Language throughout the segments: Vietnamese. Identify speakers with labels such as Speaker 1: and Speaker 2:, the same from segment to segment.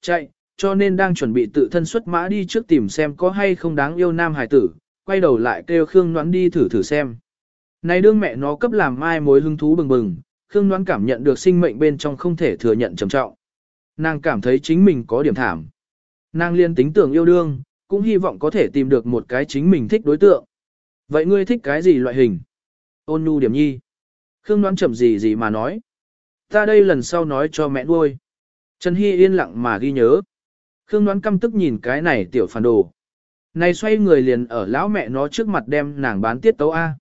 Speaker 1: Chạy, cho nên đang chuẩn bị tự thân xuất mã đi trước tìm xem có hay không đáng yêu nam hải tử, quay đầu lại kêu Khương Noãn đi thử thử xem. Này đương mẹ nó cấp làm mai mối hứng thú bừng bừng, Khương Noãn cảm nhận được sinh mệnh bên trong không thể thừa nhận trầm trọng. Nàng cảm thấy chính mình có điểm thảm. Nàng liên tính tưởng yêu đương, cũng hy vọng có thể tìm được một cái chính mình thích đối tượng. Vậy ngươi thích cái gì loại hình? Ôn nhu điểm nhi. Khương đoán chậm gì gì mà nói. Ta đây lần sau nói cho mẹ nuôi. Trần Hy yên lặng mà ghi nhớ. Khương đoán căm tức nhìn cái này tiểu phản đồ. Này xoay người liền ở lão mẹ nó trước mặt đem nàng bán tiết tấu A.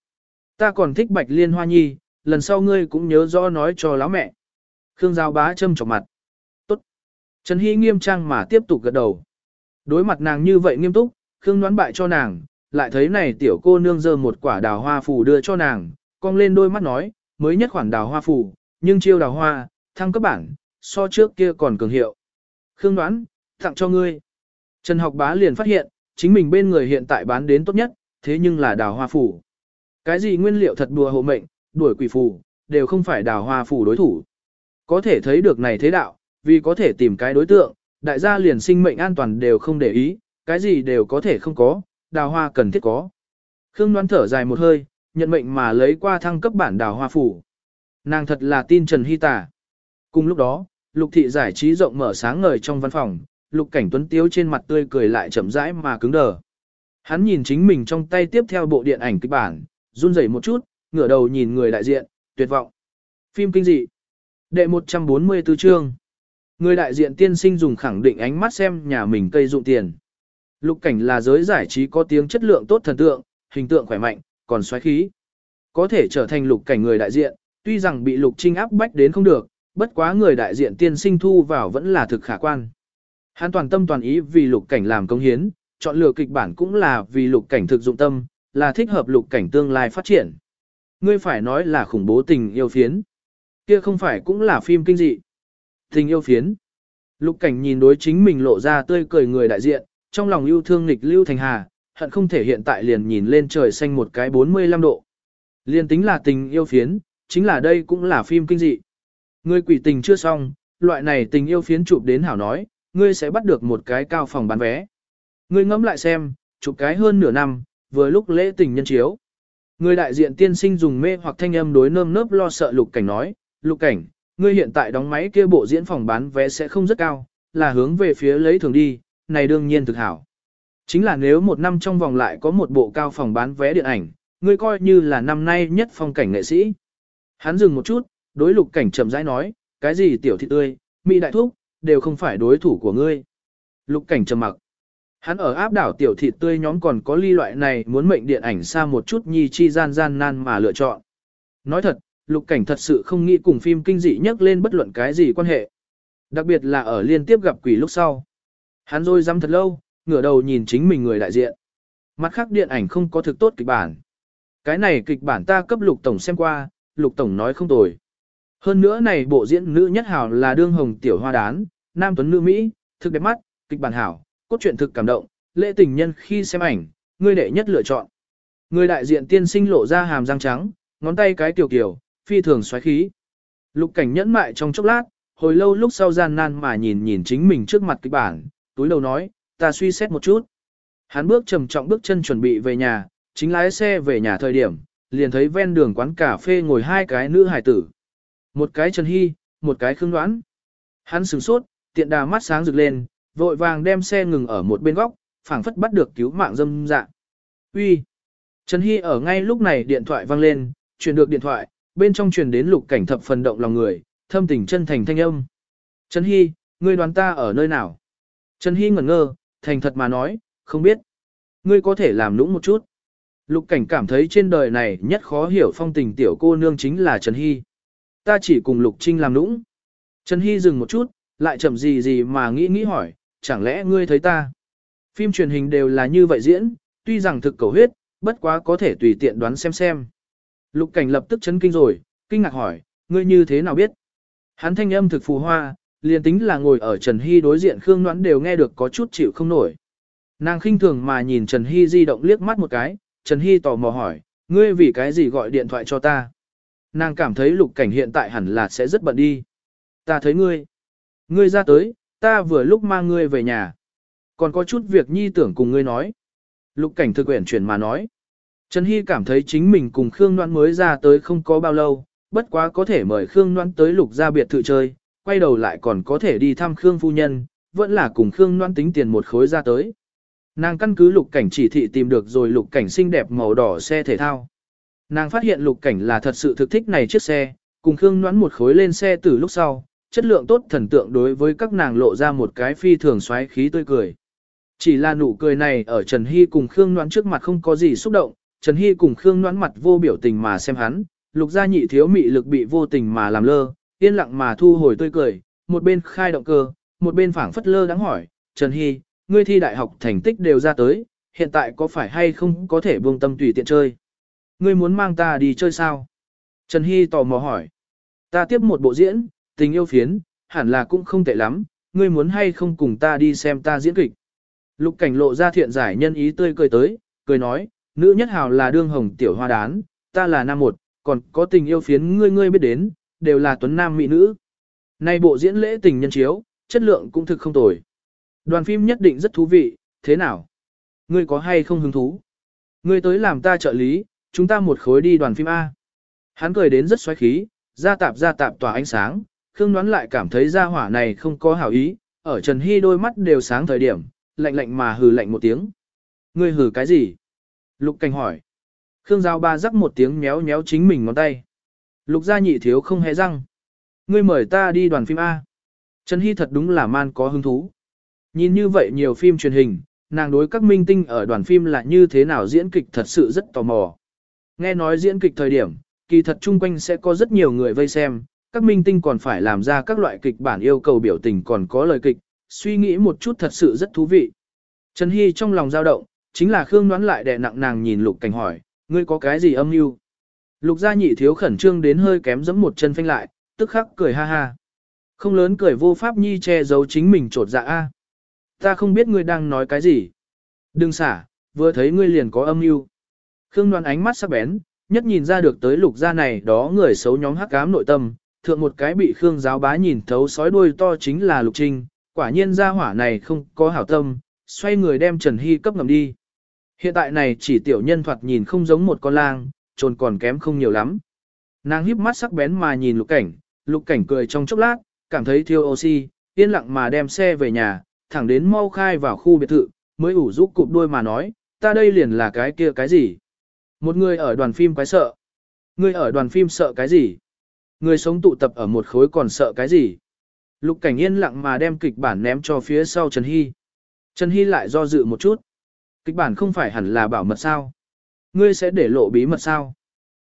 Speaker 1: Ta còn thích bạch liên hoa nhi, lần sau ngươi cũng nhớ rõ nói cho lão mẹ. Khương Giao bá châm chọc mặt. Tốt. Trần Hy nghiêm trang mà tiếp tục gật đầu. Đối mặt nàng như vậy nghiêm túc, Khương đoán bại cho nàng, lại thấy này tiểu cô nương giơ một quả đào hoa phù đưa cho nàng, cong lên đôi mắt nói, mới nhất khoản đào hoa phù, nhưng chiêu đào hoa, thăng cấp bản, so trước kia còn cường hiệu. Khương đoán, tặng cho ngươi. Trần học bá liền phát hiện, chính mình bên người hiện tại bán đến tốt nhất, thế nhưng là đào hoa phủ, Cái gì nguyên liệu thật đùa hộ mệnh, đuổi quỷ phủ đều không phải đào hoa phủ đối thủ. Có thể thấy được này thế đạo, vì có thể tìm cái đối tượng, đại gia liền sinh mệnh an toàn đều không để ý, cái gì đều có thể không có, đào hoa cần thiết có. Khương đoán thở dài một hơi, nhận mệnh mà lấy qua thăng cấp bản đào hoa phủ. Nàng thật là tin Trần Hy Tả. Cùng lúc đó, lục thị giải trí rộng mở sáng ngời trong văn phòng, lục cảnh tuấn tiếu trên mặt tươi cười lại chậm rãi mà cứng đờ. Hắn nhìn chính mình trong tay tiếp theo bộ điện ảnh kịch bản, run rẩy một chút, ngửa đầu nhìn người đại diện, tuyệt vọng. Phim kinh dị. Đệ 144 chương. Người đại diện tiên sinh dùng khẳng định ánh mắt xem nhà mình cây dụng tiền. Lục cảnh là giới giải trí có tiếng chất lượng tốt thần tượng, hình tượng khỏe mạnh, còn xoáy khí. Có thể trở thành lục cảnh người đại diện, tuy rằng bị lục trinh áp bách đến không được, bất quá người đại diện tiên sinh thu vào vẫn là thực khả quan. Hắn toàn tâm toàn ý vì lục cảnh làm công hiến, chọn lựa kịch bản cũng là vì lục cảnh thực dụng tâm, là thích hợp lục cảnh tương lai phát triển. Ngươi phải nói là khủng bố tình yêu phiến. Kia không phải cũng là phim kinh dị. Tình yêu phiến. Lục cảnh nhìn đối chính mình lộ ra tươi cười người đại diện, trong lòng yêu thương nghịch lưu thành hà, hận không thể hiện tại liền nhìn lên trời xanh một cái 45 độ. Liên tính là tình yêu phiến, chính là đây cũng là phim kinh dị. Ngươi quỷ tình chưa xong, loại này tình yêu phiến chụp đến hảo nói, ngươi sẽ bắt được một cái cao phòng bán vé. Ngươi ngẫm lại xem, chụp cái hơn nửa năm, vừa lúc lễ tình nhân chiếu. Người đại diện tiên sinh dùng mê hoặc thanh âm đối nơm nớp lo sợ lục cảnh nói, lục cảnh, ngươi hiện tại đóng máy kia bộ diễn phòng bán vé sẽ không rất cao, là hướng về phía lấy thường đi, này đương nhiên thực hảo. Chính là nếu một năm trong vòng lại có một bộ cao phòng bán vé điện ảnh, ngươi coi như là năm nay nhất phong cảnh nghệ sĩ. Hắn dừng một chút, đối lục cảnh chậm rãi nói, cái gì tiểu thị tươi, mỹ đại thúc, đều không phải đối thủ của ngươi. Lục cảnh trầm mặc. Hắn ở áp đảo tiểu thị tươi nhóm còn có ly loại này muốn mệnh điện ảnh xa một chút nhi chi gian gian nan mà lựa chọn. Nói thật, lục cảnh thật sự không nghĩ cùng phim kinh dị nhắc lên bất luận cái gì quan hệ. Đặc biệt là ở liên tiếp gặp quỷ lúc sau. Hắn rồi dám thật lâu, ngửa đầu nhìn chính mình người đại diện. Mặt khác điện ảnh không có thực tốt kịch bản. Cái này kịch bản ta cấp lục tổng xem qua, lục tổng nói không tồi. Hơn nữa này bộ diễn nữ nhất hảo là đương hồng tiểu hoa đán, nam tuấn nữ Mỹ, thực đẹp mắt, kịch bản hảo, cốt truyện thực cảm động, lễ tình nhân khi xem ảnh, người đệ nhất lựa chọn. Người đại diện tiên sinh lộ ra hàm răng trắng, ngón tay cái tiểu kiểu, phi thường xoáy khí. Lục cảnh nhẫn mại trong chốc lát, hồi lâu lúc sau gian nan mà nhìn nhìn chính mình trước mặt kịch bản, túi đầu nói, ta suy xét một chút. Hắn bước trầm trọng bước chân chuẩn bị về nhà, chính lái xe về nhà thời điểm, liền thấy ven đường quán cà phê ngồi hai cái nữ hài tử. Một cái Trần Hy, một cái Khương Đoán. Hắn sửng sốt, tiện đà mắt sáng rực lên, vội vàng đem xe ngừng ở một bên góc, phảng phất bắt được cứu mạng dâm dạ. Uy. Trần Hy ở ngay lúc này điện thoại vang lên, truyền được điện thoại, bên trong truyền đến lục cảnh thập phần động lòng người, thâm tình chân thành thanh âm. Trần Hy, ngươi đoán ta ở nơi nào? Trần Hy ngẩn ngơ, thành thật mà nói, không biết. Ngươi có thể làm nũng một chút. Lục cảnh cảm thấy trên đời này nhất khó hiểu phong tình tiểu cô nương chính là Trần Hy. Ta chỉ cùng Lục Trinh làm nũng. Trần Hy dừng một chút, lại chậm gì gì mà nghĩ nghĩ hỏi, chẳng lẽ ngươi thấy ta? Phim truyền hình đều là như vậy diễn, tuy rằng thực cầu huyết, bất quá có thể tùy tiện đoán xem xem. Lục cảnh lập tức chấn kinh rồi, kinh ngạc hỏi, ngươi như thế nào biết? Hắn thanh âm thực phù hoa, liền tính là ngồi ở Trần Hy đối diện Khương Noãn đều nghe được có chút chịu không nổi. Nàng khinh thường mà nhìn Trần Hy di động liếc mắt một cái, Trần Hy tò mò hỏi, ngươi vì cái gì gọi điện thoại cho ta? Nàng cảm thấy lục cảnh hiện tại hẳn là sẽ rất bận đi. Ta thấy ngươi. Ngươi ra tới, ta vừa lúc mang ngươi về nhà. Còn có chút việc nhi tưởng cùng ngươi nói. Lục cảnh thực quyển chuyển mà nói. Trần Hy cảm thấy chính mình cùng Khương Noan mới ra tới không có bao lâu, bất quá có thể mời Khương Noan tới lục gia biệt thự chơi, quay đầu lại còn có thể đi thăm Khương phu nhân, vẫn là cùng Khương Noan tính tiền một khối ra tới. Nàng căn cứ lục cảnh chỉ thị tìm được rồi lục cảnh xinh đẹp màu đỏ xe thể thao. Nàng phát hiện lục cảnh là thật sự thực thích này chiếc xe, cùng Khương Noãn một khối lên xe từ lúc sau, chất lượng tốt thần tượng đối với các nàng lộ ra một cái phi thường xoáy khí tươi cười. Chỉ là nụ cười này ở Trần Hy cùng Khương Noãn trước mặt không có gì xúc động, Trần Hy cùng Khương Noãn mặt vô biểu tình mà xem hắn, lục gia nhị thiếu mị lực bị vô tình mà làm lơ, yên lặng mà thu hồi tươi cười, một bên khai động cơ, một bên phảng phất lơ đáng hỏi, Trần Hy, ngươi thi đại học thành tích đều ra tới, hiện tại có phải hay không có thể buông tâm tùy tiện chơi? Ngươi muốn mang ta đi chơi sao? Trần Hy tò mò hỏi. Ta tiếp một bộ diễn, tình yêu phiến, hẳn là cũng không tệ lắm, ngươi muốn hay không cùng ta đi xem ta diễn kịch. Lục cảnh lộ ra thiện giải nhân ý tươi cười tới, cười nói, nữ nhất hào là đương hồng tiểu hoa đán, ta là nam một, còn có tình yêu phiến ngươi ngươi biết đến, đều là tuấn nam mỹ nữ. Nay bộ diễn lễ tình nhân chiếu, chất lượng cũng thực không tồi. Đoàn phim nhất định rất thú vị, thế nào? Ngươi có hay không hứng thú? Ngươi tới làm ta trợ lý, chúng ta một khối đi đoàn phim A. Hắn cười đến rất xoáy khí, ra tạp ra tạp tỏa ánh sáng, Khương đoán lại cảm thấy ra hỏa này không có hảo ý, ở Trần Hy đôi mắt đều sáng thời điểm, lạnh lạnh mà hừ lạnh một tiếng. Ngươi hừ cái gì? Lục cảnh hỏi. Khương Giao ba rắc một tiếng méo méo chính mình ngón tay. Lục gia nhị thiếu không hề răng. Ngươi mời ta đi đoàn phim A. Trần Hy thật đúng là man có hứng thú. Nhìn như vậy nhiều phim truyền hình, nàng đối các minh tinh ở đoàn phim là như thế nào diễn kịch thật sự rất tò mò. Nghe nói diễn kịch thời điểm, kỳ thật chung quanh sẽ có rất nhiều người vây xem, các minh tinh còn phải làm ra các loại kịch bản yêu cầu biểu tình còn có lời kịch, suy nghĩ một chút thật sự rất thú vị. Trần Hy trong lòng dao động, chính là Khương đoán lại đè nặng nàng nhìn Lục Cảnh hỏi, ngươi có cái gì âm mưu? Lục gia nhị thiếu khẩn trương đến hơi kém giẫm một chân phanh lại, tức khắc cười ha ha. Không lớn cười vô pháp nhi che giấu chính mình trột dạ a. Ta không biết ngươi đang nói cái gì. Đừng xả, vừa thấy ngươi liền có âm mưu. Khương Loan ánh mắt sắc bén, nhất nhìn ra được tới lục gia này đó người xấu nhóm hắc ám nội tâm, thượng một cái bị Khương giáo bá nhìn thấu sói đuôi to chính là lục trinh, quả nhiên gia hỏa này không có hảo tâm, xoay người đem Trần Hy cấp ngầm đi. Hiện tại này chỉ tiểu nhân thoạt nhìn không giống một con lang, trồn còn kém không nhiều lắm. Nàng híp mắt sắc bén mà nhìn lục cảnh, lục cảnh cười trong chốc lát, cảm thấy thiếu oxy, yên lặng mà đem xe về nhà, thẳng đến mau khai vào khu biệt thự, mới ủ rũ cụp đôi mà nói, ta đây liền là cái kia cái gì. Một người ở đoàn phim quái sợ. Người ở đoàn phim sợ cái gì? Người sống tụ tập ở một khối còn sợ cái gì? Lục cảnh yên lặng mà đem kịch bản ném cho phía sau Trần Hy. Trần Hy lại do dự một chút. Kịch bản không phải hẳn là bảo mật sao? Ngươi sẽ để lộ bí mật sao?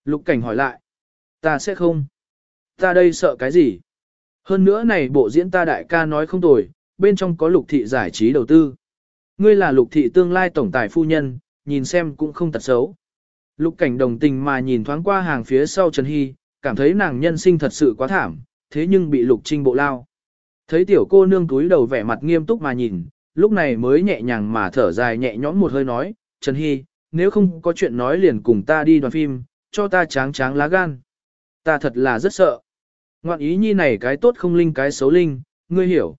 Speaker 1: Lục cảnh hỏi lại. Ta sẽ không. Ta đây sợ cái gì? Hơn nữa này bộ diễn ta đại ca nói không tồi, bên trong có lục thị giải trí đầu tư. Ngươi là lục thị tương lai tổng tài phu nhân, nhìn xem cũng không tật xấu. Lục cảnh đồng tình mà nhìn thoáng qua hàng phía sau Trần Hy, cảm thấy nàng nhân sinh thật sự quá thảm, thế nhưng bị lục trinh bộ lao. Thấy tiểu cô nương túi đầu vẻ mặt nghiêm túc mà nhìn, lúc này mới nhẹ nhàng mà thở dài nhẹ nhõm một hơi nói, Trần Hy, nếu không có chuyện nói liền cùng ta đi đoàn phim, cho ta tráng tráng lá gan. Ta thật là rất sợ. Ngoạn ý nhi này cái tốt không linh cái xấu linh, ngươi hiểu.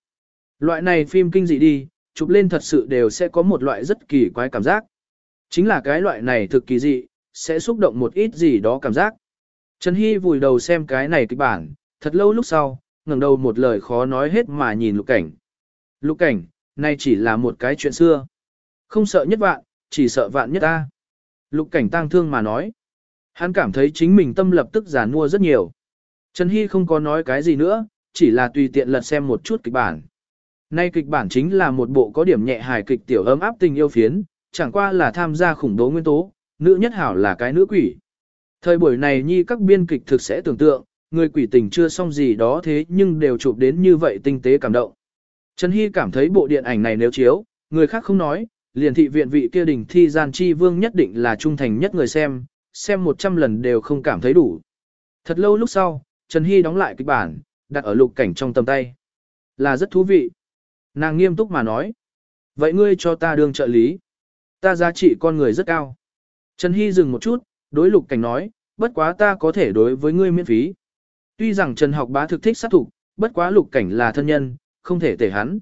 Speaker 1: Loại này phim kinh dị đi, chụp lên thật sự đều sẽ có một loại rất kỳ quái cảm giác. Chính là cái loại này thực kỳ dị, sẽ xúc động một ít gì đó cảm giác. Trần Hy vùi đầu xem cái này kịch bản, thật lâu lúc sau, ngẩng đầu một lời khó nói hết mà nhìn lục cảnh. Lục cảnh, nay chỉ là một cái chuyện xưa. Không sợ nhất vạn, chỉ sợ vạn nhất ta. Lục cảnh tang thương mà nói. Hắn cảm thấy chính mình tâm lập tức giả mua rất nhiều. Trần Hy không có nói cái gì nữa, chỉ là tùy tiện lật xem một chút kịch bản. Nay kịch bản chính là một bộ có điểm nhẹ hài kịch tiểu ấm áp tình yêu phiến, chẳng qua là tham gia khủng bố nguyên tố, nữ nhất hảo là cái nữ quỷ. Thời buổi này nhi các biên kịch thực sẽ tưởng tượng, người quỷ tình chưa xong gì đó thế nhưng đều chụp đến như vậy tinh tế cảm động. Trần Hy cảm thấy bộ điện ảnh này nếu chiếu, người khác không nói, liền thị viện vị kia đỉnh thi gian chi vương nhất định là trung thành nhất người xem, xem 100 lần đều không cảm thấy đủ. Thật lâu lúc sau, Trần Hy đóng lại kịch bản, đặt ở lục cảnh trong tầm tay. Là rất thú vị. Nàng nghiêm túc mà nói. Vậy ngươi cho ta đương trợ lý. Ta giá trị con người rất cao. Trần Hy dừng một chút, đối lục cảnh nói, bất quá ta có thể đối với ngươi miễn phí. Tuy rằng Trần học bá thực thích sát thủ, bất quá lục cảnh là thân nhân, không thể tể hắn.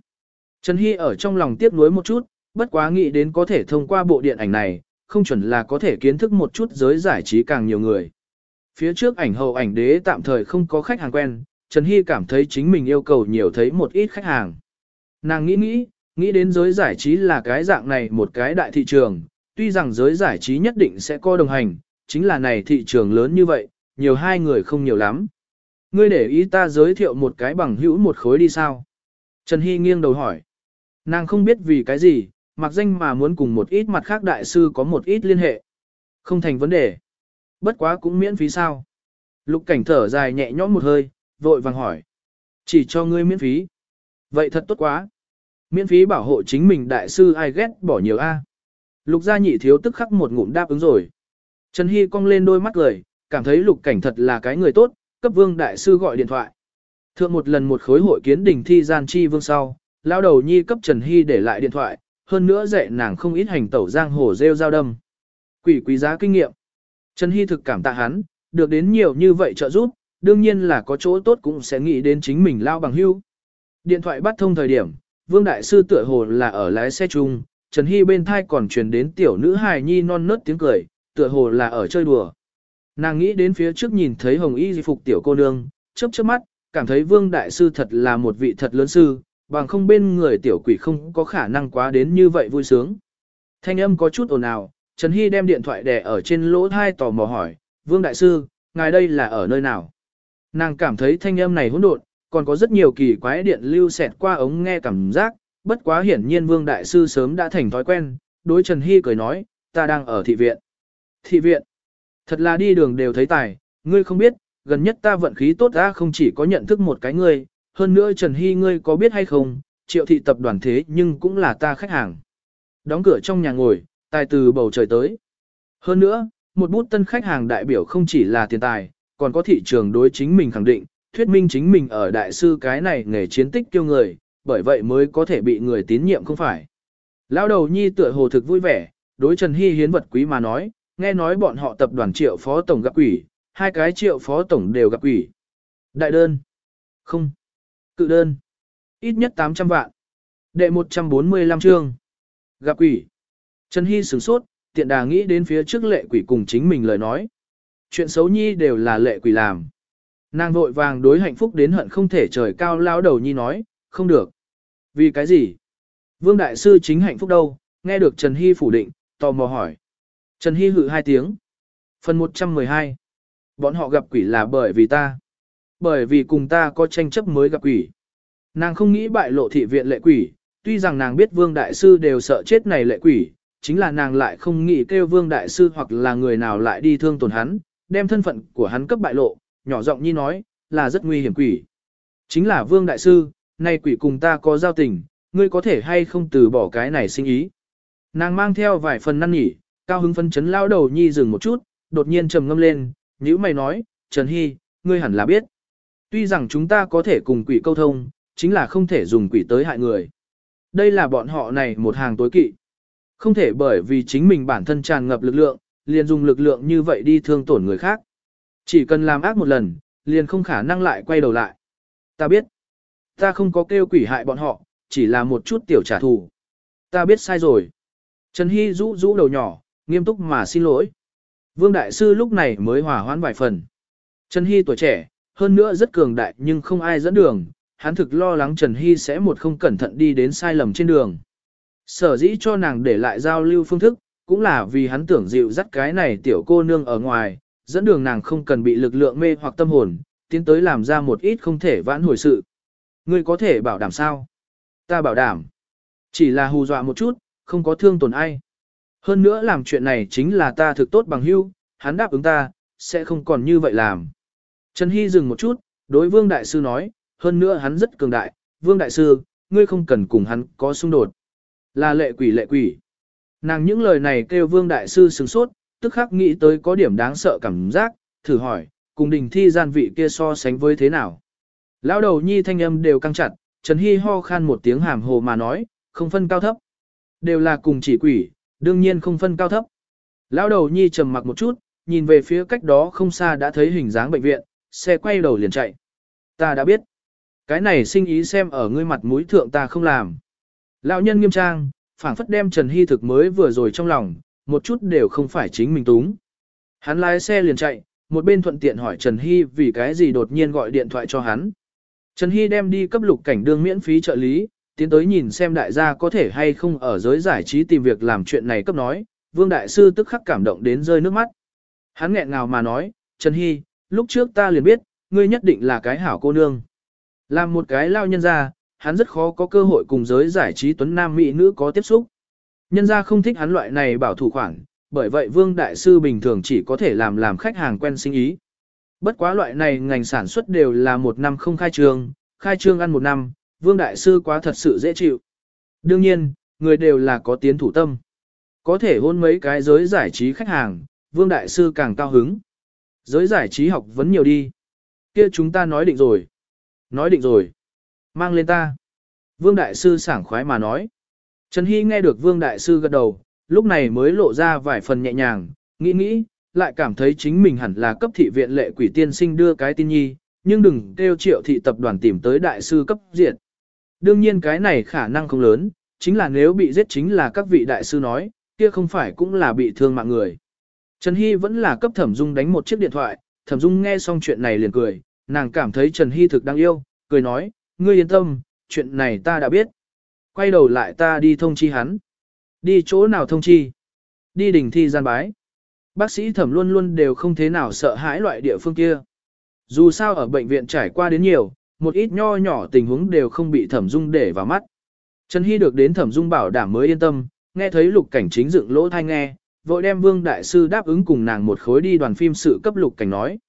Speaker 1: Trần Hy ở trong lòng tiếc nuối một chút, bất quá nghĩ đến có thể thông qua bộ điện ảnh này, không chuẩn là có thể kiến thức một chút giới giải trí càng nhiều người. Phía trước ảnh hậu ảnh đế tạm thời không có khách hàng quen, Trần Hy cảm thấy chính mình yêu cầu nhiều thấy một ít khách hàng. Nàng nghĩ nghĩ, nghĩ đến giới giải trí là cái dạng này một cái đại thị trường, tuy rằng giới giải trí nhất định sẽ có đồng hành, chính là này thị trường lớn như vậy, nhiều hai người không nhiều lắm. Ngươi để ý ta giới thiệu một cái bằng hữu một khối đi sao? Trần Hy nghiêng đầu hỏi. Nàng không biết vì cái gì, mặc danh mà muốn cùng một ít mặt khác đại sư có một ít liên hệ. Không thành vấn đề. Bất quá cũng miễn phí sao? Lục cảnh thở dài nhẹ nhõm một hơi, vội vàng hỏi. Chỉ cho ngươi miễn phí. Vậy thật tốt quá. Miễn phí bảo hộ chính mình đại sư ai ghét bỏ nhiều A. Lục gia nhị thiếu tức khắc một ngụm đáp ứng rồi. Trần Hy cong lên đôi mắt cười, cảm thấy lục cảnh thật là cái người tốt, cấp vương đại sư gọi điện thoại. Thượng một lần một khối hội kiến đỉnh thi gian chi vương sau, lao đầu nhi cấp Trần Hy để lại điện thoại, hơn nữa dạy nàng không ít hành tẩu giang hồ rêu giao đâm. Quỷ quý giá kinh nghiệm. Trần Hy thực cảm tạ hắn, được đến nhiều như vậy trợ giúp, đương nhiên là có chỗ tốt cũng sẽ nghĩ đến chính mình lao bằng hưu. Điện thoại bắt thông thời điểm, Vương Đại Sư tựa hồ là ở lái xe chung, Trần Hy bên thai còn truyền đến tiểu nữ hài nhi non nớt tiếng cười, tựa hồ là ở chơi đùa. Nàng nghĩ đến phía trước nhìn thấy hồng y di phục tiểu cô nương, chớp chớp mắt, cảm thấy Vương Đại Sư thật là một vị thật lớn sư, bằng không bên người tiểu quỷ không có khả năng quá đến như vậy vui sướng. Thanh âm có chút ồn ào, Trần Hy đem điện thoại đè ở trên lỗ thai tò mò hỏi, Vương Đại Sư, ngài đây là ở nơi nào? Nàng cảm thấy thanh âm này hỗn độn, còn có rất nhiều kỳ quái điện lưu xẹt qua ống nghe cảm giác, bất quá hiển nhiên Vương Đại Sư sớm đã thành thói quen, đối Trần Hy cười nói, ta đang ở thị viện. Thị viện? Thật là đi đường đều thấy tài, ngươi không biết, gần nhất ta vận khí tốt ra không chỉ có nhận thức một cái ngươi, hơn nữa Trần Hy ngươi có biết hay không, triệu thị tập đoàn thế nhưng cũng là ta khách hàng. Đóng cửa trong nhà ngồi, tài từ bầu trời tới. Hơn nữa, một bút tân khách hàng đại biểu không chỉ là tiền tài, còn có thị trường đối chính mình khẳng định, thuyết minh chính mình ở đại sư cái này nghề chiến tích kiêu người, bởi vậy mới có thể bị người tín nhiệm không phải. Lão đầu nhi tựa hồ thực vui vẻ, đối Trần Hy hiến vật quý mà nói, nghe nói bọn họ tập đoàn triệu phó tổng gặp quỷ, hai cái triệu phó tổng đều gặp quỷ. Đại đơn. Không. Cự đơn. Ít nhất 800 vạn. Đệ 145 chương. Gặp quỷ. Trần Hy sửng sốt, tiện đà nghĩ đến phía trước lệ quỷ cùng chính mình lời nói. Chuyện xấu nhi đều là lệ quỷ làm. Nàng vội vàng đối hạnh phúc đến hận không thể trời cao lao đầu nhi nói, không được. Vì cái gì? Vương Đại Sư chính hạnh phúc đâu, nghe được Trần Hy phủ định, tò mò hỏi. Trần Hy hự hai tiếng. Phần 112. Bọn họ gặp quỷ là bởi vì ta. Bởi vì cùng ta có tranh chấp mới gặp quỷ. Nàng không nghĩ bại lộ thị viện lệ quỷ, tuy rằng nàng biết Vương Đại Sư đều sợ chết này lệ quỷ, chính là nàng lại không nghĩ kêu Vương Đại Sư hoặc là người nào lại đi thương tổn hắn, đem thân phận của hắn cấp bại lộ, nhỏ giọng nhi nói, là rất nguy hiểm quỷ. Chính là Vương Đại Sư, nay quỷ cùng ta có giao tình, ngươi có thể hay không từ bỏ cái này sinh ý. Nàng mang theo vài phần năn nỉ, cao hứng phân chấn lao đầu nhi dừng một chút, đột nhiên trầm ngâm lên, nhữ mày nói, Trần Hy, ngươi hẳn là biết. Tuy rằng chúng ta có thể cùng quỷ câu thông, chính là không thể dùng quỷ tới hại người. Đây là bọn họ này một hàng tối kỵ. Không thể bởi vì chính mình bản thân tràn ngập lực lượng, liền dùng lực lượng như vậy đi thương tổn người khác. Chỉ cần làm ác một lần, liền không khả năng lại quay đầu lại. Ta biết. Ta không có kêu quỷ hại bọn họ, chỉ là một chút tiểu trả thù. Ta biết sai rồi. Trần Hy rũ rũ đầu nhỏ, nghiêm túc mà xin lỗi. Vương Đại Sư lúc này mới hòa hoãn vài phần. Trần Hy tuổi trẻ, hơn nữa rất cường đại nhưng không ai dẫn đường, hắn thực lo lắng Trần Hy sẽ một không cẩn thận đi đến sai lầm trên đường. Sở dĩ cho nàng để lại giao lưu phương thức, cũng là vì hắn tưởng dịu dắt cái này tiểu cô nương ở ngoài, dẫn đường nàng không cần bị lực lượng mê hoặc tâm hồn, tiến tới làm ra một ít không thể vãn hồi sự. Ngươi có thể bảo đảm sao? Ta bảo đảm. Chỉ là hù dọa một chút, không có thương tổn ai. Hơn nữa làm chuyện này chính là ta thực tốt bằng hưu, hắn đáp ứng ta, sẽ không còn như vậy làm. Trần Hy dừng một chút, đối vương đại sư nói, hơn nữa hắn rất cường đại, vương đại sư, ngươi không cần cùng hắn có xung đột. Là lệ quỷ lệ quỷ. Nàng những lời này kêu vương đại sư sừng sốt, tức khắc nghĩ tới có điểm đáng sợ cảm giác, thử hỏi, cùng đình thi gian vị kia so sánh với thế nào. Lão đầu nhi thanh âm đều căng chặt, Trần Hy ho khan một tiếng hàm hồ mà nói, không phân cao thấp. Đều là cùng chỉ quỷ, đương nhiên không phân cao thấp. Lão đầu nhi trầm mặc một chút, nhìn về phía cách đó không xa đã thấy hình dáng bệnh viện, xe quay đầu liền chạy. Ta đã biết. Cái này sinh ý xem ở ngươi mặt mũi thượng ta không làm. Lão nhân nghiêm trang, phảng phất đem Trần Hy thực mới vừa rồi trong lòng, một chút đều không phải chính mình túng. Hắn lái xe liền chạy, một bên thuận tiện hỏi Trần Hy vì cái gì đột nhiên gọi điện thoại cho hắn. Trần Hy đem đi cấp lục cảnh đương miễn phí trợ lý, tiến tới nhìn xem đại gia có thể hay không ở giới giải trí tìm việc làm chuyện này cấp nói, Vương Đại Sư tức khắc cảm động đến rơi nước mắt. Hắn nghẹn ngào mà nói, Trần Hy, lúc trước ta liền biết, ngươi nhất định là cái hảo cô nương. Làm một cái lao nhân ra, hắn rất khó có cơ hội cùng giới giải trí tuấn nam mỹ nữ có tiếp xúc. Nhân ra không thích hắn loại này bảo thủ khoản, bởi vậy Vương Đại Sư bình thường chỉ có thể làm làm khách hàng quen sinh ý. Bất quá loại này ngành sản xuất đều là một năm không khai trương, khai trương ăn một năm, Vương Đại Sư quá thật sự dễ chịu. Đương nhiên, người đều là có tiến thủ tâm. Có thể hôn mấy cái giới giải trí khách hàng, Vương Đại Sư càng cao hứng. Giới giải trí học vấn nhiều đi. kia chúng ta nói định rồi. Nói định rồi. Mang lên ta. Vương Đại Sư sảng khoái mà nói. Trần Hy nghe được Vương Đại Sư gật đầu, lúc này mới lộ ra vài phần nhẹ nhàng, nghĩ nghĩ, lại cảm thấy chính mình hẳn là cấp thị viện lệ quỷ tiên sinh đưa cái tin nhi, nhưng đừng kêu triệu thị tập đoàn tìm tới đại sư cấp diện. Đương nhiên cái này khả năng không lớn, chính là nếu bị giết chính là các vị đại sư nói, kia không phải cũng là bị thương mạng người. Trần Hy vẫn là cấp Thẩm Dung đánh một chiếc điện thoại, Thẩm Dung nghe xong chuyện này liền cười, nàng cảm thấy Trần Hy thực đáng yêu, cười nói, ngươi yên tâm, chuyện này ta đã biết. Quay đầu lại ta đi thông chi hắn. Đi chỗ nào thông chi? Đi đỉnh thi gian bái. Bác sĩ thẩm luôn luôn đều không thế nào sợ hãi loại địa phương kia. Dù sao ở bệnh viện trải qua đến nhiều, một ít nho nhỏ tình huống đều không bị thẩm dung để vào mắt. Trần Hy được đến thẩm dung bảo đảm mới yên tâm, nghe thấy lục cảnh chính dựng lỗ thai nghe, vội đem vương đại sư đáp ứng cùng nàng một khối đi đoàn phim sự cấp lục cảnh nói.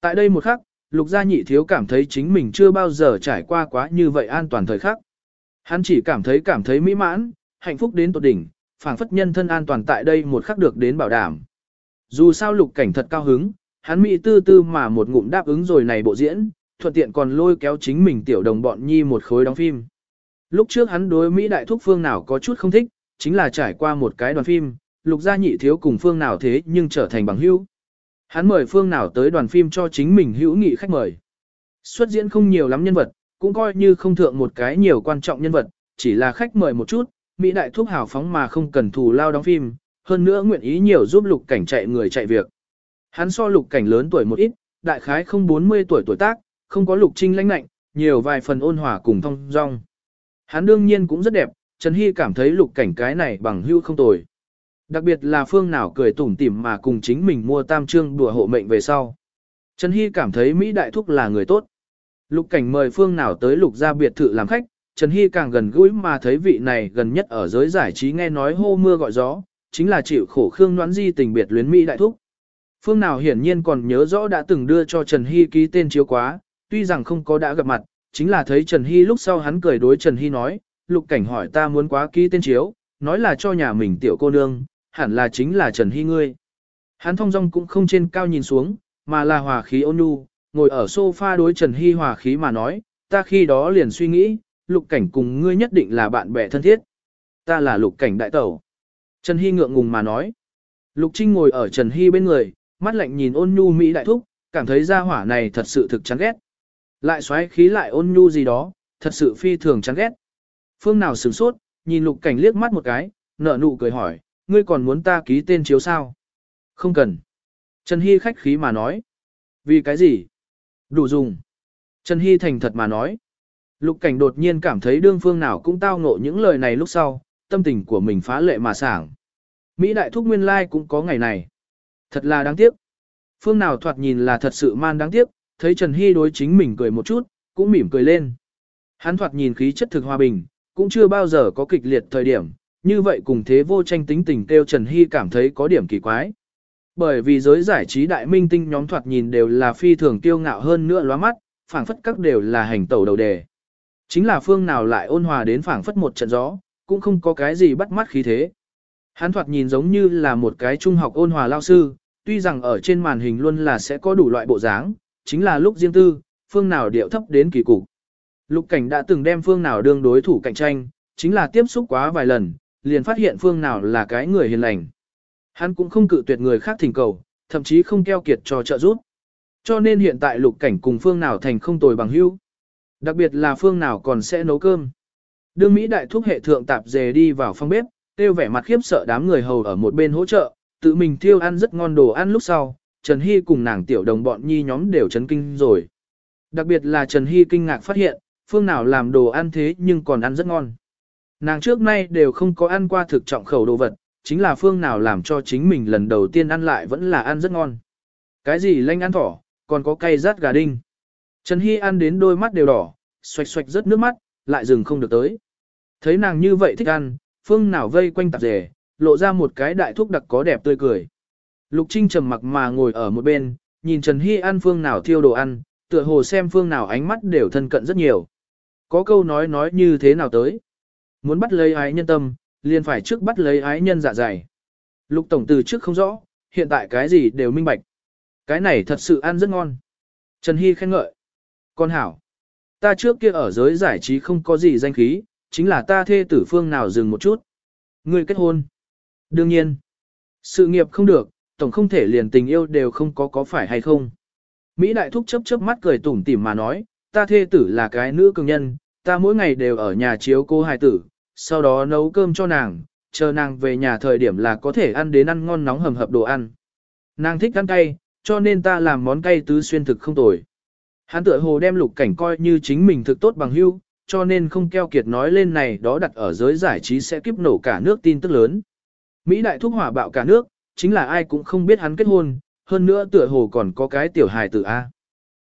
Speaker 1: Tại đây một khắc, lục gia nhị thiếu cảm thấy chính mình chưa bao giờ trải qua quá như vậy an toàn thời khắc. Hắn chỉ cảm thấy cảm thấy mỹ mãn, hạnh phúc đến tột đỉnh, phảng phất nhân thân an toàn tại đây một khắc được đến bảo đảm. Dù sao lục cảnh thật cao hứng, hắn mỹ tư tư mà một ngụm đáp ứng rồi này bộ diễn, thuận tiện còn lôi kéo chính mình tiểu đồng bọn nhi một khối đóng phim. Lúc trước hắn đối Mỹ đại thúc phương nào có chút không thích, chính là trải qua một cái đoàn phim, lục gia nhị thiếu cùng phương nào thế nhưng trở thành bằng hữu. Hắn mời phương nào tới đoàn phim cho chính mình hữu nghị khách mời. Xuất diễn không nhiều lắm nhân vật, cũng coi như không thượng một cái nhiều quan trọng nhân vật, chỉ là khách mời một chút, Mỹ đại thúc hào phóng mà không cần thù lao đóng phim, hơn nữa nguyện ý nhiều giúp lục cảnh chạy người chạy việc. Hắn so lục cảnh lớn tuổi một ít, đại khái không 40 tuổi tuổi tác, không có lục trinh lãnh lạnh, nhiều vài phần ôn hòa cùng thông dong. Hắn đương nhiên cũng rất đẹp, Trần Hy cảm thấy lục cảnh cái này bằng hưu không tồi. Đặc biệt là phương nào cười tủm tỉm mà cùng chính mình mua tam trương đùa hộ mệnh về sau. Trần Hy cảm thấy Mỹ Đại Thúc là người tốt. Lục cảnh mời phương nào tới lục gia biệt thự làm khách, Trần Hy càng gần gũi mà thấy vị này gần nhất ở giới giải trí nghe nói hô mưa gọi gió, chính là chịu khổ Khương Noãn Di tình biệt luyến Mỹ Đại Thúc. Phương nào hiển nhiên còn nhớ rõ đã từng đưa cho Trần Hy ký tên chiếu quá, tuy rằng không có đã gặp mặt, chính là thấy Trần Hy lúc sau hắn cười đối Trần Hy nói, lục cảnh hỏi ta muốn quá ký tên chiếu, nói là cho nhà mình tiểu cô nương, hẳn là chính là Trần Hy ngươi. Hắn thong dong cũng không trên cao nhìn xuống, mà là hòa khí ôn nhu, ngồi ở sofa đối Trần Hy hòa khí mà nói, ta khi đó liền suy nghĩ, lục cảnh cùng ngươi nhất định là bạn bè thân thiết. Ta là lục cảnh đại tẩu. Trần Hy ngượng ngùng mà nói. Lục Trinh ngồi ở Trần Hy bên người, mắt lạnh nhìn ôn nhu Mỹ đại thúc, cảm thấy gia hỏa này thật sự thực chán ghét. Lại xoáy khí lại ôn nhu gì đó, thật sự phi thường chán ghét. Phương nào sửng sốt, nhìn lục cảnh liếc mắt một cái, nở nụ cười hỏi, ngươi còn muốn ta ký tên chiếu sao? Không cần. Trần Hy khách khí mà nói. Vì cái gì? Đủ dùng. Trần Hy thành thật mà nói. Lục cảnh đột nhiên cảm thấy đương phương nào cũng tao ngộ những lời này lúc sau, tâm tình của mình phá lệ mà sảng. Mỹ đại thúc nguyên lai cũng có ngày này. Thật là đáng tiếc. Phương nào thoạt nhìn là thật sự man đáng tiếc, thấy Trần Hy đối chính mình cười một chút, cũng mỉm cười lên. Hắn thoạt nhìn khí chất thực hòa bình, cũng chưa bao giờ có kịch liệt thời điểm, như vậy cùng thế vô tranh tính tình kêu Trần Hy cảm thấy có điểm kỳ quái. Bởi vì giới giải trí đại minh tinh nhóm thoạt nhìn đều là phi thường tiêu ngạo hơn nữa lóa mắt, phảng phất các đều là hành tẩu đầu đề. Chính là phương nào lại ôn hòa đến phảng phất một trận gió, cũng không có cái gì bắt mắt khí thế. Hắn thoạt nhìn giống như là một cái trung học ôn hòa lao sư, tuy rằng ở trên màn hình luôn là sẽ có đủ loại bộ dáng, chính là lúc riêng tư, phương nào điệu thấp đến kỳ cục. Lục cảnh đã từng đem phương nào đương đối thủ cạnh tranh, chính là tiếp xúc quá vài lần, liền phát hiện phương nào là cái người hiền lành. Hắn cũng không cự tuyệt người khác thỉnh cầu, thậm chí không keo kiệt cho trợ giúp. Cho nên hiện tại lục cảnh cùng phương nào thành không tồi bằng hữu. Đặc biệt là phương nào còn sẽ nấu cơm. Đương Mỹ đại thuốc hệ thượng tạp dề đi vào phòng bếp, tiêu vẻ mặt khiếp sợ đám người hầu ở một bên hỗ trợ, tự mình thiêu ăn rất ngon đồ ăn lúc sau, Trần Hy cùng nàng tiểu đồng bọn nhi nhóm đều chấn kinh rồi. Đặc biệt là Trần Hy kinh ngạc phát hiện, phương nào làm đồ ăn thế nhưng còn ăn rất ngon. Nàng trước nay đều không có ăn qua thực trọng khẩu đồ vật, chính là phương nào làm cho chính mình lần đầu tiên ăn lại vẫn là ăn rất ngon. Cái gì lanh ăn thỏ, còn có cay rát gà đinh. Trần Hy ăn đến đôi mắt đều đỏ, xoạch xoạch rất nước mắt, lại dừng không được tới. Thấy nàng như vậy thích ăn, phương nào vây quanh tạp rể, lộ ra một cái đại thúc đặc có đẹp tươi cười. Lục Trinh trầm mặc mà ngồi ở một bên, nhìn Trần Hy ăn phương nào thiêu đồ ăn, tựa hồ xem phương nào ánh mắt đều thân cận rất nhiều. Có câu nói nói như thế nào tới. Muốn bắt lấy ái nhân tâm, liền phải trước bắt lấy ái nhân dạ dày. Lục Tổng từ trước không rõ, hiện tại cái gì đều minh bạch. Cái này thật sự ăn rất ngon. Trần Hy khen ngợi. Con hảo. Ta trước kia ở giới giải trí không có gì danh khí, chính là ta thê tử phương nào dừng một chút. Ngươi kết hôn. Đương nhiên. Sự nghiệp không được, tổng không thể liền tình yêu đều không có có phải hay không. Mỹ đại thúc chấp chớp mắt cười tủm tỉm mà nói, ta thê tử là cái nữ cường nhân, ta mỗi ngày đều ở nhà chiếu cô hài tử, sau đó nấu cơm cho nàng, chờ nàng về nhà thời điểm là có thể ăn đến ăn ngon nóng hầm hập đồ ăn. Nàng thích ăn cay, cho nên ta làm món cay tứ xuyên thực không tồi. Hắn tựa hồ đem lục cảnh coi như chính mình thực tốt bằng hưu, cho nên không keo kiệt nói lên này đó đặt ở giới giải trí sẽ kiếp nổ cả nước tin tức lớn. Mỹ đại thúc hỏa bạo cả nước, chính là ai cũng không biết hắn kết hôn, hơn nữa tựa hồ còn có cái tiểu hài tử A.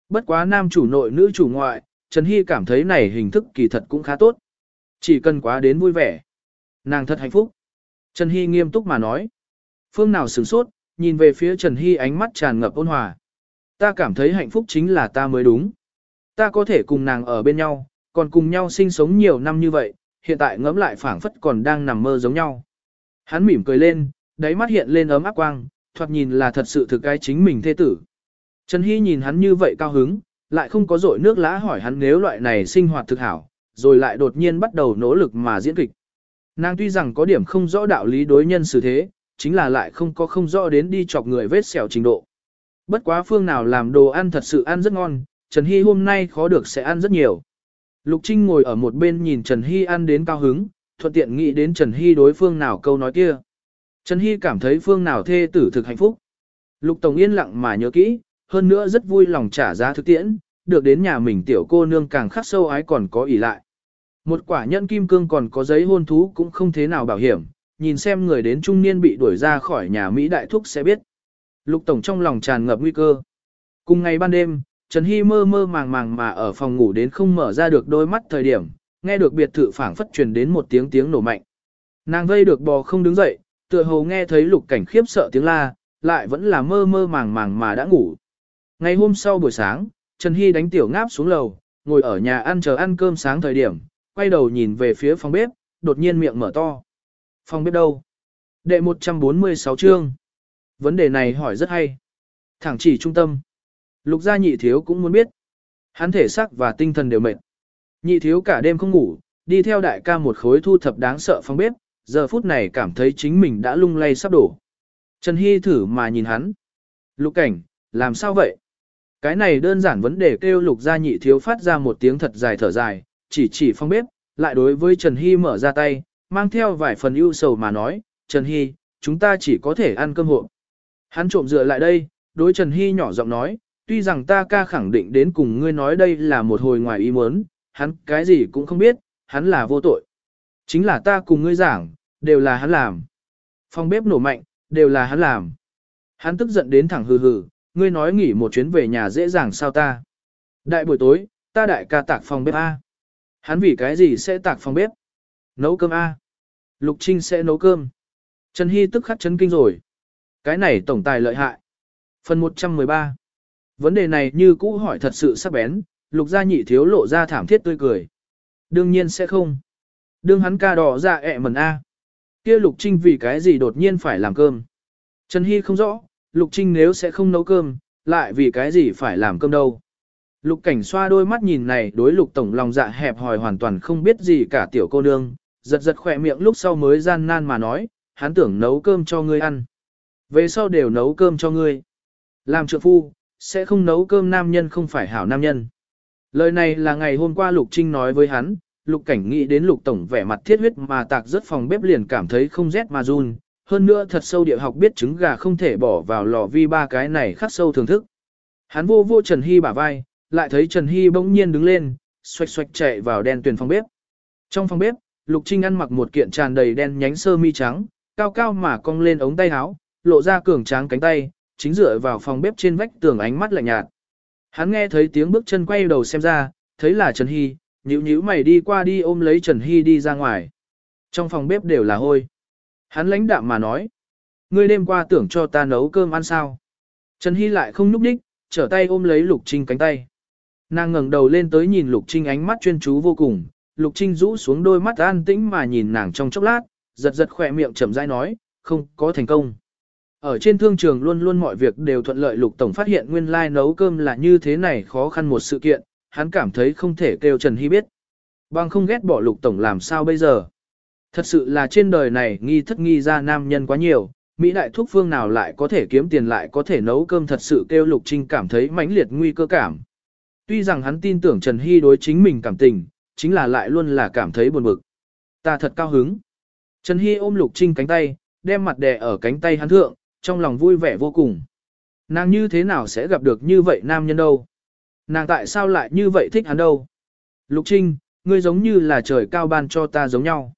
Speaker 1: Bất quá nam chủ nội nữ chủ ngoại, Trần Hy cảm thấy này hình thức kỳ thật cũng khá tốt. Chỉ cần quá đến vui vẻ. Nàng thật hạnh phúc. Trần Hy nghiêm túc mà nói. Phương nào sửng sốt, nhìn về phía Trần Hy ánh mắt tràn ngập ôn hòa. Ta cảm thấy hạnh phúc chính là ta mới đúng. Ta có thể cùng nàng ở bên nhau, còn cùng nhau sinh sống nhiều năm như vậy, hiện tại ngẫm lại phảng phất còn đang nằm mơ giống nhau. Hắn mỉm cười lên, đáy mắt hiện lên ấm áp quang, thoạt nhìn là thật sự thực cái chính mình thê tử. Trần Hy nhìn hắn như vậy cao hứng, lại không có dội nước lã hỏi hắn nếu loại này sinh hoạt thực hảo, rồi lại đột nhiên bắt đầu nỗ lực mà diễn kịch. Nàng tuy rằng có điểm không rõ đạo lý đối nhân xử thế, chính là lại không có không rõ đến đi chọc người vết xẻo trình độ. Bất quá phương nào làm đồ ăn thật sự ăn rất ngon, Trần Hy hôm nay khó được sẽ ăn rất nhiều. Lục Trinh ngồi ở một bên nhìn Trần Hy ăn đến cao hứng, thuận tiện nghĩ đến Trần Hy đối phương nào câu nói kia. Trần Hy cảm thấy phương nào thê tử thực hạnh phúc. Lục Tổng yên lặng mà nhớ kỹ, hơn nữa rất vui lòng trả giá thực tiễn, được đến nhà mình tiểu cô nương càng khắc sâu ái còn có ỷ lại. Một quả nhân kim cương còn có giấy hôn thú cũng không thế nào bảo hiểm, nhìn xem người đến trung niên bị đuổi ra khỏi nhà Mỹ đại thúc sẽ biết. Lục Tổng trong lòng tràn ngập nguy cơ. Cùng ngày ban đêm, Trần Hy mơ mơ màng màng mà ở phòng ngủ đến không mở ra được đôi mắt thời điểm, nghe được biệt thự phảng phất truyền đến một tiếng tiếng nổ mạnh. Nàng vây được bò không đứng dậy, tựa hồ nghe thấy lục cảnh khiếp sợ tiếng la, lại vẫn là mơ mơ màng màng mà đã ngủ. Ngày hôm sau buổi sáng, Trần Hy đánh tiểu ngáp xuống lầu, ngồi ở nhà ăn chờ ăn cơm sáng thời điểm, quay đầu nhìn về phía phòng bếp, đột nhiên miệng mở to. Phòng bếp đâu? Đệ 146 chương. Vấn đề này hỏi rất hay. Thẳng chỉ trung tâm. Lục gia nhị thiếu cũng muốn biết. Hắn thể xác và tinh thần đều mệt. Nhị thiếu cả đêm không ngủ, đi theo đại ca một khối thu thập đáng sợ phong bếp, giờ phút này cảm thấy chính mình đã lung lay sắp đổ. Trần Hy thử mà nhìn hắn. Lục cảnh, làm sao vậy? Cái này đơn giản vấn đề kêu lục gia nhị thiếu phát ra một tiếng thật dài thở dài, chỉ chỉ phong bếp, lại đối với Trần Hy mở ra tay, mang theo vài phần ưu sầu mà nói, Trần Hy, chúng ta chỉ có thể ăn cơm hộ. Hắn trộm dựa lại đây, đối Trần Hy nhỏ giọng nói, tuy rằng ta ca khẳng định đến cùng ngươi nói đây là một hồi ngoài ý muốn, hắn cái gì cũng không biết, hắn là vô tội. Chính là ta cùng ngươi giảng, đều là hắn làm. Phòng bếp nổ mạnh, đều là hắn làm. Hắn tức giận đến thẳng hừ hừ, ngươi nói nghỉ một chuyến về nhà dễ dàng sao ta. Đại buổi tối, ta đại ca tạc phòng bếp A. Hắn vì cái gì sẽ tạc phòng bếp? Nấu cơm A. Lục Trinh sẽ nấu cơm. Trần Hy tức khắc chấn kinh rồi. Cái này tổng tài lợi hại. Phần 113. Vấn đề này như cũ hỏi thật sự sắc bén, lục gia nhị thiếu lộ ra thảm thiết tươi cười. Đương nhiên sẽ không. Đương hắn ca đỏ ra ẹ mần A. Kia lục trinh vì cái gì đột nhiên phải làm cơm. Trần Hy không rõ, lục trinh nếu sẽ không nấu cơm, lại vì cái gì phải làm cơm đâu. Lục cảnh xoa đôi mắt nhìn này đối lục tổng lòng dạ hẹp hòi hoàn toàn không biết gì cả tiểu cô nương, giật giật khỏe miệng lúc sau mới gian nan mà nói, hắn tưởng nấu cơm cho ngươi ăn. Về sau đều nấu cơm cho ngươi. Làm trượng phu, sẽ không nấu cơm nam nhân không phải hảo nam nhân. Lời này là ngày hôm qua Lục Trinh nói với hắn, lục cảnh nghĩ đến lục tổng vẻ mặt thiết huyết mà tạc rất phòng bếp liền cảm thấy không rét mà run, hơn nữa thật sâu địa học biết trứng gà không thể bỏ vào lò vi ba cái này khắc sâu thưởng thức. Hắn vô vô Trần Hy bả vai, lại thấy Trần Hy bỗng nhiên đứng lên, xoạch xoạch chạy vào đen tuyển phòng bếp. Trong phòng bếp, Lục Trinh ăn mặc một kiện tràn đầy đen nhánh sơ mi trắng, cao cao mà cong lên ống tay áo, lộ ra cường tráng cánh tay, chính dựa vào phòng bếp trên vách tường ánh mắt lạnh nhạt. Hắn nghe thấy tiếng bước chân quay đầu xem ra, thấy là Trần Hy, nhíu nhíu mày đi qua đi ôm lấy Trần Hy đi ra ngoài. Trong phòng bếp đều là hôi. Hắn lãnh đạm mà nói. Ngươi đêm qua tưởng cho ta nấu cơm ăn sao. Trần Hy lại không núp đích, trở tay ôm lấy Lục Trinh cánh tay. Nàng ngẩng đầu lên tới nhìn Lục Trinh ánh mắt chuyên chú vô cùng, Lục Trinh rũ xuống đôi mắt an tĩnh mà nhìn nàng trong chốc lát, giật giật khỏe miệng chậm rãi nói, không có thành công. Ở trên thương trường luôn luôn mọi việc đều thuận lợi Lục Tổng phát hiện nguyên lai like nấu cơm là như thế này khó khăn một sự kiện, hắn cảm thấy không thể kêu Trần Hy biết. Bằng không ghét bỏ Lục Tổng làm sao bây giờ. Thật sự là trên đời này nghi thất nghi ra nam nhân quá nhiều, Mỹ đại thuốc phương nào lại có thể kiếm tiền lại có thể nấu cơm thật sự kêu Lục Trinh cảm thấy mãnh liệt nguy cơ cảm. Tuy rằng hắn tin tưởng Trần Hy đối chính mình cảm tình, chính là lại luôn là cảm thấy buồn bực. Ta thật cao hứng. Trần Hy ôm Lục Trinh cánh tay, đem mặt đè ở cánh tay hắn thượng, trong lòng vui vẻ vô cùng. Nàng như thế nào sẽ gặp được như vậy nam nhân đâu? Nàng tại sao lại như vậy thích hắn đâu? Lục Trinh, ngươi giống như là trời cao ban cho ta giống nhau.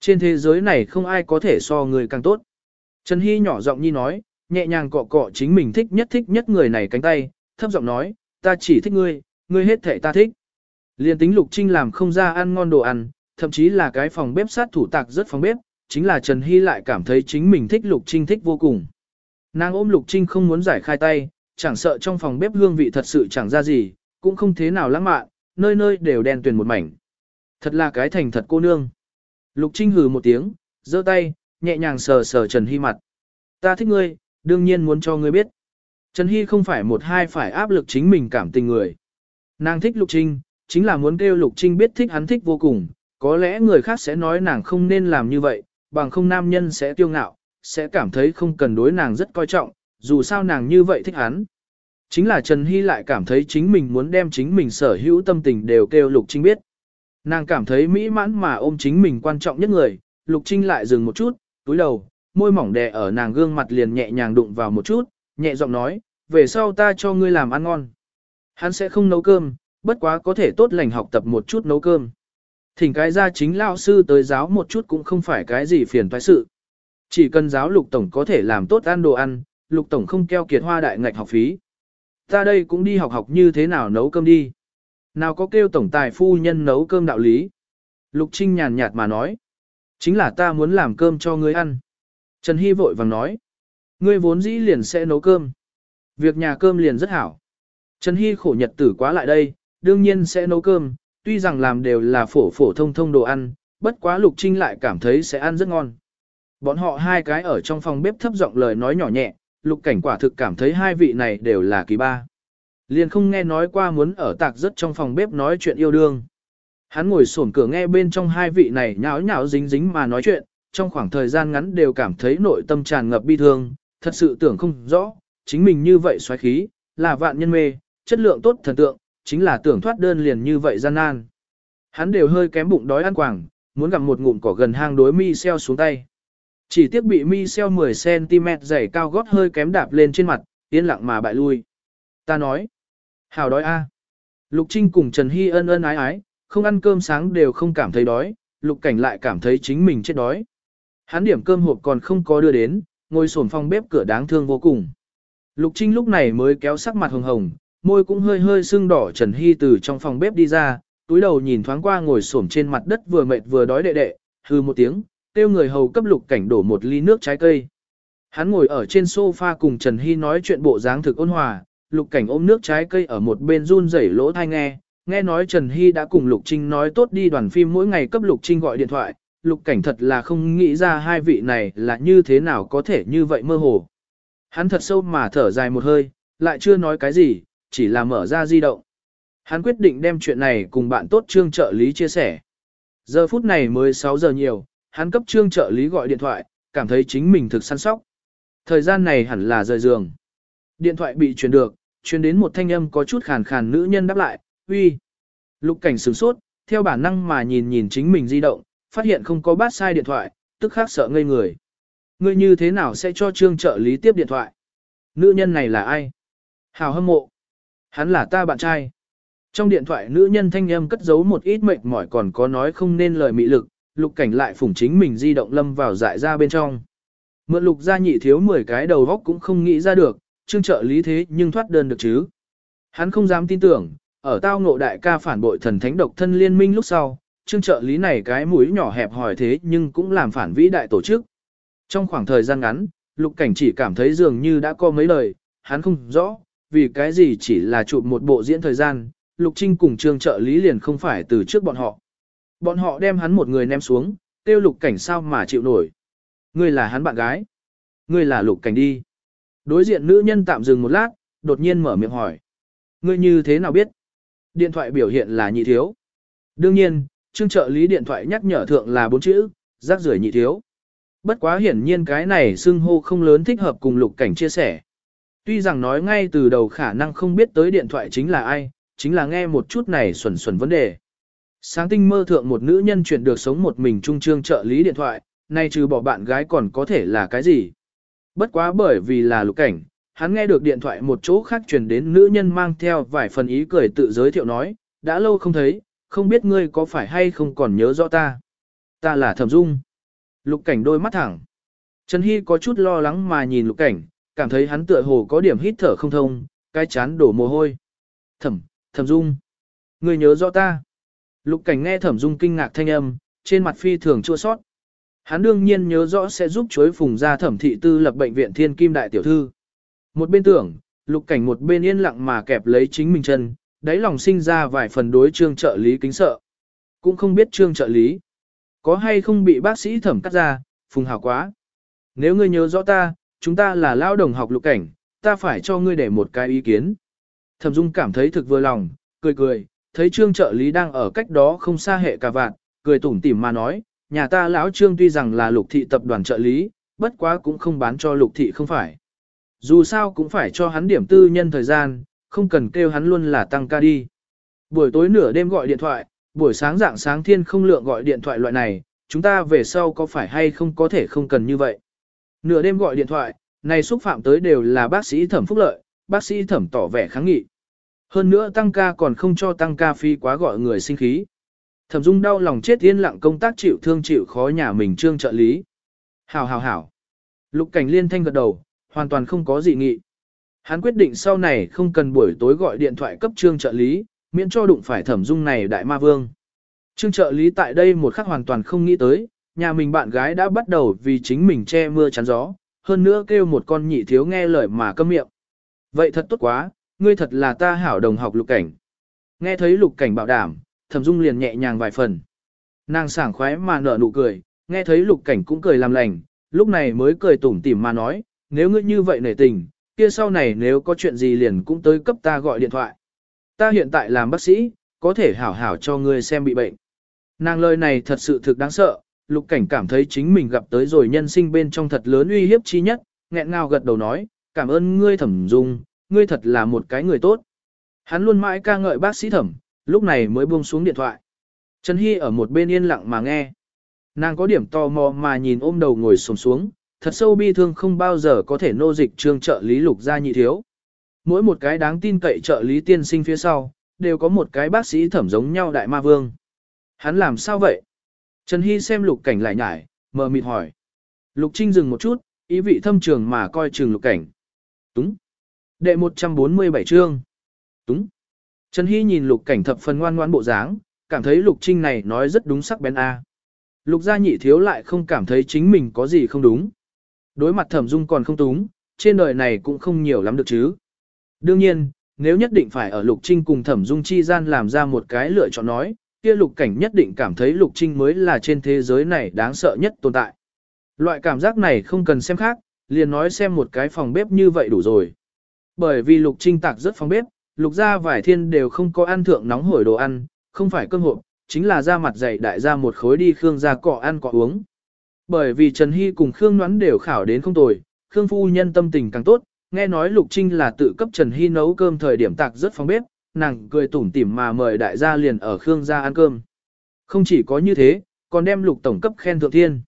Speaker 1: Trên thế giới này không ai có thể so người càng tốt. Trần Hy nhỏ giọng nhi nói, nhẹ nhàng cọ cọ chính mình thích nhất thích nhất người này cánh tay, thấp giọng nói, ta chỉ thích ngươi, ngươi hết thể ta thích. Liên tính Lục Trinh làm không ra ăn ngon đồ ăn, thậm chí là cái phòng bếp sát thủ tạc rất phòng bếp, chính là Trần Hy lại cảm thấy chính mình thích Lục Trinh thích vô cùng. Nàng ôm Lục Trinh không muốn giải khai tay, chẳng sợ trong phòng bếp hương vị thật sự chẳng ra gì, cũng không thế nào lãng mạn, nơi nơi đều đen tuyền một mảnh. Thật là cái thành thật cô nương. Lục Trinh hừ một tiếng, giơ tay, nhẹ nhàng sờ sờ Trần Hy mặt. Ta thích ngươi, đương nhiên muốn cho ngươi biết. Trần Hy không phải một hai phải áp lực chính mình cảm tình người. Nàng thích Lục Trinh, chính là muốn kêu Lục Trinh biết thích hắn thích vô cùng, có lẽ người khác sẽ nói nàng không nên làm như vậy, bằng không nam nhân sẽ tiêu ngạo, sẽ cảm thấy không cần đối nàng rất coi trọng, dù sao nàng như vậy thích hắn. Chính là Trần Hy lại cảm thấy chính mình muốn đem chính mình sở hữu tâm tình đều kêu Lục Trinh biết. Nàng cảm thấy mỹ mãn mà ôm chính mình quan trọng nhất người, Lục Trinh lại dừng một chút, túi đầu, môi mỏng đè ở nàng gương mặt liền nhẹ nhàng đụng vào một chút, nhẹ giọng nói, về sau ta cho ngươi làm ăn ngon. Hắn sẽ không nấu cơm, bất quá có thể tốt lành học tập một chút nấu cơm. Thỉnh cái ra chính lao sư tới giáo một chút cũng không phải cái gì phiền toái sự. Chỉ cần giáo lục tổng có thể làm tốt ăn đồ ăn, lục tổng không keo kiệt hoa đại ngạch học phí. Ta đây cũng đi học học như thế nào nấu cơm đi. Nào có kêu tổng tài phu nhân nấu cơm đạo lý. Lục Trinh nhàn nhạt mà nói. Chính là ta muốn làm cơm cho ngươi ăn. Trần Hy vội vàng nói. Ngươi vốn dĩ liền sẽ nấu cơm. Việc nhà cơm liền rất hảo. Trần Hy khổ nhật tử quá lại đây, đương nhiên sẽ nấu cơm, tuy rằng làm đều là phổ phổ thông thông đồ ăn, bất quá Lục Trinh lại cảm thấy sẽ ăn rất ngon. Bọn họ hai cái ở trong phòng bếp thấp giọng lời nói nhỏ nhẹ, Lục Cảnh quả thực cảm thấy hai vị này đều là kỳ ba. Liền không nghe nói qua muốn ở tạc rất trong phòng bếp nói chuyện yêu đương. Hắn ngồi sổn cửa nghe bên trong hai vị này nháo nháo dính dính mà nói chuyện, trong khoảng thời gian ngắn đều cảm thấy nội tâm tràn ngập bi thương, thật sự tưởng không rõ, chính mình như vậy xoáy khí, là vạn nhân mê, chất lượng tốt thần tượng, chính là tưởng thoát đơn liền như vậy gian nan. Hắn đều hơi kém bụng đói ăn quảng, muốn gặm một ngụm cỏ gần hang đối mi xeo xuống tay. Chỉ tiếc bị mi xeo 10cm dày cao gót hơi kém đạp lên trên mặt, yên lặng mà bại lui. Ta nói, hào đói a. Lục Trinh cùng Trần Hy ân ân ái ái, không ăn cơm sáng đều không cảm thấy đói, Lục Cảnh lại cảm thấy chính mình chết đói. Hắn điểm cơm hộp còn không có đưa đến, ngồi sổn phòng bếp cửa đáng thương vô cùng. Lục Trinh lúc này mới kéo sắc mặt hồng hồng, môi cũng hơi hơi sưng đỏ Trần Hy từ trong phòng bếp đi ra, túi đầu nhìn thoáng qua ngồi xổm trên mặt đất vừa mệt vừa đói đệ đệ, hư một tiếng, kêu người hầu cấp Lục Cảnh đổ một ly nước trái cây. Hắn ngồi ở trên sofa cùng Trần Hy nói chuyện bộ dáng thực ôn hòa, Lục Cảnh ôm nước trái cây ở một bên run rẩy lỗ thai nghe, nghe nói Trần Hy đã cùng Lục Trinh nói tốt đi đoàn phim mỗi ngày cấp Lục Trinh gọi điện thoại, Lục Cảnh thật là không nghĩ ra hai vị này là như thế nào có thể như vậy mơ hồ. Hắn thật sâu mà thở dài một hơi, lại chưa nói cái gì, chỉ là mở ra di động. Hắn quyết định đem chuyện này cùng bạn tốt trương trợ lý chia sẻ. Giờ phút này mới 6 giờ nhiều, hắn cấp trương trợ lý gọi điện thoại, cảm thấy chính mình thực săn sóc. Thời gian này hẳn là rời giường. Điện thoại bị truyền được, truyền đến một thanh âm có chút khàn khàn nữ nhân đáp lại, uy. Lục cảnh sửng sốt, theo bản năng mà nhìn nhìn chính mình di động, phát hiện không có bát sai điện thoại, tức khắc sợ ngây người. Ngươi như thế nào sẽ cho trương trợ lý tiếp điện thoại? Nữ nhân này là ai? Hào hâm mộ. Hắn là ta bạn trai. Trong điện thoại nữ nhân thanh âm cất giấu một ít mệt mỏi còn có nói không nên lời mị lực, lục cảnh lại phủng chính mình di động lâm vào dại ra bên trong. Mượn lục gia nhị thiếu 10 cái đầu góc cũng không nghĩ ra được, trương trợ lý thế nhưng thoát đơn được chứ. Hắn không dám tin tưởng, ở tao ngộ đại ca phản bội thần thánh độc thân liên minh lúc sau, trương trợ lý này cái mũi nhỏ hẹp hỏi thế nhưng cũng làm phản vĩ đại tổ chức. Trong khoảng thời gian ngắn, lục cảnh chỉ cảm thấy dường như đã có mấy lời, hắn không rõ, vì cái gì chỉ là chụp một bộ diễn thời gian, lục trinh cùng trương trợ lý liền không phải từ trước bọn họ. Bọn họ đem hắn một người ném xuống, tiêu lục cảnh sao mà chịu nổi. Ngươi là hắn bạn gái. Ngươi là lục cảnh đi. Đối diện nữ nhân tạm dừng một lát, đột nhiên mở miệng hỏi. Ngươi như thế nào biết? Điện thoại biểu hiện là nhị thiếu. Đương nhiên, trương trợ lý điện thoại nhắc nhở thượng là bốn chữ, rác rưởi nhị thiếu. Bất quá hiển nhiên cái này xưng hô không lớn thích hợp cùng lục cảnh chia sẻ. Tuy rằng nói ngay từ đầu khả năng không biết tới điện thoại chính là ai, chính là nghe một chút này xuẩn xuẩn vấn đề. Sáng tinh mơ thượng một nữ nhân chuyển được sống một mình trung trương trợ lý điện thoại, nay trừ bỏ bạn gái còn có thể là cái gì. Bất quá bởi vì là lục cảnh, hắn nghe được điện thoại một chỗ khác truyền đến nữ nhân mang theo vài phần ý cười tự giới thiệu nói, đã lâu không thấy, không biết ngươi có phải hay không còn nhớ rõ ta. Ta là Thẩm Dung. Lục cảnh đôi mắt thẳng. Trần Hy có chút lo lắng mà nhìn lục cảnh, cảm thấy hắn tựa hồ có điểm hít thở không thông, cái chán đổ mồ hôi. Thẩm, Thẩm Dung. Ngươi nhớ rõ ta. Lục cảnh nghe Thẩm Dung kinh ngạc thanh âm, trên mặt phi thường chua sót. Hắn đương nhiên nhớ rõ sẽ giúp chuối phùng ra thẩm thị tư lập bệnh viện thiên kim đại tiểu thư. Một bên tưởng, lục cảnh một bên yên lặng mà kẹp lấy chính mình chân, đáy lòng sinh ra vài phần đối trương trợ lý kính sợ. Cũng không biết trương trợ lý. Có hay không bị bác sĩ thẩm cắt ra, phùng hào quá. Nếu ngươi nhớ rõ ta, chúng ta là lao đồng học lục cảnh, ta phải cho ngươi để một cái ý kiến. Thẩm Dung cảm thấy thực vừa lòng, cười cười, thấy trương trợ lý đang ở cách đó không xa hệ cả vạn, cười tủm tỉm mà nói, nhà ta lão trương tuy rằng là lục thị tập đoàn trợ lý, bất quá cũng không bán cho lục thị không phải. Dù sao cũng phải cho hắn điểm tư nhân thời gian, không cần kêu hắn luôn là tăng ca đi. Buổi tối nửa đêm gọi điện thoại, buổi sáng dạng sáng thiên không lượng gọi điện thoại loại này, chúng ta về sau có phải hay không có thể không cần như vậy. Nửa đêm gọi điện thoại, này xúc phạm tới đều là bác sĩ thẩm phúc lợi, bác sĩ thẩm tỏ vẻ kháng nghị. Hơn nữa tăng ca còn không cho tăng ca phi quá gọi người sinh khí. Thẩm Dung đau lòng chết yên lặng công tác chịu thương chịu khó nhà mình trương trợ lý. Hảo hảo hảo. Lục cảnh liên thanh gật đầu, hoàn toàn không có gì nghị. Hắn quyết định sau này không cần buổi tối gọi điện thoại cấp trương trợ lý, miễn cho đụng phải thẩm dung này đại ma vương. Trương trợ lý tại đây một khắc hoàn toàn không nghĩ tới, nhà mình bạn gái đã bắt đầu vì chính mình che mưa chắn gió, hơn nữa kêu một con nhị thiếu nghe lời mà câm miệng. Vậy thật tốt quá, ngươi thật là ta hảo đồng học lục cảnh. Nghe thấy lục cảnh bảo đảm, thẩm dung liền nhẹ nhàng vài phần. Nàng sảng khoái mà nở nụ cười, nghe thấy lục cảnh cũng cười làm lành, lúc này mới cười tủm tỉm mà nói, nếu ngươi như vậy nể tình, kia sau này nếu có chuyện gì liền cũng tới cấp ta gọi điện thoại. Ta hiện tại làm bác sĩ, có thể hảo hảo cho ngươi xem bị bệnh. Nàng lời này thật sự thực đáng sợ, lục cảnh cảm thấy chính mình gặp tới rồi nhân sinh bên trong thật lớn uy hiếp chi nhất, nghẹn ngào gật đầu nói, cảm ơn ngươi thẩm dung, ngươi thật là một cái người tốt. Hắn luôn mãi ca ngợi bác sĩ thẩm, lúc này mới buông xuống điện thoại. Trần Hy ở một bên yên lặng mà nghe. Nàng có điểm tò mò mà nhìn ôm đầu ngồi sồm xuống, thật sâu bi thương không bao giờ có thể nô dịch trương trợ lý lục gia nhị thiếu. Mỗi một cái đáng tin cậy trợ lý tiên sinh phía sau, đều có một cái bác sĩ thẩm giống nhau đại ma vương. Hắn làm sao vậy? Trần Hy xem lục cảnh lại nhải, mờ mịt hỏi. Lục Trinh dừng một chút, ý vị thâm trường mà coi trường lục cảnh. Túng. Đệ 147 chương. Túng. Trần Hy nhìn lục cảnh thập phần ngoan ngoan bộ dáng, cảm thấy lục trinh này nói rất đúng sắc bén A. Lục gia nhị thiếu lại không cảm thấy chính mình có gì không đúng. Đối mặt thẩm dung còn không túng, trên đời này cũng không nhiều lắm được chứ. Đương nhiên, nếu nhất định phải ở lục trinh cùng thẩm dung chi gian làm ra một cái lựa chọn nói, kia lục cảnh nhất định cảm thấy lục trinh mới là trên thế giới này đáng sợ nhất tồn tại. Loại cảm giác này không cần xem khác, liền nói xem một cái phòng bếp như vậy đủ rồi. Bởi vì lục trinh tạc rất phong bếp, lục gia vài thiên đều không có ăn thượng nóng hổi đồ ăn, không phải cơm hộp, chính là ra mặt dày đại ra một khối đi Khương gia cọ ăn cọ uống. Bởi vì Trần Hy cùng Khương Ngoãn đều khảo đến không tồi, Khương phu nhân tâm tình càng tốt, nghe nói Lục Trinh là tự cấp Trần Hy nấu cơm thời điểm tạc rất phong bếp, nàng cười tủm tỉm mà mời đại gia liền ở Khương gia ăn cơm. Không chỉ có như thế, còn đem lục tổng cấp khen thượng thiên.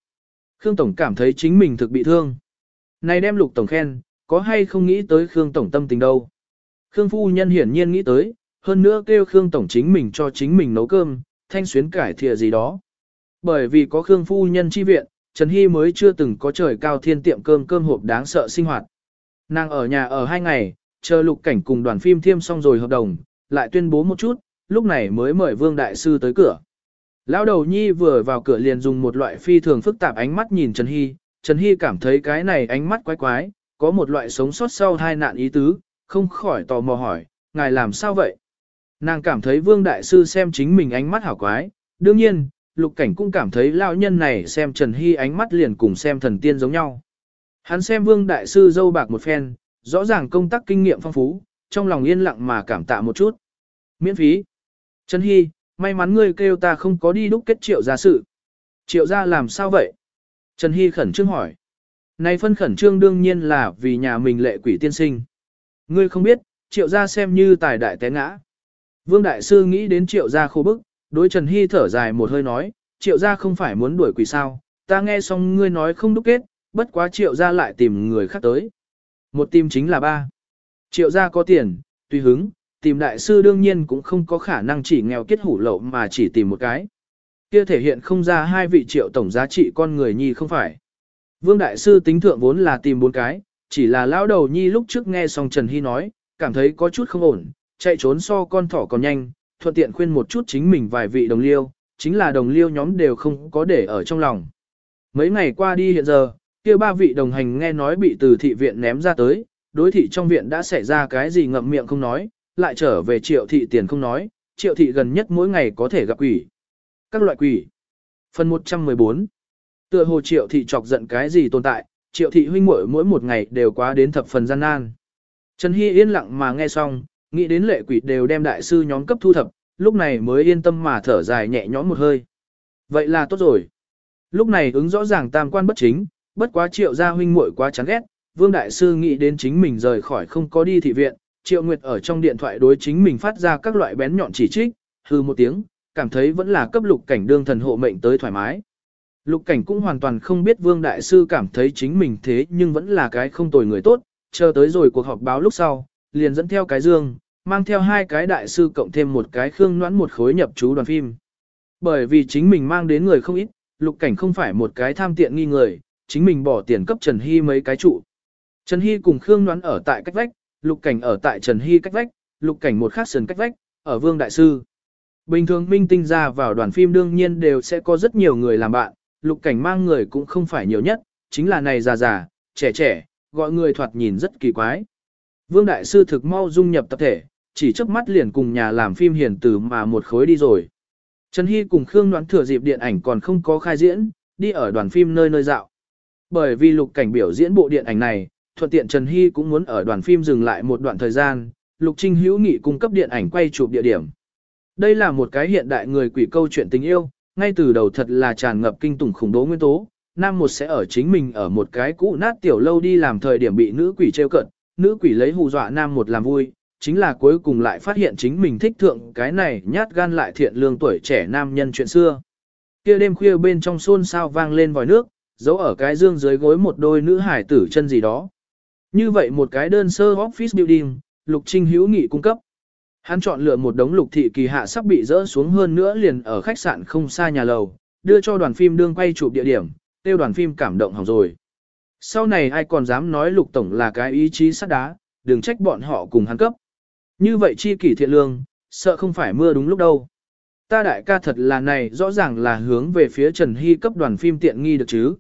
Speaker 1: Khương Tổng cảm thấy chính mình thực bị thương. Này đem lục tổng khen, có hay không nghĩ tới Khương Tổng tâm tình đâu. Khương Phu Nhân hiển nhiên nghĩ tới, hơn nữa kêu Khương Tổng chính mình cho chính mình nấu cơm, thanh xuyến cải thịa gì đó. Bởi vì có Khương Phu Nhân chi viện, Trần Hy mới chưa từng có trời cao thiên tiệm cơm cơm hộp đáng sợ sinh hoạt. Nàng ở nhà ở hai ngày, chờ lục cảnh cùng đoàn phim thiêm xong rồi hợp đồng, lại tuyên bố một chút, lúc này mới mời Vương Đại Sư tới cửa. Lão đầu nhi vừa vào cửa liền dùng một loại phi thường phức tạp ánh mắt nhìn Trần Hy, Trần Hy cảm thấy cái này ánh mắt quái quái, có một loại sống sót sau hai nạn ý tứ, không khỏi tò mò hỏi, ngài làm sao vậy? Nàng cảm thấy Vương Đại Sư xem chính mình ánh mắt hảo quái, đương nhiên, lục cảnh cũng cảm thấy lão nhân này xem Trần Hy ánh mắt liền cùng xem thần tiên giống nhau. Hắn xem Vương Đại Sư dâu bạc một phen, rõ ràng công tác kinh nghiệm phong phú, trong lòng yên lặng mà cảm tạ một chút. Miễn phí. Trần Hy, may mắn ngươi kêu ta không có đi đúc kết triệu gia sự. Triệu gia làm sao vậy? Trần Hy khẩn trương hỏi. Này phân khẩn trương đương nhiên là vì nhà mình lệ quỷ tiên sinh. Ngươi không biết, triệu gia xem như tài đại té ngã. Vương Đại Sư nghĩ đến triệu gia khô bức, đối Trần Hy thở dài một hơi nói, triệu gia không phải muốn đuổi quỷ sao, ta nghe xong ngươi nói không đúc kết, bất quá triệu gia lại tìm người khác tới. Một tìm chính là ba. Triệu gia có tiền, tùy hứng, tìm đại sư đương nhiên cũng không có khả năng chỉ nghèo kết hủ lậu mà chỉ tìm một cái. Kia thể hiện không ra hai vị triệu tổng giá trị con người nhi không phải. Vương đại sư tính thượng vốn là tìm bốn cái, chỉ là lão đầu nhi lúc trước nghe xong Trần Hy nói, cảm thấy có chút không ổn, chạy trốn so con thỏ còn nhanh, thuận tiện khuyên một chút chính mình vài vị đồng liêu, chính là đồng liêu nhóm đều không có để ở trong lòng. Mấy ngày qua đi hiện giờ, kia ba vị đồng hành nghe nói bị từ thị viện ném ra tới, đối thị trong viện đã xảy ra cái gì ngậm miệng không nói, lại trở về triệu thị tiền không nói, triệu thị gần nhất mỗi ngày có thể gặp quỷ. Các loại quỷ. Phần 114 Tựa hồ triệu thị chọc giận cái gì tồn tại, triệu thị huynh muội mỗi một ngày đều quá đến thập phần gian nan. Trần Hy yên lặng mà nghe xong, nghĩ đến lệ quỷ đều đem đại sư nhóm cấp thu thập, lúc này mới yên tâm mà thở dài nhẹ nhõm một hơi. Vậy là tốt rồi. Lúc này ứng rõ ràng tam quan bất chính, bất quá triệu gia huynh muội quá chán ghét, Vương Đại Sư nghĩ đến chính mình rời khỏi không có đi thị viện, Triệu Nguyệt ở trong điện thoại đối chính mình phát ra các loại bén nhọn chỉ trích, hư một tiếng, cảm thấy vẫn là cấp lục cảnh đương thần hộ mệnh tới thoải mái. Lục cảnh cũng hoàn toàn không biết Vương Đại Sư cảm thấy chính mình thế nhưng vẫn là cái không tồi người tốt, chờ tới rồi cuộc họp báo lúc sau, liền dẫn theo cái dương, mang theo hai cái đại sư cộng thêm một cái khương noãn một khối nhập chú đoàn phim. Bởi vì chính mình mang đến người không ít, lục cảnh không phải một cái tham tiện nghi người, chính mình bỏ tiền cấp Trần Hy mấy cái trụ. Trần Hy cùng Khương noãn ở tại cách vách, Lục Cảnh ở tại Trần Hy cách vách, Lục Cảnh một khác sườn cách vách, ở Vương Đại Sư. Bình thường minh tinh ra vào đoàn phim đương nhiên đều sẽ có rất nhiều người làm bạn, Lục Cảnh mang người cũng không phải nhiều nhất, chính là này già già, trẻ trẻ, gọi người thoạt nhìn rất kỳ quái. Vương Đại Sư thực mau dung nhập tập thể, chỉ trước mắt liền cùng nhà làm phim hiền từ mà một khối đi rồi. Trần Hy cùng Khương Ngoãn thừa dịp điện ảnh còn không có khai diễn, đi ở đoàn phim nơi nơi dạo. Bởi vì lục cảnh biểu diễn bộ điện ảnh này, thuận tiện Trần Hy cũng muốn ở đoàn phim dừng lại một đoạn thời gian, lục trinh hữu nghị cung cấp điện ảnh quay chụp địa điểm. Đây là một cái hiện đại người quỷ câu chuyện tình yêu, ngay từ đầu thật là tràn ngập kinh tủng khủng bố nguyên tố. Nam một sẽ ở chính mình ở một cái cũ nát tiểu lâu đi làm thời điểm bị nữ quỷ trêu cận, nữ quỷ lấy hù dọa nam một làm vui, chính là cuối cùng lại phát hiện chính mình thích thượng cái này nhát gan lại thiện lương tuổi trẻ nam nhân chuyện xưa. Kia đêm khuya bên trong xôn xao vang lên vòi nước, giấu ở cái dương dưới gối một đôi nữ hải tử chân gì đó. Như vậy một cái đơn sơ office building, Lục Trinh hữu nghị cung cấp. Hắn chọn lựa một đống lục thị kỳ hạ sắp bị rỡ xuống hơn nữa liền ở khách sạn không xa nhà lầu, đưa cho đoàn phim đương quay chụp địa điểm, tiêu đoàn phim cảm động hỏng rồi. Sau này ai còn dám nói lục tổng là cái ý chí sắt đá, đừng trách bọn họ cùng hắn cấp. Như vậy chi kỷ thiện lương, sợ không phải mưa đúng lúc đâu. Ta đại ca thật là này rõ ràng là hướng về phía Trần Hy cấp đoàn phim tiện nghi được chứ.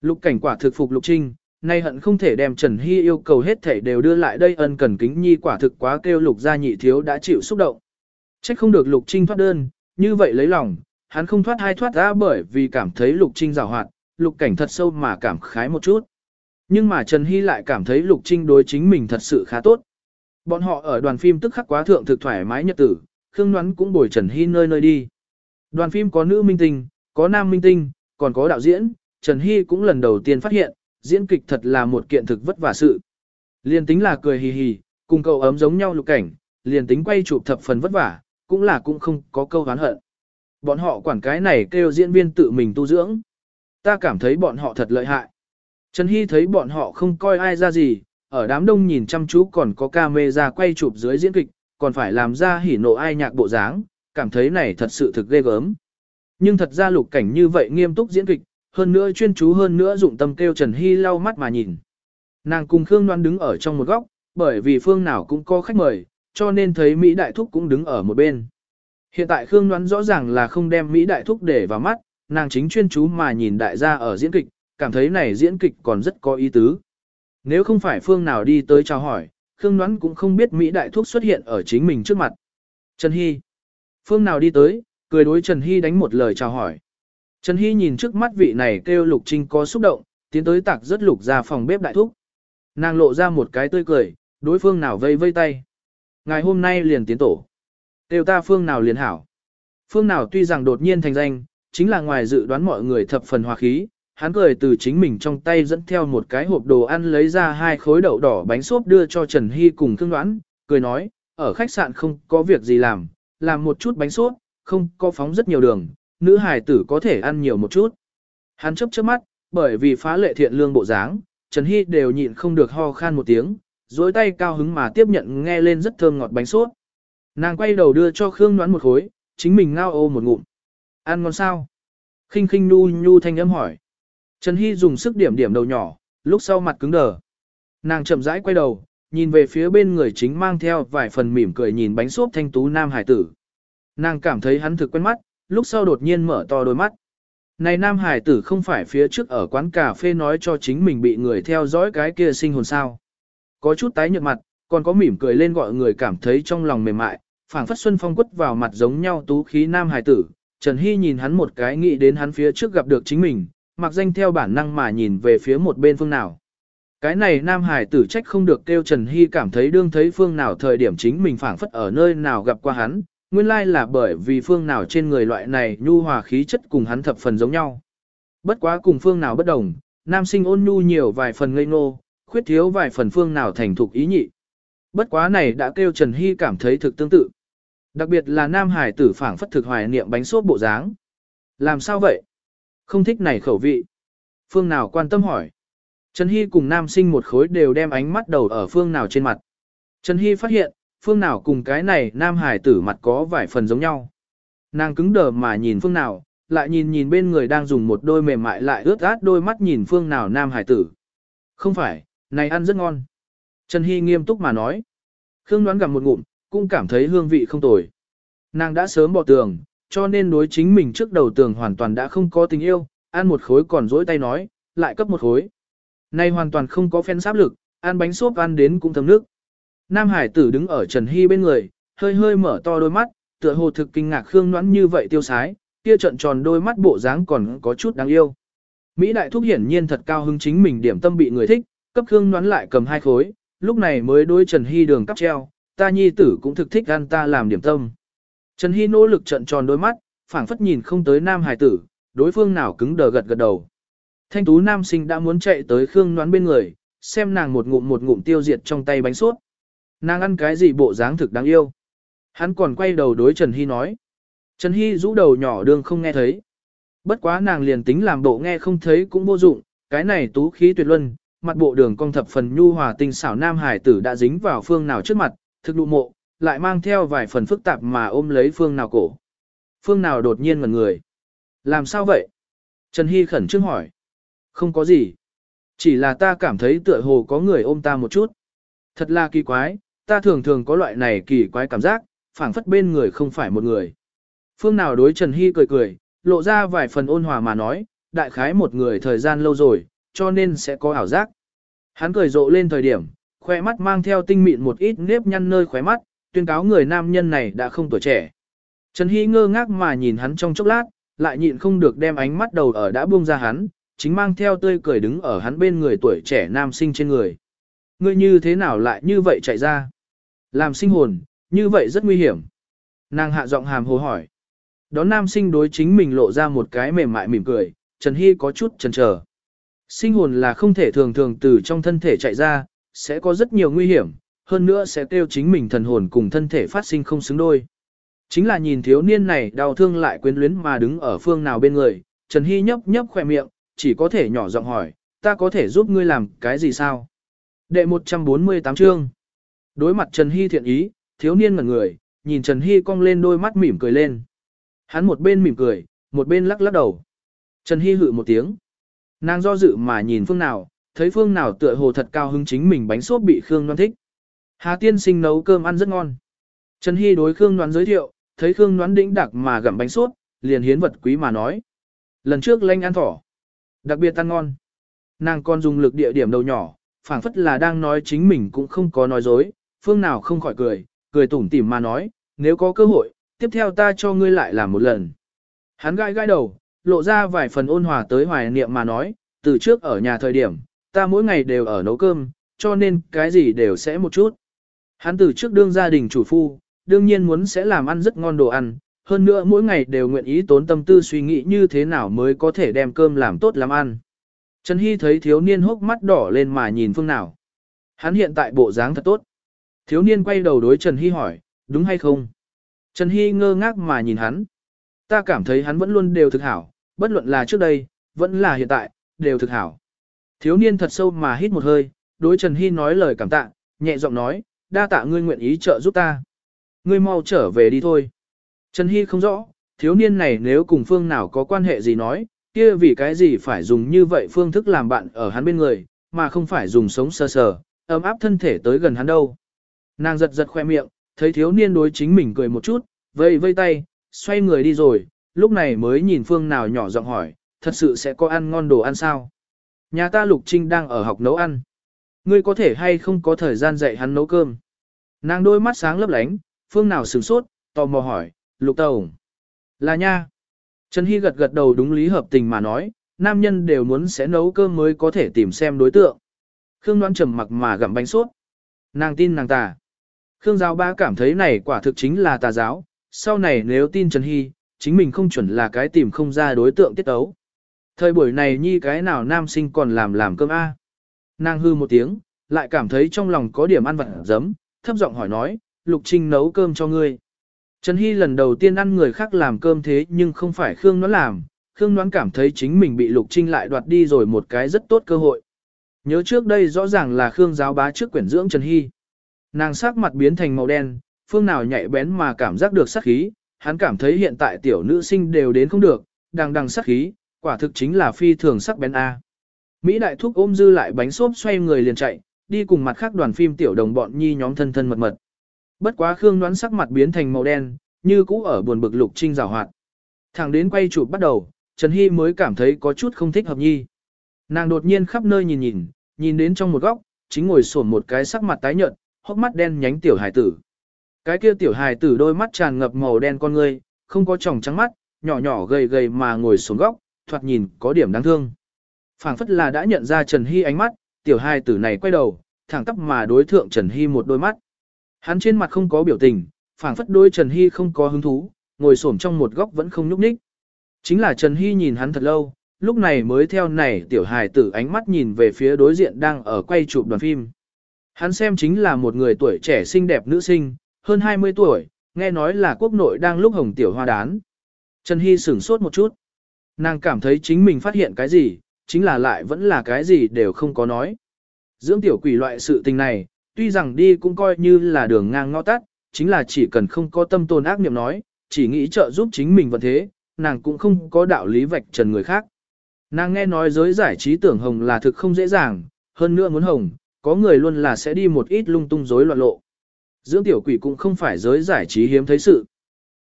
Speaker 1: Lục cảnh quả thực phục lục trinh, nay hận không thể đem Trần Hy yêu cầu hết thể đều đưa lại đây ân cần kính nhi quả thực quá kêu lục gia nhị thiếu đã chịu xúc động. Trách không được lục trinh thoát đơn, như vậy lấy lòng, hắn không thoát hai thoát ra bởi vì cảm thấy lục trinh rào hoạt, lục cảnh thật sâu mà cảm khái một chút. Nhưng mà Trần Hy lại cảm thấy lục trinh đối chính mình thật sự khá tốt. Bọn họ ở đoàn phim tức khắc quá thượng thực thoải mái nhật tử, Khương Ngoắn cũng bồi Trần Hy nơi nơi đi. Đoàn phim có nữ minh tinh, có nam minh tinh, còn có đạo diễn, Trần Hy cũng lần đầu tiên phát hiện, diễn kịch thật là một kiện thực vất vả sự. Liên tính là cười hì hì, cùng cậu ấm giống nhau lục cảnh, liền tính quay chụp thập phần vất vả, cũng là cũng không có câu hán hận. Bọn họ quản cái này kêu diễn viên tự mình tu dưỡng. Ta cảm thấy bọn họ thật lợi hại. Trần Hy thấy bọn họ không coi ai ra gì, ở đám đông nhìn chăm chú còn có camera quay chụp dưới diễn kịch, còn phải làm ra hỉ nộ ai nhạc bộ dáng, cảm thấy này thật sự thực ghê gớm. Nhưng thật ra lục cảnh như vậy nghiêm túc diễn kịch, hơn nữa chuyên chú hơn nữa dụng tâm kêu Trần Hy lau mắt mà nhìn. Nàng cùng Khương Loan đứng ở trong một góc, bởi vì phương nào cũng có khách mời, cho nên thấy Mỹ Đại Thúc cũng đứng ở một bên. Hiện tại Khương Loan rõ ràng là không đem Mỹ Đại Thúc để vào mắt, nàng chính chuyên chú mà nhìn đại gia ở diễn kịch, cảm thấy này diễn kịch còn rất có ý tứ. Nếu không phải phương nào đi tới chào hỏi, Khương Loan cũng không biết Mỹ Đại Thúc xuất hiện ở chính mình trước mặt. Trần Hy. Phương nào đi tới, cười đối Trần Hy đánh một lời chào hỏi. Trần Hy nhìn trước mắt vị này kêu Lục Trinh có xúc động, tiến tới tạc rất lục ra phòng bếp đại thúc. Nàng lộ ra một cái tươi cười, đối phương nào vây vây tay. Ngày hôm nay liền tiến tổ. Đều ta phương nào liền hảo. Phương nào tuy rằng đột nhiên thành danh, chính là ngoài dự đoán mọi người thập phần hòa khí, hắn cười từ chính mình trong tay dẫn theo một cái hộp đồ ăn lấy ra hai khối đậu đỏ bánh xốp đưa cho Trần Hy cùng thương Đoán, cười nói, ở khách sạn không có việc gì làm, làm một chút bánh xốp, không có phóng rất nhiều đường, nữ hài tử có thể ăn nhiều một chút. Hắn chấp chớp mắt, bởi vì phá lệ thiện lương bộ dáng, Trần Hy đều nhịn không được ho khan một tiếng, dối tay cao hứng mà tiếp nhận nghe lên rất thơm ngọt bánh sốt. Nàng quay đầu đưa cho Khương Đoán một khối, chính mình ngao ô một ngụm. Ăn ngon sao? khinh khinh nu nhu thanh âm hỏi. Trần Hy dùng sức điểm điểm đầu nhỏ, lúc sau mặt cứng đờ. Nàng chậm rãi quay đầu, nhìn về phía bên người chính mang theo vài phần mỉm cười nhìn bánh xốp thanh tú nam hải tử. Nàng cảm thấy hắn thực quen mắt, lúc sau đột nhiên mở to đôi mắt. Này nam hải tử không phải phía trước ở quán cà phê nói cho chính mình bị người theo dõi cái kia sinh hồn sao. Có chút tái nhợt mặt, còn có mỉm cười lên gọi người cảm thấy trong lòng mềm mại, phảng phất xuân phong quất vào mặt giống nhau tú khí nam hải tử. Trần Hy nhìn hắn một cái nghĩ đến hắn phía trước gặp được chính mình, mặc danh theo bản năng mà nhìn về phía một bên phương nào. Cái này nam hải tử trách không được kêu Trần Hy cảm thấy đương thấy phương nào thời điểm chính mình phảng phất ở nơi nào gặp qua hắn, nguyên lai là bởi vì phương nào trên người loại này nhu hòa khí chất cùng hắn thập phần giống nhau. Bất quá cùng phương nào bất đồng, nam sinh ôn nhu nhiều vài phần ngây ngô, khuyết thiếu vài phần phương nào thành thục ý nhị. Bất quá này đã kêu Trần Hy cảm thấy thực tương tự. Đặc biệt là nam hải tử phảng phất thực hoài niệm bánh sốt bộ dáng. Làm sao vậy? Không thích này khẩu vị. Phương nào quan tâm hỏi. Trần Hy cùng nam sinh một khối đều đem ánh mắt đầu ở phương nào trên mặt. Trần Hy phát hiện, phương nào cùng cái này nam hải tử mặt có vài phần giống nhau. Nàng cứng đờ mà nhìn phương nào, lại nhìn nhìn bên người đang dùng một đôi mềm mại lại ướt át đôi mắt nhìn phương nào nam hải tử. Không phải, này ăn rất ngon. Trần Hy nghiêm túc mà nói. Khương đoán gặp một ngụm, cũng cảm thấy hương vị không tồi. Nàng đã sớm bỏ tường, cho nên đối chính mình trước đầu tường hoàn toàn đã không có tình yêu, ăn một khối còn dỗi tay nói, lại cấp một khối. Này hoàn toàn không có phen sáp lực, ăn bánh xốp ăn đến cũng thấm nước. Nam Hải tử đứng ở Trần Hy bên người, hơi hơi mở to đôi mắt, tựa hồ thực kinh ngạc Khương Noãn như vậy tiêu sái, kia trận tròn đôi mắt bộ dáng còn có chút đáng yêu. Mỹ đại thúc hiển nhiên thật cao hứng chính mình điểm tâm bị người thích, cấp Khương Noãn lại cầm hai khối, lúc này mới đối Trần Hy đường cắp treo, ta nhi tử cũng thực thích ăn ta làm điểm tâm. Trần Hy nỗ lực trận tròn đôi mắt, phảng phất nhìn không tới Nam Hải tử, đối phương nào cứng đờ gật gật đầu. Thanh tú nam sinh đã muốn chạy tới Khương Noãn bên người, xem nàng một ngụm một ngụm tiêu diệt trong tay bánh suốt. Nàng ăn cái gì bộ dáng thực đáng yêu. Hắn còn quay đầu đối Trần Hy nói. Trần Hy rũ đầu nhỏ đường không nghe thấy. Bất quá nàng liền tính làm bộ nghe không thấy cũng vô dụng, cái này tú khí tuyệt luân, mặt bộ đường cong thập phần nhu hòa tinh xảo nam hải tử đã dính vào phương nào trước mặt, thực đụ mộ, lại mang theo vài phần phức tạp mà ôm lấy phương nào cổ. Phương nào đột nhiên ngẩn người. Làm sao vậy? Trần Hy khẩn trương hỏi. Không có gì. Chỉ là ta cảm thấy tựa hồ có người ôm ta một chút. Thật là kỳ quái, ta thường thường có loại này kỳ quái cảm giác, phảng phất bên người không phải một người. Phương nào đối Trần Hy cười cười, lộ ra vài phần ôn hòa mà nói, đại khái một người thời gian lâu rồi, cho nên sẽ có ảo giác. Hắn cười rộ lên thời điểm, khoe mắt mang theo tinh mịn một ít nếp nhăn nơi khóe mắt, tuyên cáo người nam nhân này đã không tuổi trẻ. Trần Hy ngơ ngác mà nhìn hắn trong chốc lát, lại nhịn không được đem ánh mắt đầu ở đã buông ra hắn, chính mang theo tươi cười đứng ở hắn bên người tuổi trẻ nam sinh trên người. Ngươi như thế nào lại như vậy chạy ra? Làm sinh hồn, như vậy rất nguy hiểm. Nàng hạ giọng hàm hồ hỏi. Đón nam sinh đối chính mình lộ ra một cái mềm mại mỉm cười, Trần Hy có chút chần chờ. Sinh hồn là không thể thường thường từ trong thân thể chạy ra, sẽ có rất nhiều nguy hiểm, hơn nữa sẽ kêu chính mình thần hồn cùng thân thể phát sinh không xứng đôi. Chính là nhìn thiếu niên này đau thương lại quyến luyến mà đứng ở phương nào bên người, Trần Hy nhấp nhấp khỏe miệng, chỉ có thể nhỏ giọng hỏi, ta có thể giúp ngươi làm cái gì sao? Đệ 148 chương Đối mặt Trần Hy thiện ý, thiếu niên ngẩn người, nhìn Trần Hy cong lên đôi mắt mỉm cười lên. Hắn một bên mỉm cười, một bên lắc lắc đầu. Trần Hy hự một tiếng. Nàng do dự mà nhìn phương nào, thấy phương nào tựa hồ thật cao hứng chính mình bánh xốp bị Khương Loan thích. Hà tiên sinh nấu cơm ăn rất ngon. Trần Hy đối Khương Loan giới thiệu, thấy Khương Loan đĩnh đặc mà gặm bánh xốp, liền hiến vật quý mà nói. Lần trước lanh ăn thỏ. Đặc biệt ăn ngon. Nàng còn dùng lực địa điểm đầu nhỏ, phảng phất là đang nói chính mình cũng không có nói dối, phương nào không khỏi cười, cười tủm tỉm mà nói, nếu có cơ hội, tiếp theo ta cho ngươi lại làm một lần. Hắn gai gai đầu, lộ ra vài phần ôn hòa tới hoài niệm mà nói, từ trước ở nhà thời điểm, ta mỗi ngày đều ở nấu cơm, cho nên cái gì đều sẽ một chút. Hắn từ trước đương gia đình chủ phu, đương nhiên muốn sẽ làm ăn rất ngon đồ ăn, hơn nữa mỗi ngày đều nguyện ý tốn tâm tư suy nghĩ như thế nào mới có thể đem cơm làm tốt làm ăn. Trần Hy thấy thiếu niên hốc mắt đỏ lên mà nhìn phương nào. Hắn hiện tại bộ dáng thật tốt. Thiếu niên quay đầu đối Trần Hy hỏi, đúng hay không? Trần Hy ngơ ngác mà nhìn hắn. Ta cảm thấy hắn vẫn luôn đều thực hảo, bất luận là trước đây, vẫn là hiện tại, đều thực hảo. Thiếu niên thật sâu mà hít một hơi, đối Trần Hy nói lời cảm tạ, nhẹ giọng nói, đa tạ ngươi nguyện ý trợ giúp ta. Ngươi mau trở về đi thôi. Trần Hy không rõ, thiếu niên này nếu cùng phương nào có quan hệ gì nói, kia vì cái gì phải dùng như vậy phương thức làm bạn ở hắn bên người, mà không phải dùng sống sơ sờ, ấm áp thân thể tới gần hắn đâu. Nàng giật giật khoe miệng, thấy thiếu niên đối chính mình cười một chút, vây vây tay, xoay người đi rồi, lúc này mới nhìn phương nào nhỏ giọng hỏi, thật sự sẽ có ăn ngon đồ ăn sao? Nhà ta Lục Trinh đang ở học nấu ăn. Ngươi có thể hay không có thời gian dạy hắn nấu cơm? Nàng đôi mắt sáng lấp lánh, phương nào sửng sốt, tò mò hỏi, Lục tổng Là nha. Trần Hy gật gật đầu đúng lý hợp tình mà nói, nam nhân đều muốn sẽ nấu cơm mới có thể tìm xem đối tượng. Khương Đoan trầm mặc mà gặm bánh suốt. Nàng tin nàng tà. Khương giáo ba cảm thấy này quả thực chính là tà giáo, sau này nếu tin Trần Hy, chính mình không chuẩn là cái tìm không ra đối tượng tiết ấu. Thời buổi này nhi cái nào nam sinh còn làm làm cơm A. Nàng hư một tiếng, lại cảm thấy trong lòng có điểm ăn vặt giấm, thấp giọng hỏi nói, Lục Trinh nấu cơm cho ngươi. Trần Hy lần đầu tiên ăn người khác làm cơm thế nhưng không phải Khương nó làm, Khương Ngoãn cảm thấy chính mình bị Lục Trinh lại đoạt đi rồi một cái rất tốt cơ hội. Nhớ trước đây rõ ràng là Khương giáo bá trước quyển dưỡng Trần Hy. Nàng sắc mặt biến thành màu đen, phương nào nhạy bén mà cảm giác được sắc khí, hắn cảm thấy hiện tại tiểu nữ sinh đều đến không được, đang đằng sắc khí, quả thực chính là phi thường sắc bén A. Mỹ đại thúc ôm dư lại bánh xốp xoay người liền chạy, đi cùng mặt khác đoàn phim tiểu đồng bọn nhi nhóm thân thân mật mật. Bất quá Khương đoán sắc mặt biến thành màu đen, như cũ ở buồn bực lục trinh rào hoạt. Thẳng đến quay chụp bắt đầu, Trần Hy mới cảm thấy có chút không thích hợp nhi. Nàng đột nhiên khắp nơi nhìn nhìn, nhìn đến trong một góc, chính ngồi sổn một cái sắc mặt tái nhợt, hốc mắt đen nhánh tiểu hài tử. Cái kia tiểu hài tử đôi mắt tràn ngập màu đen con ngươi, không có tròng trắng mắt, nhỏ nhỏ gầy gầy mà ngồi xuống góc, thoạt nhìn có điểm đáng thương. phảng phất là đã nhận ra Trần Hy ánh mắt, tiểu hài tử này quay đầu, thẳng tắp mà đối thượng Trần Hy một đôi mắt. Hắn trên mặt không có biểu tình, phảng phất đôi Trần Hy không có hứng thú, ngồi xổm trong một góc vẫn không nhúc nhích. Chính là Trần Hy nhìn hắn thật lâu, lúc này mới theo này tiểu hài tử ánh mắt nhìn về phía đối diện đang ở quay chụp đoàn phim. Hắn xem chính là một người tuổi trẻ xinh đẹp nữ sinh, hơn 20 tuổi, nghe nói là quốc nội đang lúc hồng tiểu hoa đán. Trần Hy sửng sốt một chút. Nàng cảm thấy chính mình phát hiện cái gì, chính là lại vẫn là cái gì đều không có nói. Dưỡng tiểu quỷ loại sự tình này, tuy rằng đi cũng coi như là đường ngang ngõ tắt, chính là chỉ cần không có tâm tồn ác niệm nói, chỉ nghĩ trợ giúp chính mình vẫn thế, nàng cũng không có đạo lý vạch trần người khác. Nàng nghe nói giới giải trí tưởng hồng là thực không dễ dàng, hơn nữa muốn hồng, có người luôn là sẽ đi một ít lung tung rối loạn lộ. Dưỡng tiểu quỷ cũng không phải giới giải trí hiếm thấy sự.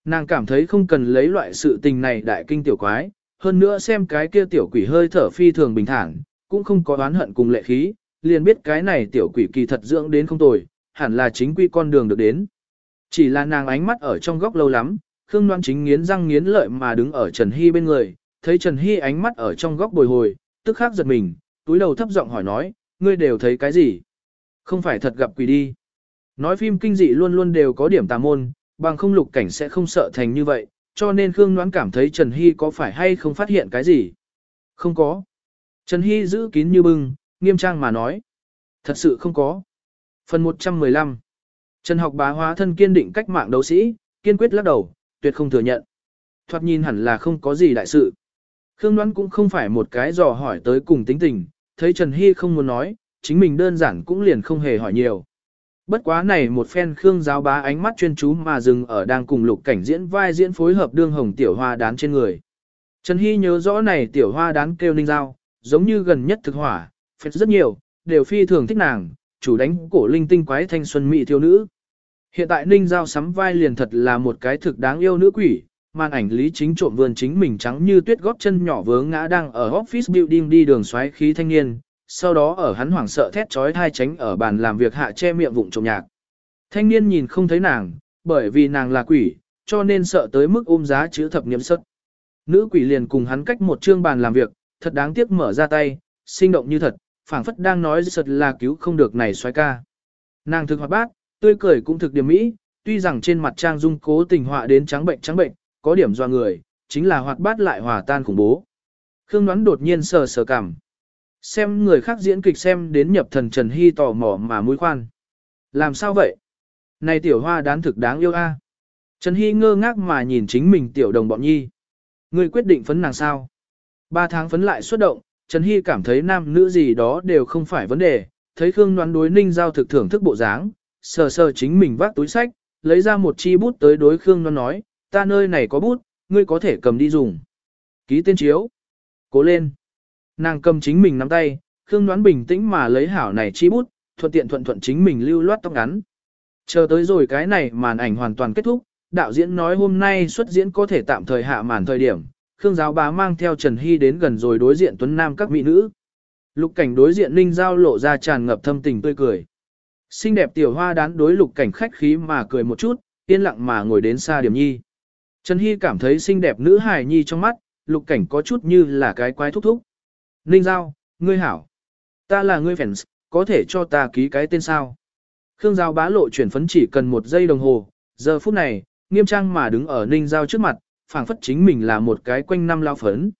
Speaker 1: Nàng cảm thấy không cần lấy loại sự tình này đại kinh tiểu quái, hơn nữa xem cái kia tiểu quỷ hơi thở phi thường bình thản, cũng không có oán hận cùng lệ khí, liền biết cái này tiểu quỷ kỳ thật dưỡng đến không tồi, hẳn là chính quy con đường được đến. Chỉ là nàng ánh mắt ở trong góc lâu lắm, Khương Loan chính nghiến răng nghiến lợi mà đứng ở Trần Hy bên người, thấy Trần Hy ánh mắt ở trong góc bồi hồi, tức khắc giật mình, túi đầu thấp giọng hỏi nói, ngươi đều thấy cái gì? Không phải thật gặp quỷ đi. Nói phim kinh dị luôn luôn đều có điểm tà môn, bằng không lục cảnh sẽ không sợ thành như vậy, cho nên Khương Loan cảm thấy Trần Hy có phải hay không phát hiện cái gì? Không có. Trần Hy giữ kín như bưng, nghiêm trang mà nói. Thật sự không có. Phần 115 Trần học bá hóa thân kiên định cách mạng đấu sĩ, kiên quyết lắc đầu, tuyệt không thừa nhận. Thoạt nhìn hẳn là không có gì đại sự. Khương Đoán cũng không phải một cái dò hỏi tới cùng tính tình, thấy Trần Hy không muốn nói, chính mình đơn giản cũng liền không hề hỏi nhiều. Bất quá này một phen Khương giáo bá ánh mắt chuyên chú mà dừng ở đang cùng lục cảnh diễn vai diễn phối hợp đương hồng tiểu hoa đán trên người. Trần Hy nhớ rõ này tiểu hoa đán kêu ninh giao, giống như gần nhất thực hỏa, phết rất nhiều, đều phi thường thích nàng, chủ đánh cổ linh tinh quái thanh xuân mỹ thiếu nữ. Hiện tại ninh giao sắm vai liền thật là một cái thực đáng yêu nữ quỷ, màn ảnh lý chính trộm vườn chính mình trắng như tuyết góp chân nhỏ vướng ngã đang ở office building đi đường xoáy khí thanh niên, sau đó ở hắn hoảng sợ thét trói thai tránh ở bàn làm việc hạ che miệng vụng trộm nhạc. Thanh niên nhìn không thấy nàng, bởi vì nàng là quỷ, cho nên sợ tới mức ôm giá chữ thập niệm sất. Nữ quỷ liền cùng hắn cách một chương bàn làm việc, thật đáng tiếc mở ra tay, sinh động như thật, phảng phất đang nói sật là cứu không được này xoay ca. Nàng thực hoạt bát, tươi cười cũng thực điểm mỹ, tuy rằng trên mặt trang dung cố tình họa đến trắng bệnh trắng bệnh, có điểm do người, chính là hoạt bát lại hòa tan khủng bố. Khương đoán đột nhiên sờ sờ cảm. Xem người khác diễn kịch xem đến nhập thần Trần Hy tò mò mà mũi khoan. Làm sao vậy? Này tiểu hoa đán thực đáng yêu a. Trần Hy ngơ ngác mà nhìn chính mình tiểu đồng bọn nhi. Người quyết định phấn nàng sao? Ba tháng phấn lại xuất động, Trần Hy cảm thấy nam nữ gì đó đều không phải vấn đề, thấy Khương đoán đối ninh giao thực thưởng thức bộ dáng, sờ sờ chính mình vác túi sách, lấy ra một chi bút tới đối Khương đoán nói, ta nơi này có bút, ngươi có thể cầm đi dùng. Ký tên chiếu. Cố lên. Nàng cầm chính mình nắm tay, Khương đoán bình tĩnh mà lấy hảo này chi bút, thuận tiện thuận thuận chính mình lưu loát tóc ngắn. Chờ tới rồi cái này màn ảnh hoàn toàn kết thúc, đạo diễn nói hôm nay xuất diễn có thể tạm thời hạ màn thời điểm, Khương giáo bá mang theo Trần Hy đến gần rồi đối diện tuấn nam các mỹ nữ. Lục cảnh đối diện Ninh Giao lộ ra tràn ngập thâm tình tươi cười. Xinh đẹp tiểu hoa đán đối lục cảnh khách khí mà cười một chút, yên lặng mà ngồi đến xa điểm nhi. Trần Hy cảm thấy xinh đẹp nữ hài nhi trong mắt, lục cảnh có chút như là cái quái thúc thúc. Ninh Giao, ngươi hảo. Ta là ngươi fans, có thể cho ta ký cái tên sao. Khương Giao bá lộ chuyển phấn chỉ cần một giây đồng hồ, giờ phút này, nghiêm trang mà đứng ở Ninh Giao trước mặt, phảng phất chính mình là một cái quanh năm lao phấn.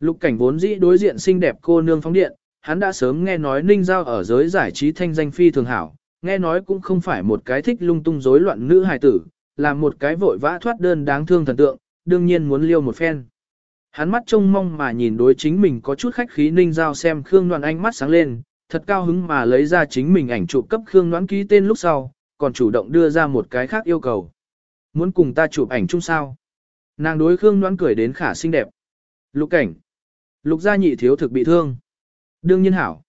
Speaker 1: Lục cảnh vốn dĩ đối diện xinh đẹp cô nương phóng điện, hắn đã sớm nghe nói Ninh Giao ở giới giải trí thanh danh phi thường hảo, nghe nói cũng không phải một cái thích lung tung rối loạn nữ hài tử, là một cái vội vã thoát đơn đáng thương thần tượng, đương nhiên muốn liêu một phen. Hắn mắt trông mong mà nhìn đối chính mình có chút khách khí Ninh Giao xem Khương Đoan ánh mắt sáng lên, thật cao hứng mà lấy ra chính mình ảnh chụp cấp Khương Đoan ký tên lúc sau, còn chủ động đưa ra một cái khác yêu cầu. Muốn cùng ta chụp ảnh chung sao? Nàng đối Khương Đoan cười đến khả xinh đẹp. Lục cảnh. Lục gia nhị thiếu thực bị thương. Đương nhiên hảo.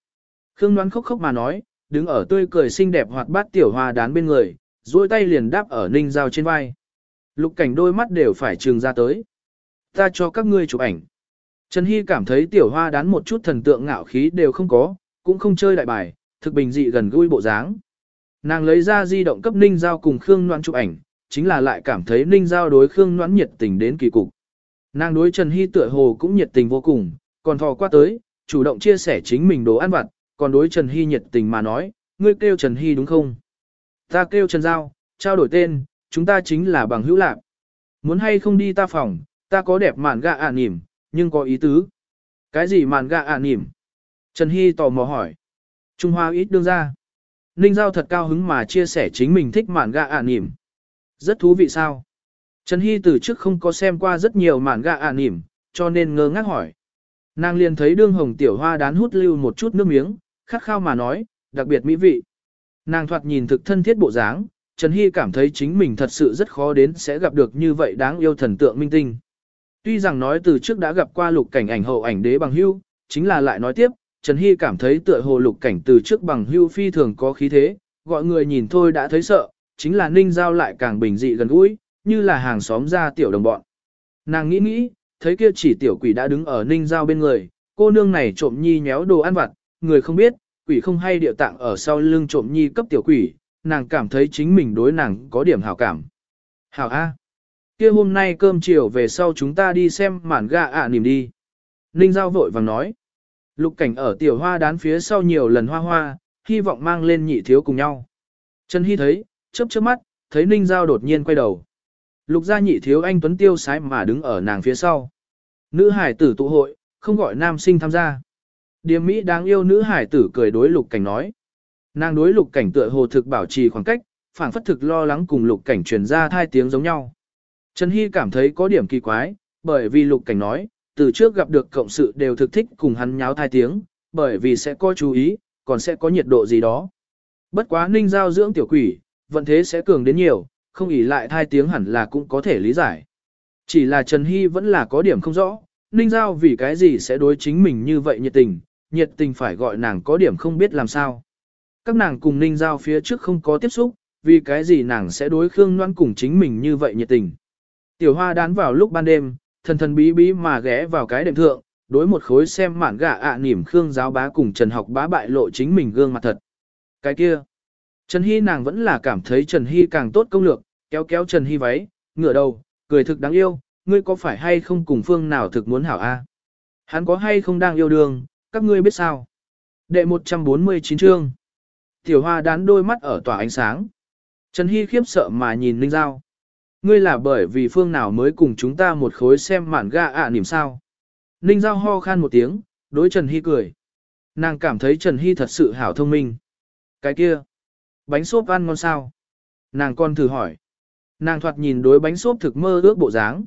Speaker 1: Khương Đoan khóc khóc mà nói, đứng ở tươi cười xinh đẹp hoạt bát tiểu hoa đán bên người, duỗi tay liền đáp ở ninh dao trên vai. Lục cảnh đôi mắt đều phải trường ra tới. Ta cho các ngươi chụp ảnh. Trần Hy cảm thấy tiểu hoa đán một chút thần tượng ngạo khí đều không có, cũng không chơi đại bài, thực bình dị gần gũi bộ dáng. Nàng lấy ra di động cấp ninh giao cùng Khương Loan chụp ảnh, chính là lại cảm thấy ninh giao đối Khương Noãn nhiệt tình đến kỳ cục. Nàng đối Trần Hy tựa hồ cũng nhiệt tình vô cùng, còn thò qua tới, chủ động chia sẻ chính mình đồ ăn vặt, còn đối Trần Hy nhiệt tình mà nói, ngươi kêu Trần Hy đúng không? Ta kêu Trần Giao, trao đổi tên, chúng ta chính là bằng hữu lạc. Muốn hay không đi ta phòng, ta có đẹp màn gạ ả à nỉm, nhưng có ý tứ. Cái gì màn gạ ả à nỉm? Trần Hy tò mò hỏi. Trung Hoa ít đương ra. Ninh Giao thật cao hứng mà chia sẻ chính mình thích màn gạ ả à nỉm. Rất thú vị sao? Trần Hy từ trước không có xem qua rất nhiều màn gạ ả nỉm, cho nên ngơ ngác hỏi. Nàng liền thấy đương hồng tiểu hoa đán hút lưu một chút nước miếng, khát khao mà nói, đặc biệt mỹ vị. Nàng thoạt nhìn thực thân thiết bộ dáng, Trần Hy cảm thấy chính mình thật sự rất khó đến sẽ gặp được như vậy đáng yêu thần tượng minh tinh. Tuy rằng nói từ trước đã gặp qua lục cảnh ảnh hậu ảnh đế bằng hưu, chính là lại nói tiếp, Trần Hy cảm thấy tựa hồ lục cảnh từ trước bằng hưu phi thường có khí thế, gọi người nhìn thôi đã thấy sợ, chính là ninh giao lại càng bình dị gần gũi, như là hàng xóm ra tiểu đồng bọn. Nàng nghĩ nghĩ, thấy kia chỉ tiểu quỷ đã đứng ở ninh giao bên người, cô nương này trộm nhi nhéo đồ ăn vặt, người không biết, quỷ không hay địa tạng ở sau lưng trộm nhi cấp tiểu quỷ, nàng cảm thấy chính mình đối nàng có điểm hảo cảm. Hảo A. kia hôm nay cơm chiều về sau chúng ta đi xem màn gà ạ niềm đi. Ninh Giao vội vàng nói. Lục cảnh ở tiểu hoa đán phía sau nhiều lần hoa hoa, hy vọng mang lên nhị thiếu cùng nhau. Trần Hy thấy, chớp chớp mắt, thấy Ninh Giao đột nhiên quay đầu. Lục gia nhị thiếu anh Tuấn Tiêu sái mà đứng ở nàng phía sau. Nữ hải tử tụ hội, không gọi nam sinh tham gia. Điềm Mỹ đáng yêu nữ hải tử cười đối lục cảnh nói. Nàng đối lục cảnh tựa hồ thực bảo trì khoảng cách, phản phất thực lo lắng cùng lục cảnh truyền ra hai tiếng giống nhau. Trần Hy cảm thấy có điểm kỳ quái, bởi vì lục cảnh nói, từ trước gặp được cộng sự đều thực thích cùng hắn nháo thai tiếng, bởi vì sẽ có chú ý, còn sẽ có nhiệt độ gì đó. Bất quá ninh giao dưỡng tiểu quỷ, vận thế sẽ cường đến nhiều, không ỉ lại thai tiếng hẳn là cũng có thể lý giải. Chỉ là Trần Hy vẫn là có điểm không rõ, ninh giao vì cái gì sẽ đối chính mình như vậy nhiệt tình, nhiệt tình phải gọi nàng có điểm không biết làm sao. Các nàng cùng ninh giao phía trước không có tiếp xúc, vì cái gì nàng sẽ đối Khương Loan cùng chính mình như vậy nhiệt tình. Tiểu hoa đán vào lúc ban đêm, thần thần bí bí mà ghé vào cái đệm thượng, đối một khối xem mạn gạ ạ à nỉm Khương giáo bá cùng Trần học bá bại lộ chính mình gương mặt thật. Cái kia, Trần Hy nàng vẫn là cảm thấy Trần Hy càng tốt công lược, kéo kéo Trần Hy váy, ngửa đầu, cười thực đáng yêu, ngươi có phải hay không cùng phương nào thực muốn hảo a? Hắn có hay không đang yêu đương, các ngươi biết sao? Đệ 149 chương. Tiểu hoa đán đôi mắt ở tỏa ánh sáng. Trần Hy khiếp sợ mà nhìn Linh Giao. Ngươi là bởi vì phương nào mới cùng chúng ta một khối xem mản ga ạ niềm sao. Ninh Giao ho khan một tiếng, đối Trần Hy cười. Nàng cảm thấy Trần Hy thật sự hảo thông minh. Cái kia, bánh xốp ăn ngon sao? Nàng con thử hỏi. Nàng thoạt nhìn đối bánh xốp thực mơ ước bộ dáng.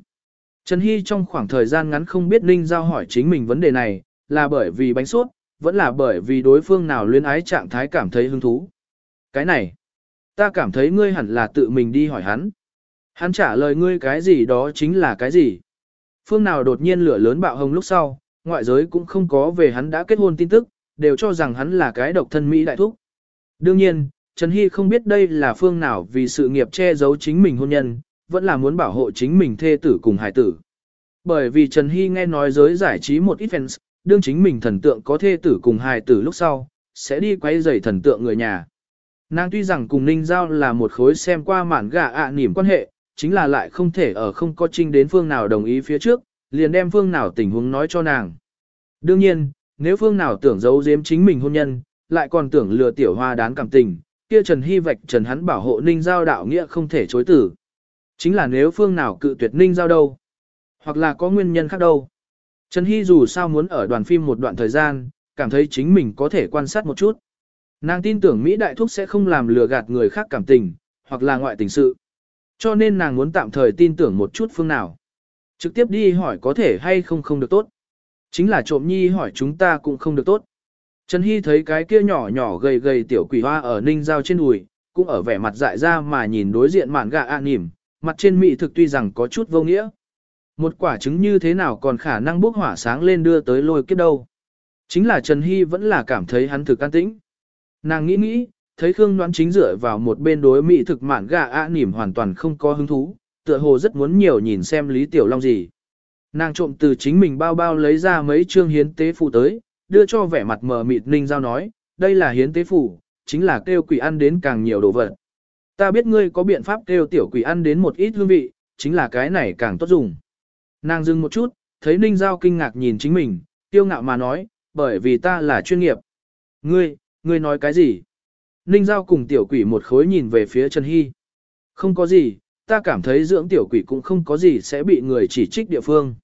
Speaker 1: Trần Hy trong khoảng thời gian ngắn không biết Ninh Giao hỏi chính mình vấn đề này, là bởi vì bánh xốp, vẫn là bởi vì đối phương nào luyến ái trạng thái cảm thấy hứng thú. Cái này, ta cảm thấy ngươi hẳn là tự mình đi hỏi hắn. Hắn trả lời ngươi cái gì đó chính là cái gì. Phương nào đột nhiên lửa lớn bạo hồng lúc sau, ngoại giới cũng không có về hắn đã kết hôn tin tức, đều cho rằng hắn là cái độc thân Mỹ đại thúc. Đương nhiên, Trần Hy không biết đây là phương nào vì sự nghiệp che giấu chính mình hôn nhân, vẫn là muốn bảo hộ chính mình thê tử cùng hải tử. Bởi vì Trần Hy nghe nói giới giải trí một ít fans, đương chính mình thần tượng có thê tử cùng hài tử lúc sau, sẽ đi quay giày thần tượng người nhà. Nàng tuy rằng cùng Ninh Giao là một khối xem qua mản gà ạ à nỉm quan hệ, chính là lại không thể ở không có trinh đến phương nào đồng ý phía trước, liền đem phương nào tình huống nói cho nàng. Đương nhiên, nếu phương nào tưởng giấu giếm chính mình hôn nhân, lại còn tưởng lừa tiểu hoa đán cảm tình, kia Trần Hy vạch Trần hắn bảo hộ Ninh Giao đạo nghĩa không thể chối tử. Chính là nếu phương nào cự tuyệt Ninh Giao đâu, hoặc là có nguyên nhân khác đâu. Trần Hy dù sao muốn ở đoàn phim một đoạn thời gian, cảm thấy chính mình có thể quan sát một chút. Nàng tin tưởng Mỹ Đại Thúc sẽ không làm lừa gạt người khác cảm tình, hoặc là ngoại tình sự. Cho nên nàng muốn tạm thời tin tưởng một chút phương nào. Trực tiếp đi hỏi có thể hay không không được tốt. Chính là trộm nhi hỏi chúng ta cũng không được tốt. Trần Hy thấy cái kia nhỏ nhỏ gầy gầy tiểu quỷ hoa ở ninh dao trên đùi, cũng ở vẻ mặt dại ra mà nhìn đối diện mạn gà an nỉm, mặt trên mị thực tuy rằng có chút vô nghĩa. Một quả trứng như thế nào còn khả năng bốc hỏa sáng lên đưa tới lôi kiếp đâu. Chính là Trần Hy vẫn là cảm thấy hắn thực an tĩnh. Nàng nghĩ nghĩ, thấy Khương Đoán chính dựa vào một bên đối mị thực mạn gà ạ nỉm hoàn toàn không có hứng thú, tựa hồ rất muốn nhiều nhìn xem Lý Tiểu Long gì. Nàng trộm từ chính mình bao bao lấy ra mấy trương hiến tế phù tới, đưa cho vẻ mặt mờ mịt Ninh Giao nói, đây là hiến tế phủ, chính là kêu quỷ ăn đến càng nhiều đồ vật. Ta biết ngươi có biện pháp kêu tiểu quỷ ăn đến một ít hương vị, chính là cái này càng tốt dùng. Nàng dừng một chút, thấy Ninh Giao kinh ngạc nhìn chính mình, tiêu ngạo mà nói, bởi vì ta là chuyên nghiệp. Ngươi, ngươi nói cái gì? Ninh Giao cùng tiểu quỷ một khối nhìn về phía Trần Hy. Không có gì, ta cảm thấy dưỡng tiểu quỷ cũng không có gì sẽ bị người chỉ trích địa phương.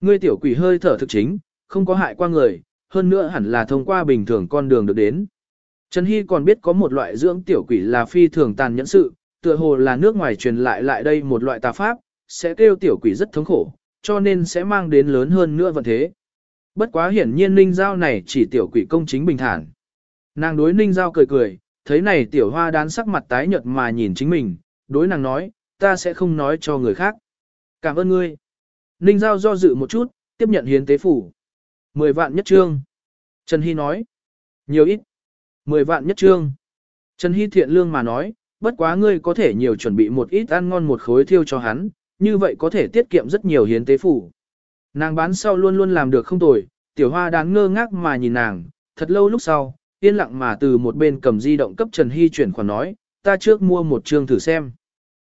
Speaker 1: Ngươi tiểu quỷ hơi thở thực chính, không có hại qua người, hơn nữa hẳn là thông qua bình thường con đường được đến. Trần Hy còn biết có một loại dưỡng tiểu quỷ là phi thường tàn nhẫn sự, tựa hồ là nước ngoài truyền lại lại đây một loại tà pháp, sẽ kêu tiểu quỷ rất thống khổ, cho nên sẽ mang đến lớn hơn nữa vận thế. Bất quá hiển nhiên Ninh Giao này chỉ tiểu quỷ công chính bình thản. Nàng đối Ninh Giao cười cười, thấy này tiểu hoa đán sắc mặt tái nhợt mà nhìn chính mình, đối nàng nói, ta sẽ không nói cho người khác. Cảm ơn ngươi. Ninh Giao do dự một chút, tiếp nhận hiến tế phủ. Mười vạn nhất trương. Trần Hy nói. Nhiều ít. Mười vạn nhất trương. Trần Hy thiện lương mà nói, bất quá ngươi có thể nhiều chuẩn bị một ít ăn ngon một khối thiêu cho hắn, như vậy có thể tiết kiệm rất nhiều hiến tế phủ. Nàng bán sau luôn luôn làm được không tồi, tiểu hoa đáng ngơ ngác mà nhìn nàng, thật lâu lúc sau, yên lặng mà từ một bên cầm di động cấp Trần Hy chuyển khoản nói, ta trước mua một chương thử xem.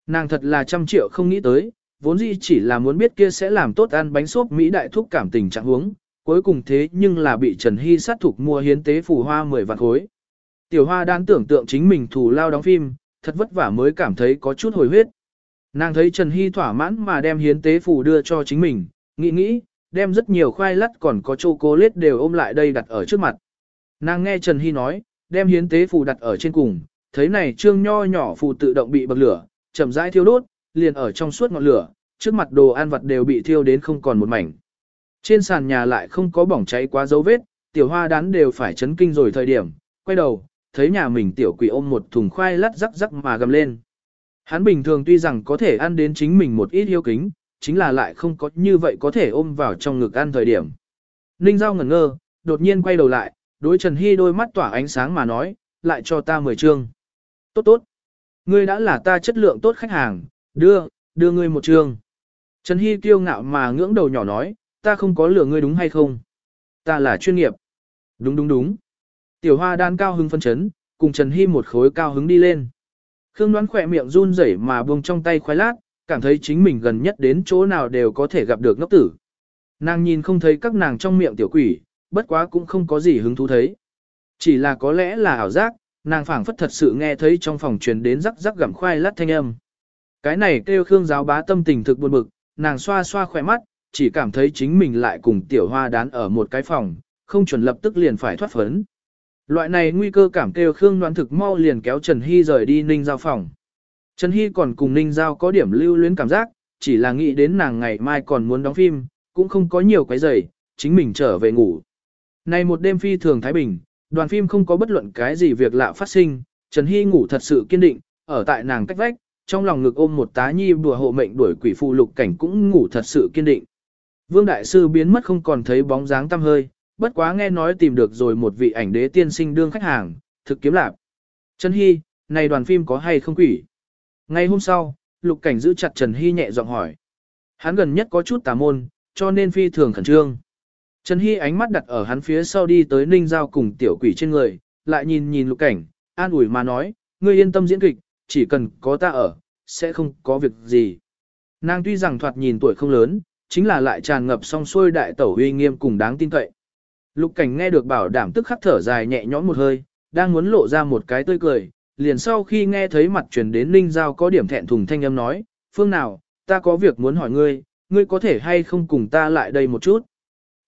Speaker 1: Nàng thật là trăm triệu không nghĩ tới, vốn dĩ chỉ là muốn biết kia sẽ làm tốt ăn bánh xốp Mỹ đại thúc cảm tình trạng huống, cuối cùng thế nhưng là bị Trần Hy sát thục mua hiến tế phủ hoa 10 vạn khối. Tiểu hoa đang tưởng tượng chính mình thủ lao đóng phim, thật vất vả mới cảm thấy có chút hồi huyết. Nàng thấy Trần Hy thỏa mãn mà đem hiến tế phủ đưa cho chính mình, nghĩ nghĩ, đem rất nhiều khoai lắt còn có chocolate đều ôm lại đây đặt ở trước mặt. Nàng nghe Trần Hy nói, đem hiến tế phù đặt ở trên cùng, thấy này trương nho nhỏ phù tự động bị bậc lửa, chậm rãi thiêu đốt, liền ở trong suốt ngọn lửa, trước mặt đồ ăn vặt đều bị thiêu đến không còn một mảnh. Trên sàn nhà lại không có bỏng cháy quá dấu vết, tiểu hoa đán đều phải chấn kinh rồi thời điểm, quay đầu, thấy nhà mình tiểu quỷ ôm một thùng khoai lát rắc rắc mà gầm lên. Hắn bình thường tuy rằng có thể ăn đến chính mình một ít hiếu kính, chính là lại không có như vậy có thể ôm vào trong ngực ăn thời điểm. Ninh Giao ngẩn ngơ, đột nhiên quay đầu lại, đối Trần Hy đôi mắt tỏa ánh sáng mà nói, lại cho ta 10 chương. Tốt tốt. Ngươi đã là ta chất lượng tốt khách hàng, đưa, đưa ngươi một chương. Trần Hy kiêu ngạo mà ngưỡng đầu nhỏ nói, ta không có lừa ngươi đúng hay không? Ta là chuyên nghiệp. Đúng đúng đúng. Tiểu hoa đan cao hứng phân chấn, cùng Trần Hy một khối cao hứng đi lên. Khương đoán khỏe miệng run rẩy mà buông trong tay khoai lát, cảm thấy chính mình gần nhất đến chỗ nào đều có thể gặp được ngốc tử. Nàng nhìn không thấy các nàng trong miệng tiểu quỷ, bất quá cũng không có gì hứng thú thấy. Chỉ là có lẽ là ảo giác, nàng phảng phất thật sự nghe thấy trong phòng truyền đến rắc rắc gặm khoai lát thanh âm. Cái này kêu Khương giáo bá tâm tình thực buồn bực, nàng xoa xoa khỏe mắt, chỉ cảm thấy chính mình lại cùng tiểu hoa đán ở một cái phòng, không chuẩn lập tức liền phải thoát phấn. Loại này nguy cơ cảm kêu Khương đoán thực mau liền kéo Trần Hy rời đi Ninh Giao phòng. Trần Hy còn cùng Ninh Giao có điểm lưu luyến cảm giác, chỉ là nghĩ đến nàng ngày mai còn muốn đóng phim, cũng không có nhiều cái giày, chính mình trở về ngủ. Này một đêm phi thường Thái Bình, đoàn phim không có bất luận cái gì việc lạ phát sinh, Trần Hy ngủ thật sự kiên định, ở tại nàng cách vách, trong lòng ngực ôm một tá nhi bùa hộ mệnh đuổi quỷ phụ lục cảnh cũng ngủ thật sự kiên định. Vương Đại Sư biến mất không còn thấy bóng dáng tăm hơi, bất quá nghe nói tìm được rồi một vị ảnh đế tiên sinh đương khách hàng, thực kiếm lạc. Trần Hy, này đoàn phim có hay không quỷ? Ngày hôm sau, lục cảnh giữ chặt Trần Hy nhẹ giọng hỏi. Hắn gần nhất có chút tà môn, cho nên phi thường khẩn trương. Trần Hy ánh mắt đặt ở hắn phía sau đi tới ninh giao cùng tiểu quỷ trên người, lại nhìn nhìn lục cảnh, an ủi mà nói, ngươi yên tâm diễn kịch, chỉ cần có ta ở, sẽ không có việc gì. Nàng tuy rằng thoạt nhìn tuổi không lớn, chính là lại tràn ngập song xuôi đại tẩu uy nghiêm cùng đáng tin cậy. Lục cảnh nghe được bảo đảm tức khắc thở dài nhẹ nhõm một hơi, đang muốn lộ ra một cái tươi cười, liền sau khi nghe thấy mặt truyền đến Ninh Giao có điểm thẹn thùng thanh âm nói, phương nào, ta có việc muốn hỏi ngươi, ngươi có thể hay không cùng ta lại đây một chút.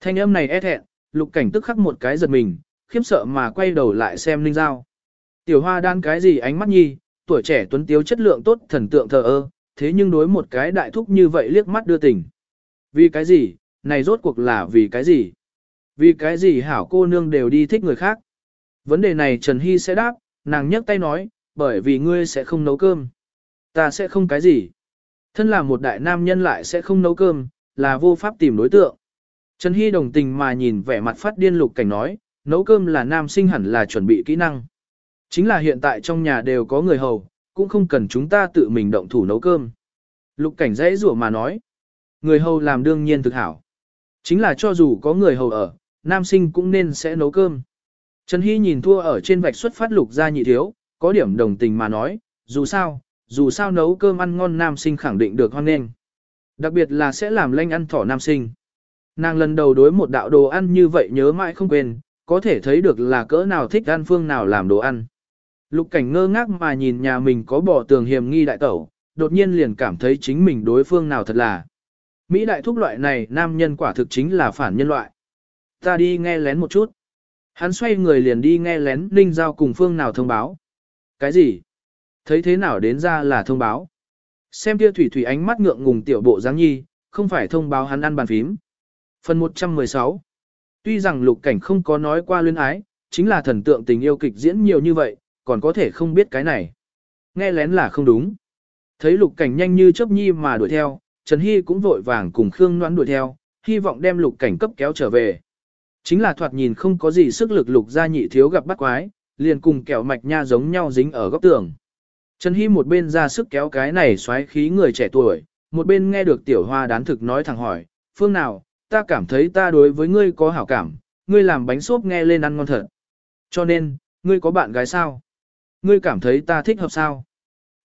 Speaker 1: Thanh âm này e thẹn, lục cảnh tức khắc một cái giật mình, khiếp sợ mà quay đầu lại xem Ninh Giao. Tiểu hoa đan cái gì ánh mắt nhi, tuổi trẻ tuấn tiếu chất lượng tốt thần tượng thờ ơ, thế nhưng đối một cái đại thúc như vậy liếc mắt đưa tình. Vì cái gì, này rốt cuộc là vì cái gì? Vì cái gì hảo cô nương đều đi thích người khác? Vấn đề này Trần Hy sẽ đáp, nàng nhấc tay nói, bởi vì ngươi sẽ không nấu cơm. Ta sẽ không cái gì. Thân là một đại nam nhân lại sẽ không nấu cơm, là vô pháp tìm đối tượng. Trần Hy đồng tình mà nhìn vẻ mặt phát điên lục cảnh nói, nấu cơm là nam sinh hẳn là chuẩn bị kỹ năng. Chính là hiện tại trong nhà đều có người hầu, cũng không cần chúng ta tự mình động thủ nấu cơm. Lục cảnh dễ rủa mà nói, người hầu làm đương nhiên thực hảo. Chính là cho dù có người hầu ở, nam sinh cũng nên sẽ nấu cơm. Trần Hy nhìn thua ở trên vạch xuất phát lục ra nhị thiếu, có điểm đồng tình mà nói, dù sao, dù sao nấu cơm ăn ngon nam sinh khẳng định được hoan nghênh. Đặc biệt là sẽ làm lanh ăn thỏ nam sinh. Nàng lần đầu đối một đạo đồ ăn như vậy nhớ mãi không quên, có thể thấy được là cỡ nào thích ăn phương nào làm đồ ăn. Lục cảnh ngơ ngác mà nhìn nhà mình có bỏ tường hiểm nghi đại tẩu, đột nhiên liền cảm thấy chính mình đối phương nào thật là. Mỹ đại thúc loại này nam nhân quả thực chính là phản nhân loại. Ta đi nghe lén một chút. Hắn xoay người liền đi nghe lén Ninh Giao cùng phương nào thông báo. Cái gì? Thấy thế nào đến ra là thông báo. Xem kia thủy thủy ánh mắt ngượng ngùng tiểu bộ dáng nhi, không phải thông báo hắn ăn bàn phím. Phần 116 Tuy rằng lục cảnh không có nói qua luyến ái, chính là thần tượng tình yêu kịch diễn nhiều như vậy, còn có thể không biết cái này. Nghe lén là không đúng. Thấy lục cảnh nhanh như chớp nhi mà đuổi theo, Trần Hy cũng vội vàng cùng Khương Noãn đuổi theo, hy vọng đem lục cảnh cấp kéo trở về. Chính là thoạt nhìn không có gì sức lực lục ra nhị thiếu gặp bắt quái, liền cùng kẹo mạch nha giống nhau dính ở góc tường. Trần Hy một bên ra sức kéo cái này xoáy khí người trẻ tuổi, một bên nghe được tiểu hoa đán thực nói thẳng hỏi, phương nào, ta cảm thấy ta đối với ngươi có hảo cảm, ngươi làm bánh xốp nghe lên ăn ngon thật. Cho nên, ngươi có bạn gái sao? Ngươi cảm thấy ta thích hợp sao?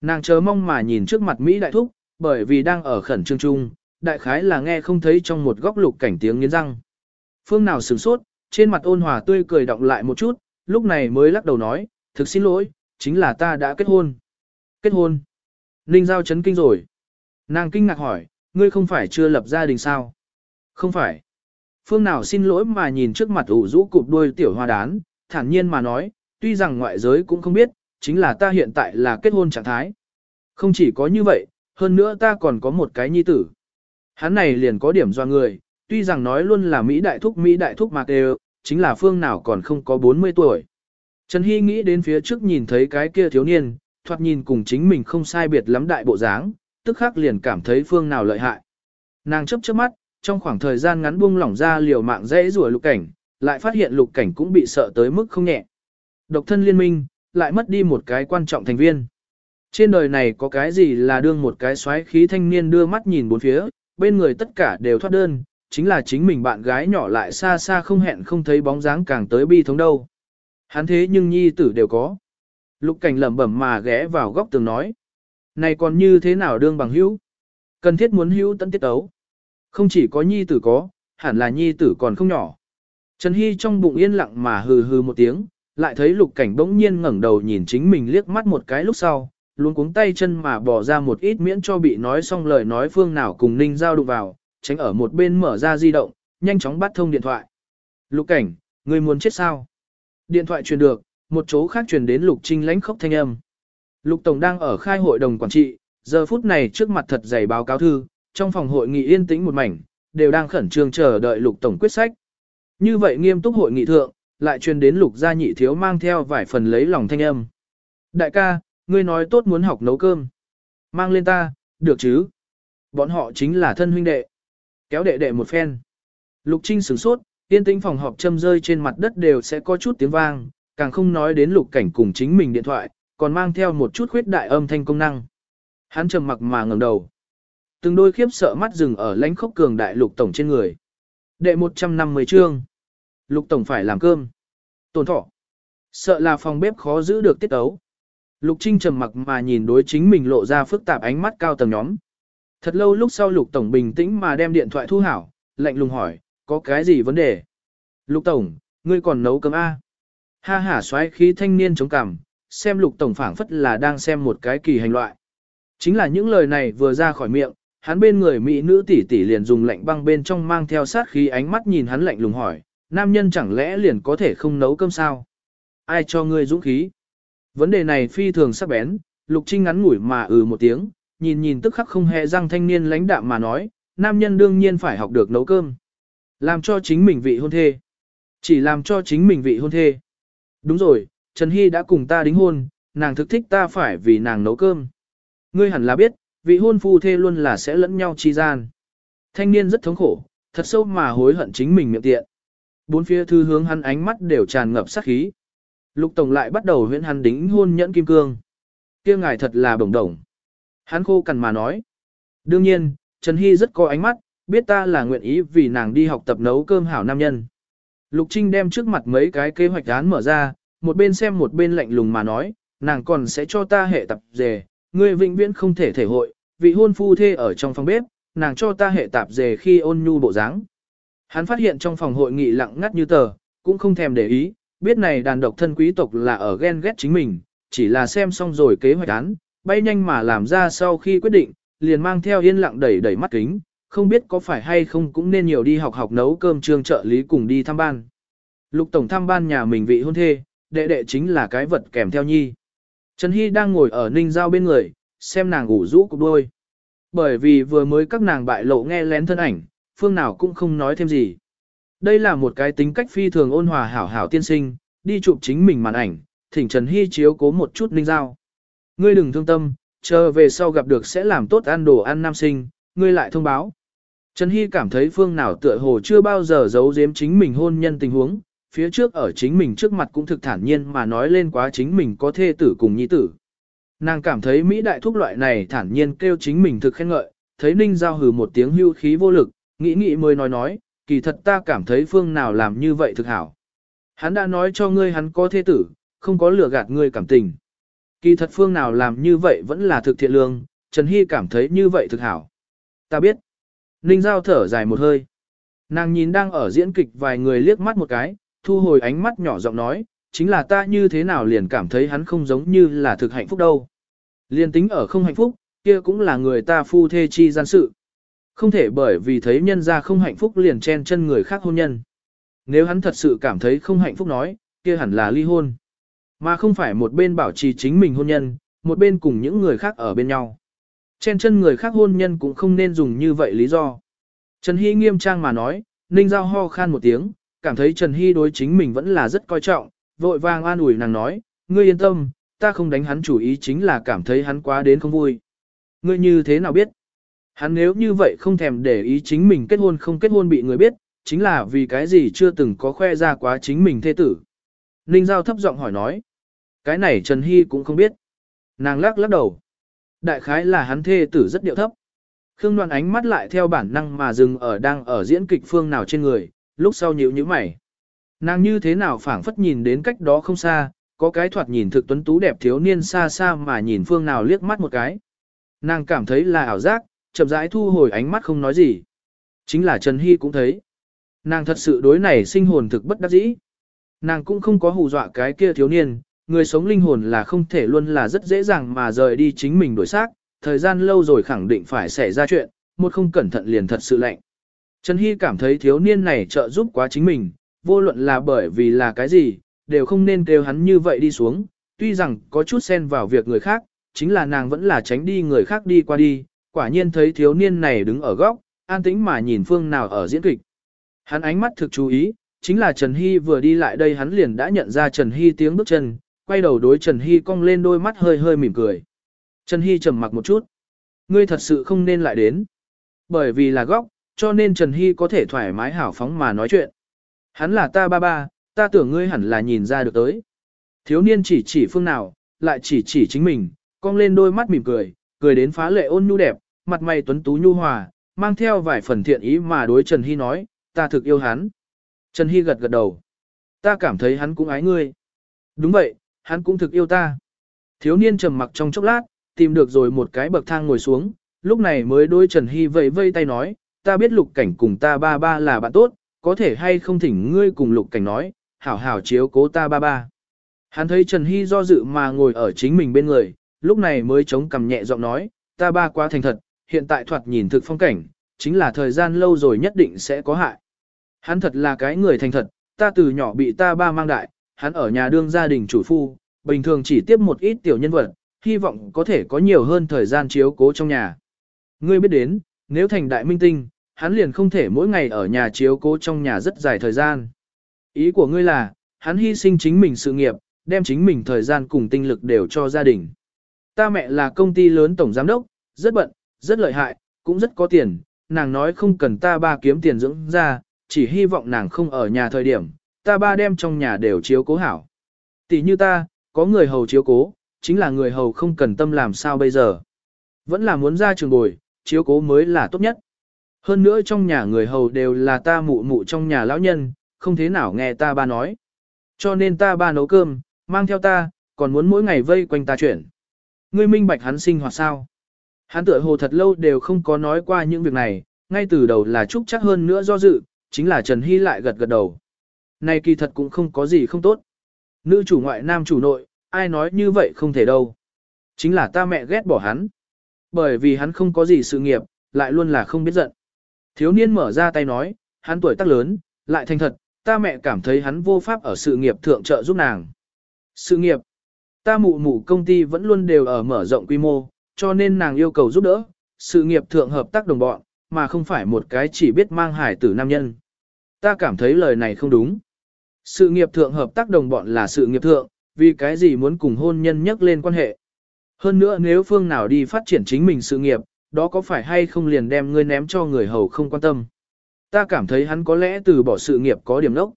Speaker 1: Nàng chớ mong mà nhìn trước mặt Mỹ đại thúc, bởi vì đang ở khẩn trương chung, đại khái là nghe không thấy trong một góc lục cảnh tiếng nghiến răng. Phương nào sửng sốt, trên mặt ôn hòa tươi cười động lại một chút, lúc này mới lắc đầu nói, thực xin lỗi, chính là ta đã kết hôn. Kết hôn? Ninh Giao chấn kinh rồi. Nàng kinh ngạc hỏi, ngươi không phải chưa lập gia đình sao? Không phải. Phương nào xin lỗi mà nhìn trước mặt ủ rũ cụp đuôi tiểu hoa đán, thản nhiên mà nói, tuy rằng ngoại giới cũng không biết, chính là ta hiện tại là kết hôn trạng thái. Không chỉ có như vậy, hơn nữa ta còn có một cái nhi tử. Hắn này liền có điểm do người, tuy rằng nói luôn là Mỹ đại thúc Mỹ đại thúc mà đều chính là phương nào còn không có 40 tuổi. Trần Hy nghĩ đến phía trước nhìn thấy cái kia thiếu niên, thoạt nhìn cùng chính mình không sai biệt lắm đại bộ dáng, tức khắc liền cảm thấy phương nào lợi hại. Nàng chấp chớp mắt, trong khoảng thời gian ngắn buông lỏng ra liều mạng dễ rùa lục cảnh, lại phát hiện lục cảnh cũng bị sợ tới mức không nhẹ. Độc thân liên minh, lại mất đi một cái quan trọng thành viên. Trên đời này có cái gì là đương một cái xoáy khí thanh niên đưa mắt nhìn bốn phía, bên người tất cả đều thoát đơn, chính là chính mình bạn gái nhỏ lại xa xa không hẹn không thấy bóng dáng càng tới bi thống đâu. Hắn thế nhưng nhi tử đều có. Lục cảnh lẩm bẩm mà ghé vào góc tường nói. Này còn như thế nào đương bằng hữu? Cần thiết muốn hữu tận tiết ấu. Không chỉ có nhi tử có, hẳn là nhi tử còn không nhỏ. Trần Hy trong bụng yên lặng mà hừ hừ một tiếng, lại thấy lục cảnh bỗng nhiên ngẩng đầu nhìn chính mình liếc mắt một cái lúc sau, luôn cuống tay chân mà bỏ ra một ít miễn cho bị nói xong lời nói phương nào cùng ninh giao đụng vào, tránh ở một bên mở ra di động, nhanh chóng bắt thông điện thoại. Lục cảnh, người muốn chết sao? Điện thoại truyền được, một chỗ khác truyền đến lục trinh lãnh khốc thanh âm. Lục Tổng đang ở khai hội đồng quản trị, giờ phút này trước mặt thật dày báo cáo thư, trong phòng hội nghị yên tĩnh một mảnh, đều đang khẩn trương chờ đợi Lục Tổng quyết sách. Như vậy nghiêm túc hội nghị thượng, lại truyền đến Lục gia nhị thiếu mang theo vài phần lấy lòng thanh âm. Đại ca, ngươi nói tốt muốn học nấu cơm. Mang lên ta, được chứ? Bọn họ chính là thân huynh đệ. Kéo đệ đệ một phen. Lục Trinh sửng sốt, yên tĩnh phòng họp châm rơi trên mặt đất đều sẽ có chút tiếng vang, càng không nói đến lục cảnh cùng chính mình điện thoại, còn mang theo một chút khuyết đại âm thanh công năng. Hắn trầm mặc mà ngẩng đầu. Từng đôi khiếp sợ mắt dừng ở lãnh khốc cường đại lục tổng trên người. Đệ 150 chương. Lục tổng phải làm cơm. Tổn thọ. Sợ là phòng bếp khó giữ được tiết ấu. Lục Trinh trầm mặc mà nhìn đối chính mình lộ ra phức tạp ánh mắt cao tầng nhóm. Thật lâu lúc sau Lục Tổng bình tĩnh mà đem điện thoại thu hảo, lạnh lùng hỏi, có cái gì vấn đề? Lục Tổng, ngươi còn nấu cơm A. Ha hả xoáy khí thanh niên chống cằm, xem Lục Tổng phảng phất là đang xem một cái kỳ hành loại. Chính là những lời này vừa ra khỏi miệng, hắn bên người mỹ nữ tỷ tỷ liền dùng lạnh băng bên trong mang theo sát khí ánh mắt nhìn hắn lạnh lùng hỏi, nam nhân chẳng lẽ liền có thể không nấu cơm sao? Ai cho ngươi dũng khí? Vấn đề này phi thường sắc bén, Lục Trinh ngắn ngủi mà ừ một tiếng, nhìn nhìn tức khắc không hề răng thanh niên lãnh đạm mà nói, nam nhân đương nhiên phải học được nấu cơm. Làm cho chính mình vị hôn thê. Chỉ làm cho chính mình vị hôn thê. Đúng rồi, Trần Hy đã cùng ta đính hôn, nàng thực thích ta phải vì nàng nấu cơm. Ngươi hẳn là biết, vị hôn phu thê luôn là sẽ lẫn nhau chi gian. Thanh niên rất thống khổ, thật sâu mà hối hận chính mình miệng tiện. Bốn phía thư hướng hắn ánh mắt đều tràn ngập sát khí. Lục Tổng lại bắt đầu huyễn hắn đính hôn nhẫn kim cương. kia ngài thật là bổng đồng. Hắn khô cằn mà nói. Đương nhiên, Trần Hy rất có ánh mắt, biết ta là nguyện ý vì nàng đi học tập nấu cơm hảo nam nhân. Lục Trinh đem trước mặt mấy cái kế hoạch án mở ra, một bên xem một bên lạnh lùng mà nói, nàng còn sẽ cho ta hệ tập dề, ngươi vĩnh viễn không thể thể hội, vị hôn phu thê ở trong phòng bếp, nàng cho ta hệ tạp dề khi ôn nhu bộ dáng. Hắn phát hiện trong phòng hội nghị lặng ngắt như tờ, cũng không thèm để ý, biết này đàn độc thân quý tộc là ở ghen ghét chính mình, chỉ là xem xong rồi kế hoạch án, bay nhanh mà làm ra sau khi quyết định, liền mang theo yên lặng đẩy đẩy mắt kính, không biết có phải hay không cũng nên nhiều đi học học nấu cơm trường trợ lý cùng đi thăm ban. Lục tổng thăm ban nhà mình vị hôn thê, đệ đệ chính là cái vật kèm theo nhi. Trần Hy đang ngồi ở ninh giao bên người, xem nàng ngủ rũ cục đôi. Bởi vì vừa mới các nàng bại lộ nghe lén thân ảnh, phương nào cũng không nói thêm gì. Đây là một cái tính cách phi thường ôn hòa hảo hảo tiên sinh, đi chụp chính mình màn ảnh, thỉnh Trần Hy chiếu cố một chút ninh giao. Ngươi đừng thương tâm, chờ về sau gặp được sẽ làm tốt ăn đồ ăn nam sinh, ngươi lại thông báo. Trần Hy cảm thấy phương nào tựa hồ chưa bao giờ giấu giếm chính mình hôn nhân tình huống, phía trước ở chính mình trước mặt cũng thực thản nhiên mà nói lên quá chính mình có thê tử cùng nhi tử. Nàng cảm thấy Mỹ đại thúc loại này thản nhiên kêu chính mình thực khen ngợi, thấy Ninh Giao hừ một tiếng hưu khí vô lực, nghĩ nghĩ mới nói nói, kỳ thật ta cảm thấy phương nào làm như vậy thực hảo. Hắn đã nói cho ngươi hắn có thế tử, không có lừa gạt ngươi cảm tình. Kỳ thật phương nào làm như vậy vẫn là thực thiện lương, Trần Hy cảm thấy như vậy thực hảo. Ta biết. Ninh Giao thở dài một hơi. Nàng nhìn đang ở diễn kịch vài người liếc mắt một cái, thu hồi ánh mắt nhỏ giọng nói, chính là ta như thế nào liền cảm thấy hắn không giống như là thực hạnh phúc đâu. Liên tính ở không hạnh phúc, kia cũng là người ta phu thê chi gian sự. Không thể bởi vì thấy nhân ra không hạnh phúc liền chen chân người khác hôn nhân. Nếu hắn thật sự cảm thấy không hạnh phúc nói, kia hẳn là ly hôn. Mà không phải một bên bảo trì chính mình hôn nhân, một bên cùng những người khác ở bên nhau. Chen chân người khác hôn nhân cũng không nên dùng như vậy lý do. Trần Hy nghiêm trang mà nói, Ninh Giao ho khan một tiếng, cảm thấy Trần Hy đối chính mình vẫn là rất coi trọng, vội vàng an ủi nàng nói, ngươi yên tâm, ta không đánh hắn chủ ý chính là cảm thấy hắn quá đến không vui. Ngươi như thế nào biết? Hắn nếu như vậy không thèm để ý chính mình kết hôn không kết hôn bị người biết, chính là vì cái gì chưa từng có khoe ra quá chính mình thê tử. Ninh Giao thấp giọng hỏi nói. Cái này Trần Hy cũng không biết. Nàng lắc lắc đầu. Đại khái là hắn thê tử rất điệu thấp. Khương đoàn ánh mắt lại theo bản năng mà dừng ở đang ở diễn kịch phương nào trên người, lúc sau nhíu nhíu mày. Nàng như thế nào phảng phất nhìn đến cách đó không xa, có cái thoạt nhìn thực tuấn tú đẹp thiếu niên xa xa mà nhìn phương nào liếc mắt một cái. Nàng cảm thấy là ảo giác, chậm rãi thu hồi ánh mắt không nói gì. Chính là Trần Hy cũng thấy. Nàng thật sự đối này sinh hồn thực bất đắc dĩ. Nàng cũng không có hù dọa cái kia thiếu niên, người sống linh hồn là không thể luôn là rất dễ dàng mà rời đi chính mình đổi xác, thời gian lâu rồi khẳng định phải xảy ra chuyện, một không cẩn thận liền thật sự lạnh. Trần Hy cảm thấy thiếu niên này trợ giúp quá chính mình, vô luận là bởi vì là cái gì, đều không nên kêu hắn như vậy đi xuống, tuy rằng có chút xen vào việc người khác, chính là nàng vẫn là tránh đi người khác đi qua đi, quả nhiên thấy thiếu niên này đứng ở góc, an tĩnh mà nhìn phương nào ở diễn kịch. Hắn ánh mắt thực chú ý, chính là Trần Hy vừa đi lại đây hắn liền đã nhận ra Trần Hy tiếng bước chân, quay đầu đối Trần Hy cong lên đôi mắt hơi hơi mỉm cười. Trần Hy trầm mặc một chút. Ngươi thật sự không nên lại đến. Bởi vì là góc, cho nên Trần Hy có thể thoải mái hảo phóng mà nói chuyện. Hắn là ta ba ba, ta tưởng ngươi hẳn là nhìn ra được tới. Thiếu niên chỉ chỉ phương nào, lại chỉ chỉ chính mình, cong lên đôi mắt mỉm cười, cười đến phá lệ ôn nhu đẹp, mặt mày tuấn tú nhu hòa, mang theo vài phần thiện ý mà đối Trần Hy nói, ta thực yêu hắn. Trần Hy gật gật đầu. Ta cảm thấy hắn cũng ái ngươi. Đúng vậy, hắn cũng thực yêu ta. Thiếu niên trầm mặc trong chốc lát, tìm được rồi một cái bậc thang ngồi xuống, lúc này mới đối Trần Hy vẫy vây tay nói, ta biết lục cảnh cùng ta ba ba là bạn tốt, có thể hay không thỉnh ngươi cùng lục cảnh nói, hảo hảo chiếu cố ta ba ba. Hắn thấy Trần Hy do dự mà ngồi ở chính mình bên người, lúc này mới chống cằm nhẹ giọng nói, ta ba quá thành thật, hiện tại thoạt nhìn thực phong cảnh, chính là thời gian lâu rồi nhất định sẽ có hại. Hắn thật là cái người thành thật, ta từ nhỏ bị ta ba mang đại, hắn ở nhà đương gia đình chủ phu, bình thường chỉ tiếp một ít tiểu nhân vật, hy vọng có thể có nhiều hơn thời gian chiếu cố trong nhà. Ngươi biết đến, nếu thành đại minh tinh, hắn liền không thể mỗi ngày ở nhà chiếu cố trong nhà rất dài thời gian. Ý của ngươi là, hắn hy sinh chính mình sự nghiệp, đem chính mình thời gian cùng tinh lực đều cho gia đình. Ta mẹ là công ty lớn tổng giám đốc, rất bận, rất lợi hại, cũng rất có tiền, nàng nói không cần ta ba kiếm tiền dưỡng ra, chỉ hy vọng nàng không ở nhà thời điểm, ta ba đem trong nhà đều chiếu cố hảo. Tỷ như ta, có người hầu chiếu cố, chính là người hầu không cần tâm làm sao bây giờ. Vẫn là muốn ra trường bồi, chiếu cố mới là tốt nhất. Hơn nữa trong nhà người hầu đều là ta mụ mụ trong nhà lão nhân, không thế nào nghe ta ba nói. Cho nên ta ba nấu cơm, mang theo ta, còn muốn mỗi ngày vây quanh ta chuyển. Ngươi minh bạch hắn sinh hoạt sao? Hắn tựa hồ thật lâu đều không có nói qua những việc này, ngay từ đầu là chúc chắc hơn nữa do dự, chính là Trần Hy lại gật gật đầu. Này kỳ thật cũng không có gì không tốt. Nữ chủ ngoại nam chủ nội, ai nói như vậy không thể đâu. Chính là ta mẹ ghét bỏ hắn. Bởi vì hắn không có gì sự nghiệp, lại luôn là không biết giận. Thiếu niên mở ra tay nói, hắn tuổi tác lớn, lại thành thật, ta mẹ cảm thấy hắn vô pháp ở sự nghiệp thượng trợ giúp nàng. Sự nghiệp, ta mụ mụ công ty vẫn luôn đều ở mở rộng quy mô, cho nên nàng yêu cầu giúp đỡ, sự nghiệp thượng hợp tác đồng bọn, mà không phải một cái chỉ biết mang hải tử nam nhân. Ta cảm thấy lời này không đúng. Sự nghiệp thượng hợp tác đồng bọn là sự nghiệp thượng, vì cái gì muốn cùng hôn nhân nhắc lên quan hệ. Hơn nữa nếu phương nào đi phát triển chính mình sự nghiệp, đó có phải hay không liền đem ngươi ném cho người hầu không quan tâm. Ta cảm thấy hắn có lẽ từ bỏ sự nghiệp có điểm lốc.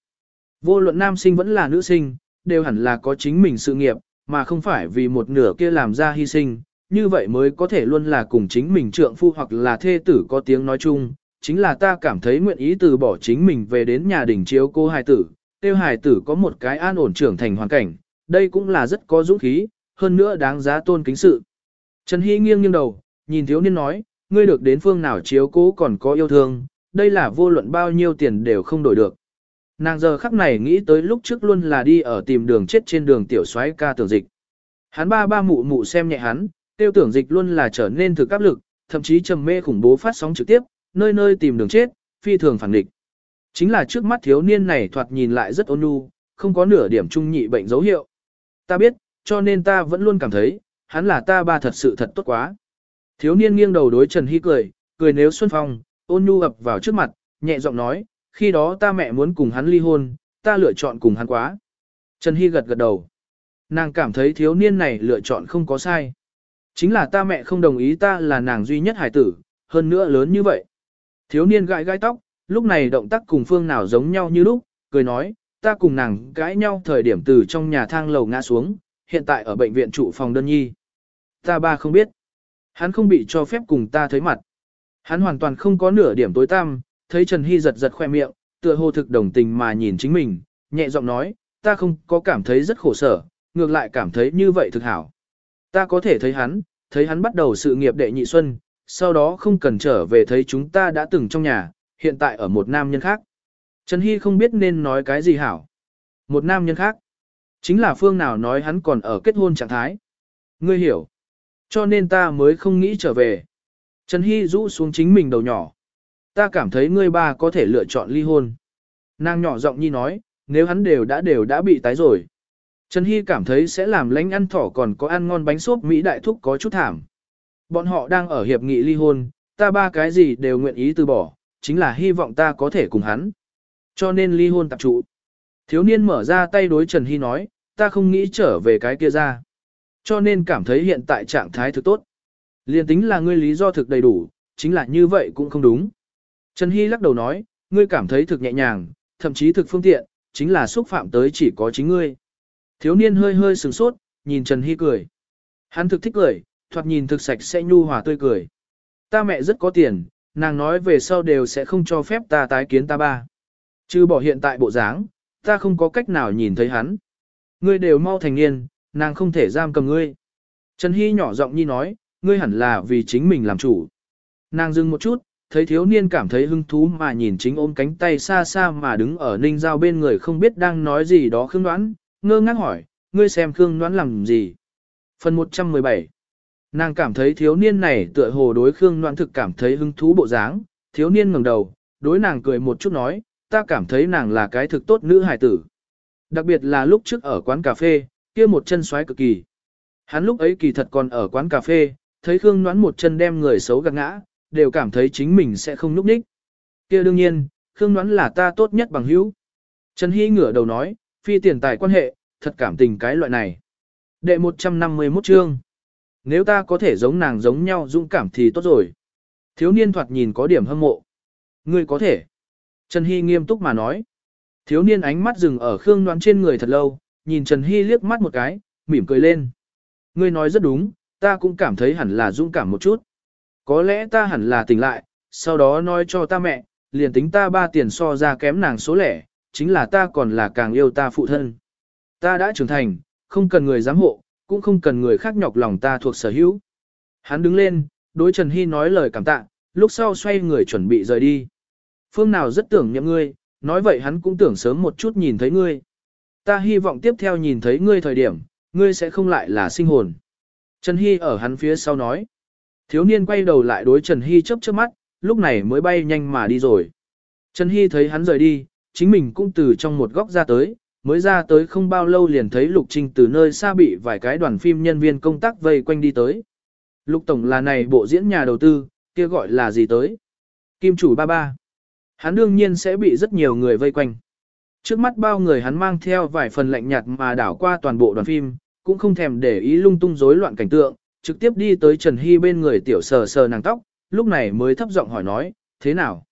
Speaker 1: Vô luận nam sinh vẫn là nữ sinh, đều hẳn là có chính mình sự nghiệp, mà không phải vì một nửa kia làm ra hy sinh, như vậy mới có thể luôn là cùng chính mình trượng phu hoặc là thê tử có tiếng nói chung, chính là ta cảm thấy nguyện ý từ bỏ chính mình về đến nhà đình chiếu cô hài tử, tiêu hài tử có một cái an ổn trưởng thành hoàn cảnh, đây cũng là rất có dũng khí, hơn nữa đáng giá tôn kính sự. Trần Hy nghiêng nghiêng đầu, nhìn thiếu niên nói, ngươi được đến phương nào chiếu cố còn có yêu thương, đây là vô luận bao nhiêu tiền đều không đổi được. Nàng giờ khắc này nghĩ tới lúc trước luôn là đi ở tìm đường chết trên đường tiểu soái ca tưởng dịch. Hắn ba ba mụ mụ xem nhẹ hắn, tiêu tưởng dịch luôn là trở nên thực áp lực, thậm chí trầm mê khủng bố phát sóng trực tiếp, nơi nơi tìm đường chết, phi thường phản địch. Chính là trước mắt thiếu niên này thoạt nhìn lại rất ôn nhu, không có nửa điểm trung nhị bệnh dấu hiệu. Ta biết, cho nên ta vẫn luôn cảm thấy, hắn là ta ba thật sự thật tốt quá. Thiếu niên nghiêng đầu đối Trần Hy cười, cười nếu Xuân Phong, ôn nhu ập vào trước mặt, nhẹ giọng nói, khi đó ta mẹ muốn cùng hắn ly hôn, ta lựa chọn cùng hắn quá. Trần Hy gật gật đầu. Nàng cảm thấy thiếu niên này lựa chọn không có sai. Chính là ta mẹ không đồng ý ta là nàng duy nhất hải tử, hơn nữa lớn như vậy. Thiếu niên gãi gãi tóc, lúc này động tác cùng phương nào giống nhau như lúc, cười nói, ta cùng nàng gãi nhau thời điểm từ trong nhà thang lầu ngã xuống, hiện tại ở bệnh viện trụ phòng đơn nhi. Ta ba không biết. Hắn không bị cho phép cùng ta thấy mặt. Hắn hoàn toàn không có nửa điểm tối tăm, thấy Trần Hy giật giật khoe miệng, tựa hồ thực đồng tình mà nhìn chính mình, nhẹ giọng nói, ta không có cảm thấy rất khổ sở, ngược lại cảm thấy như vậy thực hảo. Ta có thể thấy hắn, thấy hắn bắt đầu sự nghiệp đệ nhị xuân, sau đó không cần trở về thấy chúng ta đã từng trong nhà, hiện tại ở một nam nhân khác. Trần Hy không biết nên nói cái gì hảo. Một nam nhân khác. Chính là phương nào nói hắn còn ở kết hôn trạng thái. Ngươi hiểu. Cho nên ta mới không nghĩ trở về. Trần Hy rũ xuống chính mình đầu nhỏ. Ta cảm thấy ngươi ba có thể lựa chọn ly hôn. Nàng nhỏ giọng nhi nói, nếu hắn đều đã đều đã bị tái rồi. Trần Hy cảm thấy sẽ làm lánh ăn thỏ còn có ăn ngon bánh xốp Mỹ đại thúc có chút thảm. Bọn họ đang ở hiệp nghị ly hôn, ta ba cái gì đều nguyện ý từ bỏ, chính là hy vọng ta có thể cùng hắn. Cho nên ly hôn tạp trụ. Thiếu niên mở ra tay đối Trần Hy nói, ta không nghĩ trở về cái kia ra. Cho nên cảm thấy hiện tại trạng thái thực tốt. Liên tính là ngươi lý do thực đầy đủ, chính là như vậy cũng không đúng. Trần Hy lắc đầu nói, ngươi cảm thấy thực nhẹ nhàng, thậm chí thực phương tiện, chính là xúc phạm tới chỉ có chính ngươi. Thiếu niên hơi hơi sửng sốt, nhìn Trần Hy cười. Hắn thực thích cười, thoạt nhìn thực sạch sẽ nhu hòa tươi cười. Ta mẹ rất có tiền, nàng nói về sau đều sẽ không cho phép ta tái kiến ta ba. Chứ bỏ hiện tại bộ dáng, ta không có cách nào nhìn thấy hắn. Ngươi đều mau thành niên, nàng không thể giam cầm ngươi. Trần Hy nhỏ giọng nhi nói, ngươi hẳn là vì chính mình làm chủ. Nàng dừng một chút, thấy thiếu niên cảm thấy hứng thú mà nhìn chính ôm cánh tay xa xa mà đứng ở ninh giao bên người không biết đang nói gì đó khương đoán, ngơ ngác hỏi, ngươi xem khương đoán làm gì. Phần 117 Nàng cảm thấy thiếu niên này tựa hồ đối khương đoán thực cảm thấy hứng thú bộ dáng, thiếu niên ngẩng đầu, đối nàng cười một chút nói, ta cảm thấy nàng là cái thực tốt nữ hài tử. Đặc biệt là lúc trước ở quán cà phê, kia một chân xoáy cực kỳ. Hắn lúc ấy kỳ thật còn ở quán cà phê, thấy Khương Ngoãn một chân đem người xấu gạt ngã, đều cảm thấy chính mình sẽ không núp ních. Kia đương nhiên, Khương Ngoãn là ta tốt nhất bằng hữu. Trần Hy ngửa đầu nói, phi tiền tài quan hệ, thật cảm tình cái loại này. Đệ 151 chương. Nếu ta có thể giống nàng giống nhau dũng cảm thì tốt rồi. Thiếu niên thoạt nhìn có điểm hâm mộ. Ngươi có thể. Trần Hy nghiêm túc mà nói. Thiếu niên ánh mắt dừng ở Khương đoán trên người thật lâu, nhìn Trần Hy liếc mắt một cái, mỉm cười lên. Ngươi nói rất đúng, ta cũng cảm thấy hẳn là dũng cảm một chút. Có lẽ ta hẳn là tỉnh lại, sau đó nói cho ta mẹ, liền tính ta ba tiền so ra kém nàng số lẻ, chính là ta còn là càng yêu ta phụ thân. Ta đã trưởng thành, không cần người giám hộ, cũng không cần người khác nhọc lòng ta thuộc sở hữu. Hắn đứng lên, đối Trần Hy nói lời cảm tạ, lúc sau xoay người chuẩn bị rời đi. Phương nào rất tưởng nhậm ngươi, nói vậy hắn cũng tưởng sớm một chút nhìn thấy ngươi. Ta hy vọng tiếp theo nhìn thấy ngươi thời điểm, ngươi sẽ không lại là sinh hồn. Trần Hy ở hắn phía sau nói. Thiếu niên quay đầu lại đối Trần Hy chớp chớp mắt, lúc này mới bay nhanh mà đi rồi. Trần Hy thấy hắn rời đi, chính mình cũng từ trong một góc ra tới, mới ra tới không bao lâu liền thấy Lục Trinh từ nơi xa bị vài cái đoàn phim nhân viên công tác vây quanh đi tới. Lục Tổng là này bộ diễn nhà đầu tư, kia gọi là gì tới? Kim chủ ba ba. Hắn đương nhiên sẽ bị rất nhiều người vây quanh. Trước mắt bao người hắn mang theo vài phần lạnh nhạt mà đảo qua toàn bộ đoàn phim, cũng không thèm để ý lung tung rối loạn cảnh tượng, trực tiếp đi tới Trần Hy bên người tiểu sờ sờ nàng tóc, lúc này mới thấp giọng hỏi nói, thế nào?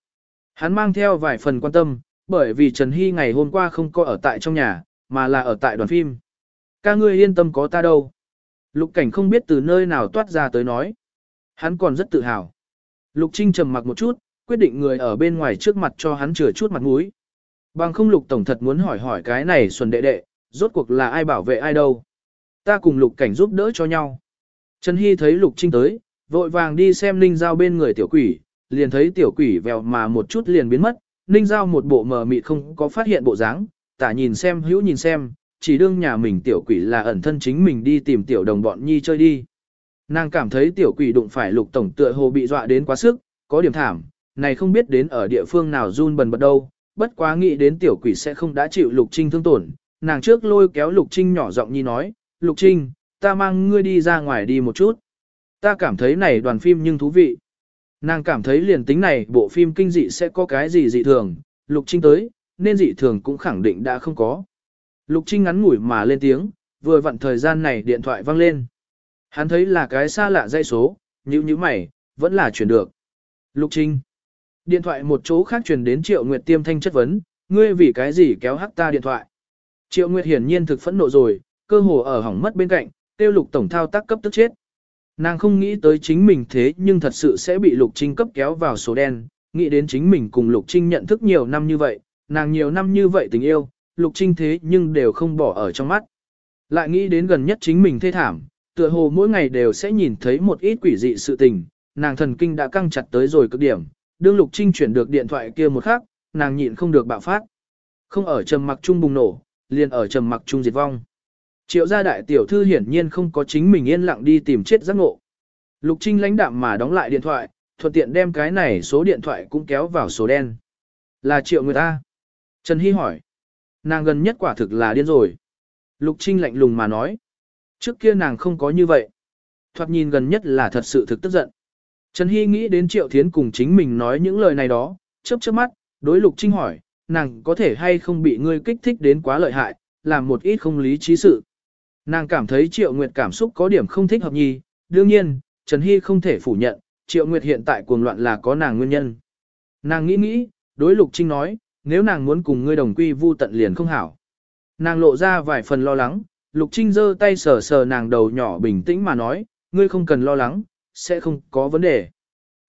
Speaker 1: Hắn mang theo vài phần quan tâm, bởi vì Trần Hy ngày hôm qua không có ở tại trong nhà, mà là ở tại đoàn phim. Ca ngươi yên tâm có ta đâu. Lục cảnh không biết từ nơi nào toát ra tới nói. Hắn còn rất tự hào. Lục Trinh trầm mặc một chút, quyết định người ở bên ngoài trước mặt cho hắn chừa chút mặt mũi. Bằng không lục tổng thật muốn hỏi hỏi cái này xuân đệ đệ, rốt cuộc là ai bảo vệ ai đâu. Ta cùng lục cảnh giúp đỡ cho nhau. Trần Hy thấy lục trinh tới, vội vàng đi xem ninh giao bên người tiểu quỷ, liền thấy tiểu quỷ vèo mà một chút liền biến mất, ninh giao một bộ mờ mịt không có phát hiện bộ dáng, tả nhìn xem hữu nhìn xem, chỉ đương nhà mình tiểu quỷ là ẩn thân chính mình đi tìm tiểu đồng bọn nhi chơi đi. Nàng cảm thấy tiểu quỷ đụng phải lục tổng tựa hồ bị dọa đến quá sức, có điểm thảm, này không biết đến ở địa phương nào run bần bật đâu, bất quá nghĩ đến tiểu quỷ sẽ không đã chịu lục trinh thương tổn, nàng trước lôi kéo lục trinh nhỏ giọng nhi nói, lục trinh, ta mang ngươi đi ra ngoài đi một chút. Ta cảm thấy này đoàn phim nhưng thú vị. Nàng cảm thấy liền tính này bộ phim kinh dị sẽ có cái gì dị thường, Lục Trinh tới, nên dị thường cũng khẳng định đã không có. Lục Trinh ngắn ngủi mà lên tiếng, vừa vặn thời gian này điện thoại vang lên. Hắn thấy là cái xa lạ dây số, như như mày, vẫn là chuyển được. Lục Trinh. Điện thoại một chỗ khác truyền đến Triệu Nguyệt tiêm thanh chất vấn, ngươi vì cái gì kéo hắc ta điện thoại. Triệu Nguyệt hiển nhiên thực phẫn nộ rồi, cơ hồ ở hỏng mất bên cạnh, tiêu lục tổng thao tác cấp tức chết. Nàng không nghĩ tới chính mình thế nhưng thật sự sẽ bị Lục Trinh cấp kéo vào số đen, nghĩ đến chính mình cùng Lục Trinh nhận thức nhiều năm như vậy, nàng nhiều năm như vậy tình yêu, Lục Trinh thế nhưng đều không bỏ ở trong mắt. Lại nghĩ đến gần nhất chính mình thê thảm, tựa hồ mỗi ngày đều sẽ nhìn thấy một ít quỷ dị sự tình, nàng thần kinh đã căng chặt tới rồi cực điểm, đương Lục Trinh chuyển được điện thoại kia một khắc, nàng nhịn không được bạo phát. Không ở trầm mặc trung bùng nổ, liền ở trầm mặc trung diệt vong. Triệu gia đại tiểu thư hiển nhiên không có chính mình yên lặng đi tìm chết giác ngộ. Lục Trinh lãnh đạm mà đóng lại điện thoại, thuận tiện đem cái này số điện thoại cũng kéo vào số đen. Là triệu người ta. Trần Hy hỏi. Nàng gần nhất quả thực là điên rồi. Lục Trinh lạnh lùng mà nói. Trước kia nàng không có như vậy. Thoạt nhìn gần nhất là thật sự thực tức giận. Trần Hy nghĩ đến Triệu Thiến cùng chính mình nói những lời này đó, chớp chớp mắt, đối Lục Trinh hỏi, nàng có thể hay không bị ngươi kích thích đến quá lợi hại, làm một ít không lý trí sự. Nàng cảm thấy Triệu Nguyệt cảm xúc có điểm không thích hợp nhi, đương nhiên, Trần Hy không thể phủ nhận, Triệu Nguyệt hiện tại cuồng loạn là có nàng nguyên nhân. Nàng nghĩ nghĩ, đối Lục Trinh nói, nếu nàng muốn cùng ngươi đồng quy vu tận liền không hảo. Nàng lộ ra vài phần lo lắng, Lục Trinh giơ tay sờ sờ nàng đầu nhỏ bình tĩnh mà nói, ngươi không cần lo lắng, sẽ không có vấn đề.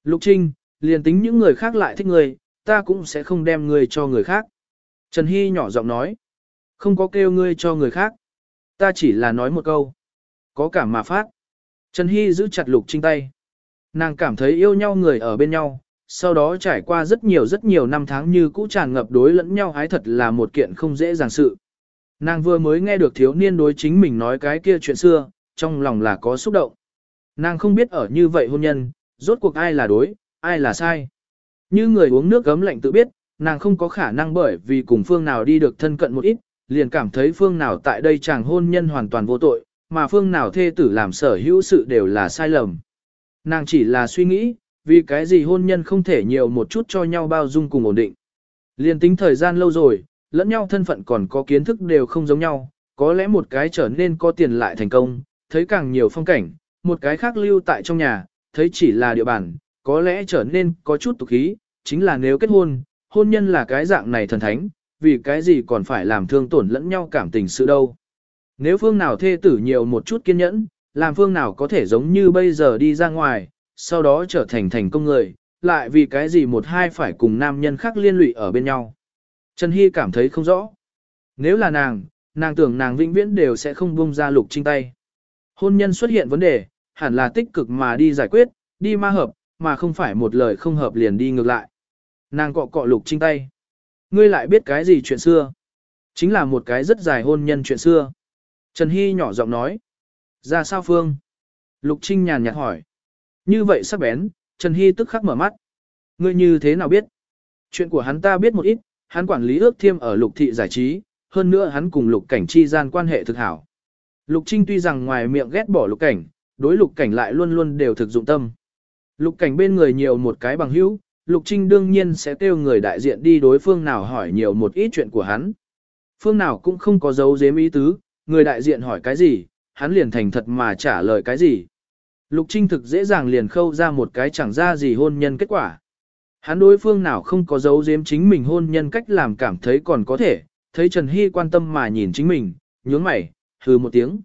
Speaker 1: Lục Trinh, liền tính những người khác lại thích ngươi, ta cũng sẽ không đem ngươi cho người khác. Trần Hy nhỏ giọng nói, không có kêu ngươi cho người khác. Ta chỉ là nói một câu. Có cảm mà phát. Trần Hy giữ chặt Lục Trinh tay. Nàng cảm thấy yêu nhau người ở bên nhau, sau đó trải qua rất nhiều rất nhiều năm tháng như cũ tràn ngập đối lẫn nhau hái thật là một kiện không dễ dàng sự. Nàng vừa mới nghe được thiếu niên đối chính mình nói cái kia chuyện xưa, trong lòng là có xúc động. Nàng không biết ở như vậy hôn nhân, rốt cuộc ai là đối, ai là sai. Như người uống nước gấm lạnh tự biết, nàng không có khả năng bởi vì cùng phương nào đi được thân cận một ít, liền cảm thấy phương nào tại đây chàng hôn nhân hoàn toàn vô tội, mà phương nào thê tử làm sở hữu sự đều là sai lầm. Nàng chỉ là suy nghĩ, vì cái gì hôn nhân không thể nhiều một chút cho nhau bao dung cùng ổn định. Liền tính thời gian lâu rồi, lẫn nhau thân phận còn có kiến thức đều không giống nhau, có lẽ một cái trở nên có tiền lại thành công, thấy càng nhiều phong cảnh, một cái khác lưu tại trong nhà, thấy chỉ là địa bàn, có lẽ trở nên có chút tục khí, chính là nếu kết hôn, hôn nhân là cái dạng này thần thánh, vì cái gì còn phải làm thương tổn lẫn nhau cảm tình sự đâu. Nếu phương nào thê tử nhiều một chút kiên nhẫn, làm phương nào có thể giống như bây giờ đi ra ngoài, sau đó trở thành thành công người, lại vì cái gì một hai phải cùng nam nhân khác liên lụy ở bên nhau. Trần Hy cảm thấy không rõ. Nếu là nàng, nàng tưởng nàng vĩnh viễn đều sẽ không buông ra lục trinh tay. Hôn nhân xuất hiện vấn đề, hẳn là tích cực mà đi giải quyết, đi ma hợp, mà không phải một lời không hợp liền đi ngược lại. Nàng cọ cọ lục trinh tay. Ngươi lại biết cái gì chuyện xưa? Chính là một cái rất dài hôn nhân chuyện xưa. Trần Hy nhỏ giọng nói. Ra sao Phương? Lục Trinh nhàn nhạt hỏi. Như vậy sắc bén, Trần Hy tức khắc mở mắt. Ngươi như thế nào biết? Chuyện của hắn ta biết một ít, hắn quản lý ước thiêm ở lục thị giải trí, hơn nữa hắn cùng lục cảnh chi gian quan hệ thực hảo. Lục Trinh tuy rằng ngoài miệng ghét bỏ lục cảnh, đối lục cảnh lại luôn luôn đều thực dụng tâm. Lục cảnh bên người nhiều một cái bằng hữu, lục trinh đương nhiên sẽ kêu người đại diện đi đối phương nào hỏi nhiều một ít chuyện của hắn. Phương nào cũng không có dấu dếm ý tứ, người đại diện hỏi cái gì, hắn liền thành thật mà trả lời cái gì. Lục Trinh thực dễ dàng liền khâu ra một cái chẳng ra gì hôn nhân kết quả. Hắn đối phương nào không có dấu giếm chính mình hôn nhân cách làm cảm thấy còn có thể, thấy Trần Hy quan tâm mà nhìn chính mình, nhướng mày, hừ một tiếng.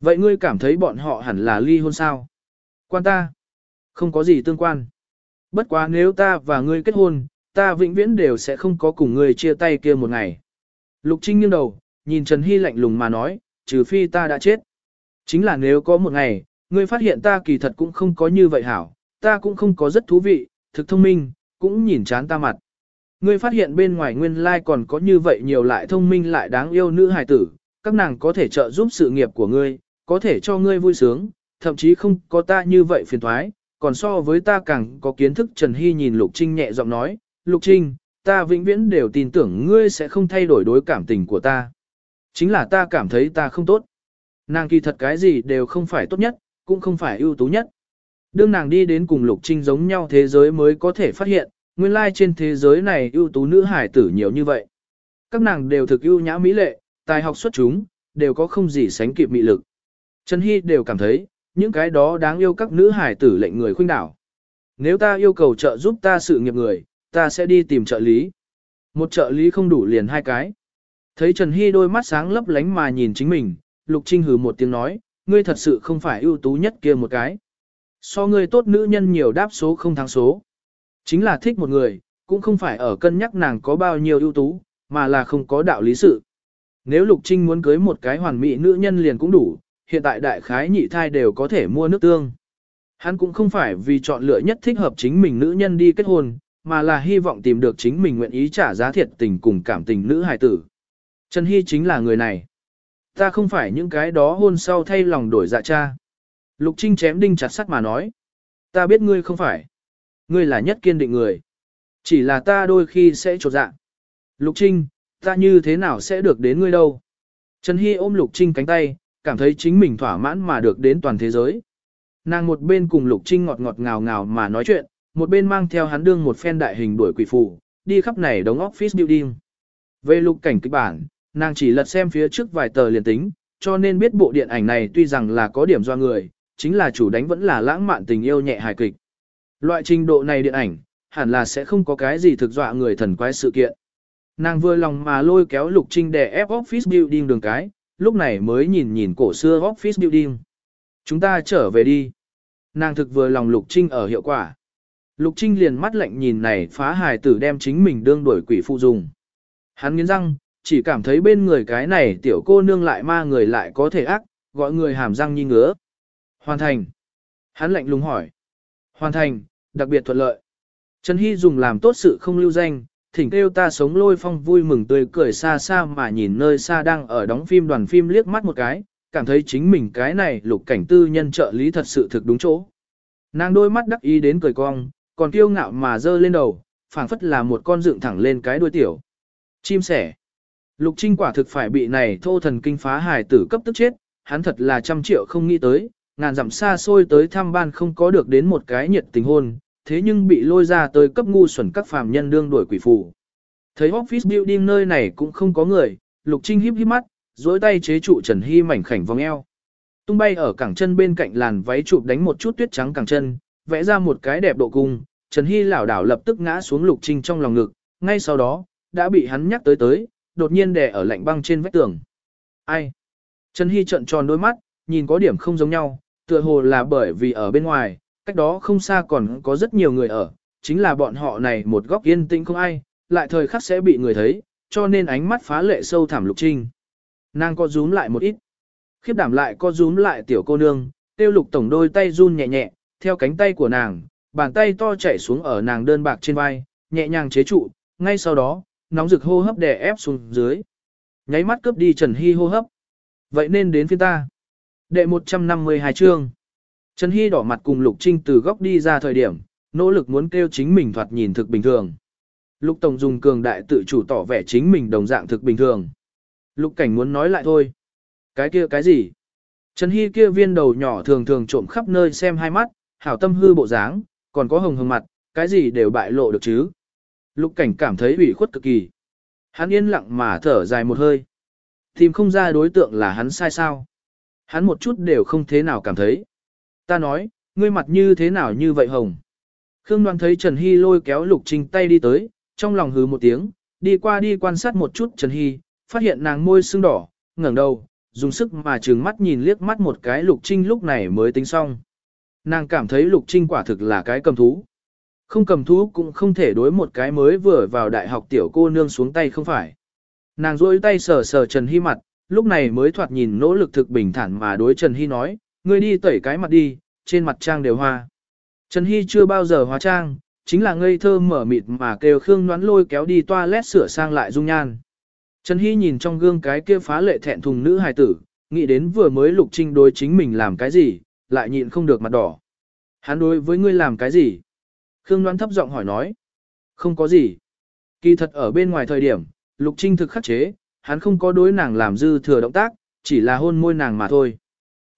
Speaker 1: Vậy ngươi cảm thấy bọn họ hẳn là ly hôn sao? Quan ta? Không có gì tương quan. Bất quá nếu ta và ngươi kết hôn, ta vĩnh viễn đều sẽ không có cùng ngươi chia tay kia một ngày. Lục Trinh nghiêng đầu, nhìn Trần Hy lạnh lùng mà nói, trừ phi ta đã chết. Chính là nếu có một ngày, ngươi phát hiện ta kỳ thật cũng không có như vậy hảo, ta cũng không có rất thú vị, thực thông minh, cũng nhìn chán ta mặt. Ngươi phát hiện bên ngoài nguyên lai còn có như vậy nhiều lại thông minh lại đáng yêu nữ hài tử, các nàng có thể trợ giúp sự nghiệp của ngươi, có thể cho ngươi vui sướng, thậm chí không có ta như vậy phiền thoái, còn so với ta càng có kiến thức Trần Hy nhìn Lục Trinh nhẹ giọng nói, Lục Trinh, ta vĩnh viễn đều tin tưởng ngươi sẽ không thay đổi đối cảm tình của ta. Chính là ta cảm thấy ta không tốt. Nàng kỳ thật cái gì đều không phải tốt nhất, cũng không phải ưu tú nhất. Đương nàng đi đến cùng Lục Trinh giống nhau thế giới mới có thể phát hiện, nguyên lai trên thế giới này ưu tú nữ hải tử nhiều như vậy. Các nàng đều thực ưu nhã mỹ lệ, tài học xuất chúng, đều có không gì sánh kịp mị lực. Trần Hy đều cảm thấy, những cái đó đáng yêu các nữ hải tử lệnh người khuynh đảo. Nếu ta yêu cầu trợ giúp ta sự nghiệp người, ta sẽ đi tìm trợ lý. Một trợ lý không đủ liền hai cái. Thấy Trần Hy đôi mắt sáng lấp lánh mà nhìn chính mình, Lục Trinh hừ một tiếng nói, ngươi thật sự không phải ưu tú nhất kia một cái. So ngươi tốt nữ nhân nhiều đáp số không thắng số. Chính là thích một người, cũng không phải ở cân nhắc nàng có bao nhiêu ưu tú, mà là không có đạo lý sự. Nếu Lục Trinh muốn cưới một cái hoàn mỹ nữ nhân liền cũng đủ, hiện tại đại khái nhị thai đều có thể mua nước tương. Hắn cũng không phải vì chọn lựa nhất thích hợp chính mình nữ nhân đi kết hôn, mà là hy vọng tìm được chính mình nguyện ý trả giá thiệt tình cùng cảm tình nữ hài tử. Trần Hy chính là người này. Ta không phải những cái đó hôn sau thay lòng đổi dạ cha. Lục Trinh chém đinh chặt sắt mà nói. Ta biết ngươi không phải. Ngươi là nhất kiên định người. Chỉ là ta đôi khi sẽ trột dạ. Lục Trinh, ta như thế nào sẽ được đến ngươi đâu? Trần Hy ôm Lục Trinh cánh tay, cảm thấy chính mình thỏa mãn mà được đến toàn thế giới. Nàng một bên cùng Lục Trinh ngọt ngọt ngào ngào mà nói chuyện, một bên mang theo hắn đương một phen đại hình đuổi quỷ phù, đi khắp này đống office building. Về lục cảnh kịch bản, nàng chỉ lật xem phía trước vài tờ liền tính, cho nên biết bộ điện ảnh này tuy rằng là có điểm do người, chính là chủ đánh vẫn là lãng mạn tình yêu nhẹ hài kịch. Loại trình độ này điện ảnh, hẳn là sẽ không có cái gì thực dọa người thần quái sự kiện. Nàng vừa lòng mà lôi kéo Lục Trinh để ép office building đường cái, lúc này mới nhìn nhìn cổ xưa office building. Chúng ta trở về đi. Nàng thực vừa lòng Lục Trinh ở hiệu quả. Lục Trinh liền mắt lạnh nhìn này phá hài tử đem chính mình đương đổi quỷ phụ dùng. Hắn nghiến răng, chỉ cảm thấy bên người cái này tiểu cô nương lại ma người lại có thể ác, gọi người hàm răng nhi ngứa. Hoàn thành. Hắn lạnh lùng hỏi. Hoàn thành, đặc biệt thuận lợi. Trần Hy dùng làm tốt sự không lưu danh, thỉnh kêu ta sống lôi phong vui mừng tươi cười xa xa mà nhìn nơi xa đang ở đóng phim đoàn phim liếc mắt một cái, cảm thấy chính mình cái này lục cảnh tư nhân trợ lý thật sự thực đúng chỗ. Nàng đôi mắt đắc ý đến cười cong, còn kiêu ngạo mà dơ lên đầu, phảng phất là một con dựng thẳng lên cái đuôi tiểu. Chim sẻ. Lục Trinh quả thực phải bị này thô thần kinh phá hài tử cấp tức chết, hắn thật là trăm triệu không nghĩ tới, ngàn dặm xa xôi tới thăm ban không có được đến một cái nhiệt tình hôn, thế nhưng bị lôi ra tới cấp ngu xuẩn các phàm nhân đương đuổi quỷ phù. Thấy office building nơi này cũng không có người, Lục Trinh híp híp mắt, duỗi tay chế trụ Trần Hy mảnh khảnh vòng eo. Tung bay ở cẳng chân bên cạnh làn váy chụp đánh một chút tuyết trắng cẳng chân, vẽ ra một cái đẹp độ cung, Trần Hy lảo đảo lập tức ngã xuống Lục Trinh trong lòng ngực, ngay sau đó, đã bị hắn nhắc tới tới, đột nhiên đè ở lạnh băng trên vách tường. Ai? Trần Hy trợn tròn đôi mắt, nhìn có điểm không giống nhau, tựa hồ là bởi vì ở bên ngoài, cách đó không xa còn có rất nhiều người ở, chính là bọn họ này một góc yên tĩnh không ai, lại thời khắc sẽ bị người thấy, cho nên ánh mắt phá lệ sâu thẳm Lục Trinh. Nàng có rúm lại một ít. Khiếp đảm lại có rúm lại tiểu cô nương, tiêu lục tổng đôi tay run nhẹ nhẹ, theo cánh tay của nàng, bàn tay to chảy xuống ở nàng đơn bạc trên vai, nhẹ nhàng chế trụ, ngay sau đó, nóng rực hô hấp đè ép xuống dưới. Nháy mắt cướp đi Trần Hy hô hấp. Vậy nên đến phiên ta. Đệ 152 chương. Trần Hy đỏ mặt cùng Lục Trinh từ góc đi ra thời điểm, nỗ lực muốn kêu chính mình thoạt nhìn thực bình thường. Lục Tổng dùng cường đại tự chủ tỏ vẻ chính mình đồng dạng thực bình thường. Lục Cảnh muốn nói lại thôi. Cái kia cái gì? Trần Hy kia viên đầu nhỏ thường thường trộm khắp nơi xem hai mắt, hảo tâm hư bộ dáng, còn có hồng hồng mặt, cái gì đều bại lộ được chứ. Lục cảnh cảm thấy ủy khuất cực kỳ. Hắn yên lặng mà thở dài một hơi. Tìm không ra đối tượng là hắn sai sao. Hắn một chút đều không thế nào cảm thấy. Ta nói, ngươi mặt như thế nào như vậy hồng. Khương đoan thấy Trần Hy lôi kéo Lục Trinh tay đi tới, trong lòng hứ một tiếng, đi qua đi quan sát một chút Trần Hy, phát hiện nàng môi sưng đỏ, ngẩng đầu, dùng sức mà trừng mắt nhìn liếc mắt một cái Lục Trinh lúc này mới tính xong. Nàng cảm thấy Lục Trinh quả thực là cái cầm thú. Không cầm thú cũng không thể đối một cái mới vừa vào đại học tiểu cô nương xuống tay không phải. Nàng rôi tay sờ sờ Trần Hy mặt, lúc này mới thoạt nhìn nỗ lực thực bình thản mà đối Trần Hy nói, ngươi đi tẩy cái mặt đi, trên mặt trang đều hoa. Trần Hy chưa bao giờ hóa trang, chính là ngây thơ mở mịt mà kêu Khương Ngoãn lôi kéo đi toilet sửa sang lại dung nhan. Trần Hy nhìn trong gương cái kia phá lệ thẹn thùng nữ hài tử, nghĩ đến vừa mới lục trinh đối chính mình làm cái gì, lại nhịn không được mặt đỏ. Hắn đối với ngươi làm cái gì? Khương Ngoãn thấp giọng hỏi nói. Không có gì. Kỳ thật ở bên ngoài thời điểm, Lục Trinh thực khắc chế, hắn không có đối nàng làm dư thừa động tác, chỉ là hôn môi nàng mà thôi.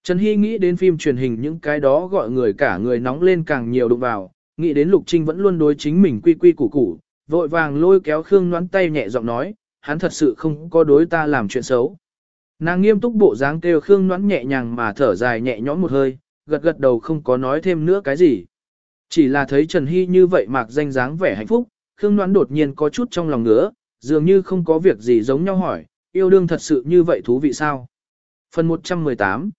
Speaker 1: Trần Hy nghĩ đến phim truyền hình những cái đó gọi người cả người nóng lên càng nhiều đụng vào, nghĩ đến Lục Trinh vẫn luôn đối chính mình quy quy củ củ, vội vàng lôi kéo Khương Ngoãn tay nhẹ giọng nói, hắn thật sự không có đối ta làm chuyện xấu. Nàng nghiêm túc bộ dáng kêu Khương Ngoãn nhẹ nhàng mà thở dài nhẹ nhõm một hơi, gật gật đầu không có nói thêm nữa cái gì. Chỉ là thấy Trần Hy như vậy mạc danh dáng vẻ hạnh phúc, Khương Ngoãn đột nhiên có chút trong lòng ngứa, dường như không có việc gì giống nhau hỏi, yêu đương thật sự như vậy thú vị sao? Phần 118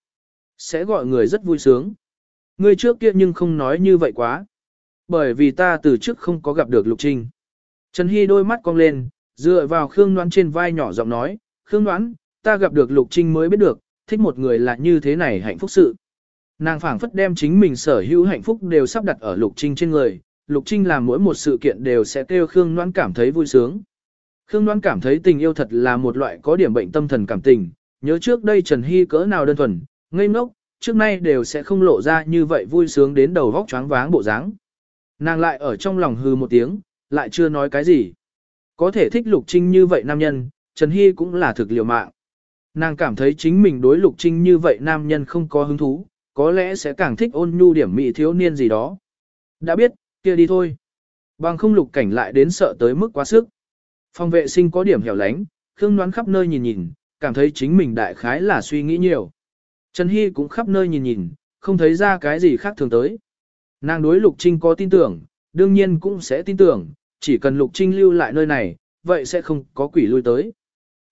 Speaker 1: sẽ gọi người rất vui sướng. Người trước kia nhưng không nói như vậy quá. Bởi vì ta từ trước không có gặp được Lục Trinh. Trần Hy đôi mắt cong lên, dựa vào Khương Noãn trên vai nhỏ giọng nói, Khương Noãn, ta gặp được Lục Trinh mới biết được, thích một người là như thế này hạnh phúc sự. Nàng phảng phất đem chính mình sở hữu hạnh phúc đều sắp đặt ở Lục Trinh trên người, Lục Trinh làm mỗi một sự kiện đều sẽ kêu Khương Noãn cảm thấy vui sướng. Khương Noãn cảm thấy tình yêu thật là một loại có điểm bệnh tâm thần cảm tình, nhớ trước đây Trần Hy cỡ nào đơn thuần, ngây ngốc, trước nay đều sẽ không lộ ra như vậy vui sướng đến đầu vóc choáng váng bộ dáng. Nàng lại ở trong lòng hư một tiếng, lại chưa nói cái gì. Có thể thích Lục Trinh như vậy nam nhân, Trần Hy cũng là thực liều mạng. Nàng cảm thấy chính mình đối Lục Trinh như vậy nam nhân không có hứng thú, có lẽ sẽ càng thích ôn nhu điểm mị thiếu niên gì đó. Đã biết, kia đi thôi. Bằng không lục cảnh lại đến sợ tới mức quá sức. Phòng vệ sinh có điểm hẻo lánh, Khương đoán khắp nơi nhìn nhìn, cảm thấy chính mình đại khái là suy nghĩ nhiều. Trần Hy cũng khắp nơi nhìn nhìn, không thấy ra cái gì khác thường tới. Nàng đối Lục Trinh có tin tưởng, đương nhiên cũng sẽ tin tưởng, chỉ cần Lục Trinh lưu lại nơi này, vậy sẽ không có quỷ lui tới.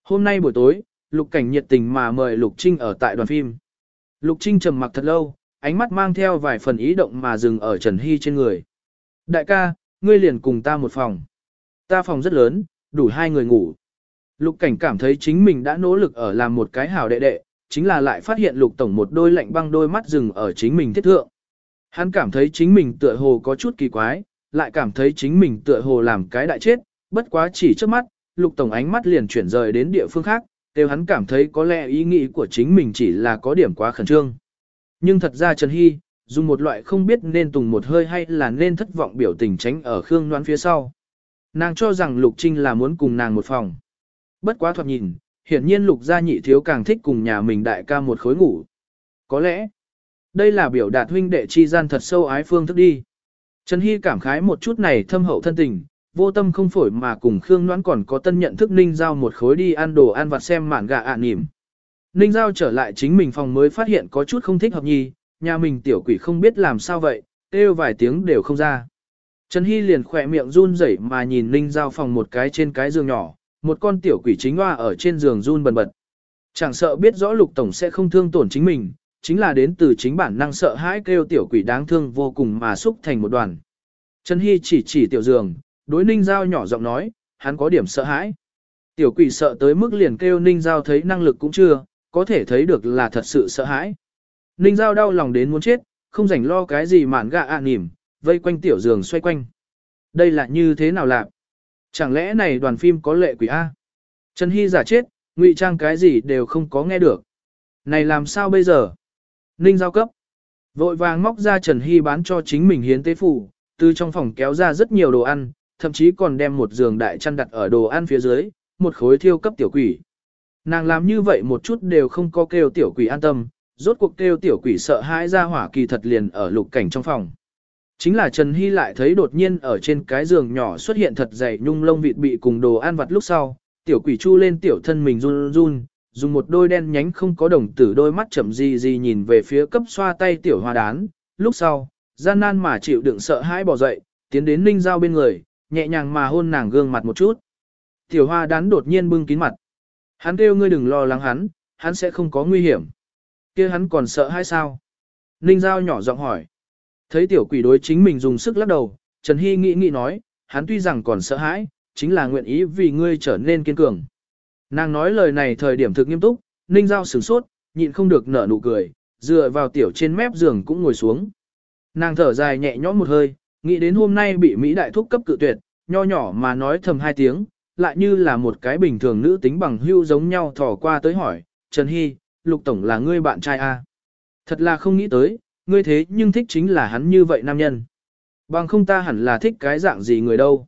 Speaker 1: Hôm nay buổi tối, Lục Cảnh nhiệt tình mà mời Lục Trinh ở tại đoàn phim. Lục Trinh trầm mặc thật lâu, ánh mắt mang theo vài phần ý động mà dừng ở Trần Hy trên người. Đại ca, ngươi liền cùng ta một phòng. Ta phòng rất lớn, đủ hai người ngủ. Lục cảnh cảm thấy chính mình đã nỗ lực ở làm một cái hảo đệ đệ, chính là lại phát hiện lục tổng một đôi lạnh băng đôi mắt dừng ở chính mình thiết thượng. Hắn cảm thấy chính mình tựa hồ có chút kỳ quái, lại cảm thấy chính mình tựa hồ làm cái đại chết, bất quá chỉ trước mắt, lục tổng ánh mắt liền chuyển rời đến địa phương khác, đều hắn cảm thấy có lẽ ý nghĩ của chính mình chỉ là có điểm quá khẩn trương. Nhưng thật ra Trần Hy, dùng một loại không biết nên tùng một hơi hay là nên thất vọng biểu tình tránh ở Khương đoán phía sau. Nàng cho rằng Lục Trinh là muốn cùng nàng một phòng. Bất quá thoạt nhìn, hiển nhiên Lục gia nhị thiếu càng thích cùng nhà mình đại ca một khối ngủ. Có lẽ, đây là biểu đạt huynh đệ chi gian thật sâu ái phương thức đi. Trần Hy cảm khái một chút này thâm hậu thân tình, vô tâm không phổi mà cùng Khương Noãn còn có tân nhận thức Ninh Giao một khối đi ăn đồ ăn vặt xem mạn gà ạ à nỉm. Ninh Giao trở lại chính mình phòng mới phát hiện có chút không thích hợp nhi, nhà mình tiểu quỷ không biết làm sao vậy, kêu vài tiếng đều không ra. Trần Hy liền khỏe miệng run rẩy mà nhìn Ninh Giao phòng một cái trên cái giường nhỏ, một con tiểu quỷ chính hoa ở trên giường run bần bật. Chẳng sợ biết rõ lục tổng sẽ không thương tổn chính mình, chính là đến từ chính bản năng sợ hãi kêu tiểu quỷ đáng thương vô cùng mà xúc thành một đoàn. Trần Hy chỉ chỉ tiểu giường, đối Ninh Giao nhỏ giọng nói, hắn có điểm sợ hãi. Tiểu quỷ sợ tới mức liền kêu Ninh Giao thấy năng lực cũng chưa, có thể thấy được là thật sự sợ hãi. Ninh Giao đau lòng đến muốn chết, không rảnh lo cái gì mạn gạ ạ à nỉm, vây quanh tiểu giường xoay quanh. Đây là như thế nào lạc? Chẳng lẽ này đoàn phim có lệ quỷ A? Trần Hy giả chết, ngụy trang cái gì đều không có nghe được. Này làm sao bây giờ? Ninh giao cấp. Vội vàng móc ra Trần Hy bán cho chính mình hiến tế phủ, từ trong phòng kéo ra rất nhiều đồ ăn, thậm chí còn đem một giường đại chăn đặt ở đồ ăn phía dưới, một khối thiêu cấp tiểu quỷ. Nàng làm như vậy một chút đều không có kêu tiểu quỷ an tâm, rốt cuộc kêu tiểu quỷ sợ hãi ra hỏa kỳ thật liền ở lục cảnh trong phòng. Chính là Trần Hy lại thấy đột nhiên ở trên cái giường nhỏ xuất hiện thật dày nhung lông vịt bị cùng đồ ăn vặt lúc sau, tiểu quỷ chu lên tiểu thân mình run run, dùng một đôi đen nhánh không có đồng tử đôi mắt chậm gì gì nhìn về phía cấp xoa tay tiểu hoa đán, lúc sau, gian nan mà chịu đựng sợ hãi bỏ dậy, tiến đến ninh giao bên người, nhẹ nhàng mà hôn nàng gương mặt một chút. Tiểu hoa đán đột nhiên bưng kín mặt. Hắn kêu ngươi đừng lo lắng hắn, hắn sẽ không có nguy hiểm kia hắn còn sợ hay sao? Ninh Giao nhỏ giọng hỏi. Thấy tiểu quỷ đối chính mình dùng sức lắc đầu, Trần Hy nghĩ nghĩ nói, hắn tuy rằng còn sợ hãi, chính là nguyện ý vì ngươi trở nên kiên cường. Nàng nói lời này thời điểm thực nghiêm túc, Ninh Giao sửng sốt, nhịn không được nở nụ cười, dựa vào tiểu trên mép giường cũng ngồi xuống. Nàng thở dài nhẹ nhõm một hơi, nghĩ đến hôm nay bị Mỹ đại thúc cấp cự tuyệt, nho nhỏ mà nói thầm hai tiếng, lại như là một cái bình thường nữ tính bằng hưu giống nhau thỏ qua tới hỏi, Trần Hy, Lục Tổng là ngươi bạn trai à? Thật là không nghĩ tới, ngươi thế nhưng thích chính là hắn như vậy nam nhân. Bằng không ta hẳn là thích cái dạng gì người đâu.